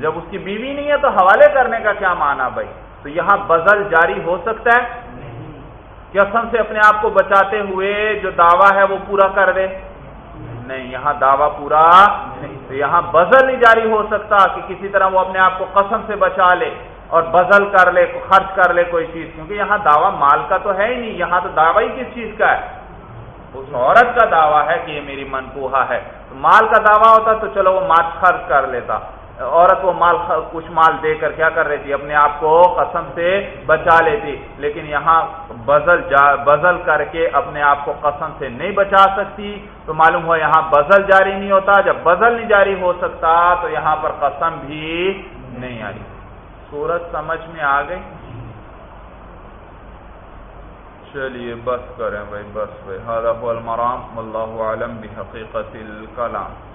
جب اس کی بیوی نہیں ہے تو حوالے کرنے کا کیا مانا بھائی؟ تو یہاں بزل جاری ہو سکتا ہے؟ قسم سے اپنے آپ کو بچاتے ہوئے جو دعویٰ ہے وہ پورا کر دے۔ نہیں، یہاں دعویٰ پورا نہیں۔ تو یہاں بزل نہیں جاری ہو سکتا کہ کسی طرح وہ اپنے آپ کو قسم سے بچا لے۔ اور بزل کر لے، خرچ کر لے کوئی چیز، کیونکہ یہاں دعویٰ مال کا تو ہے ہی نہیں، یہاں تو دعویٰ ہی کس چیز کا ہے؟ اس عورت کا دعویٰ ہے کہ یہ میری منقوہ ہے۔ تو مال کا دعویٰ ہوتا تو چلو وہ مال خرچ کر لیتا۔ عورت وہ مال کچھ مال دے کر کیا کر رہی تھی؟ اپنے آپ کو قسم سے بچا لیتی۔ لیکن یہاں بزل جا، بزل کر کے اپنے آپ کو قسم سے نہیں بچا سکتی۔ تو معلوم ہو یہاں بزل جاری نہیں ہوتا۔ جب بزل نہیں جاری ہو سکتا تو یہاں پر قسم بھی نہیں آئی۔ صورت سمجھ میں آ گئی؟ چلیے، بس کریں بھائی، بس بھائی۔ المرام اللہ عالم بھی حقیقت الکلام۔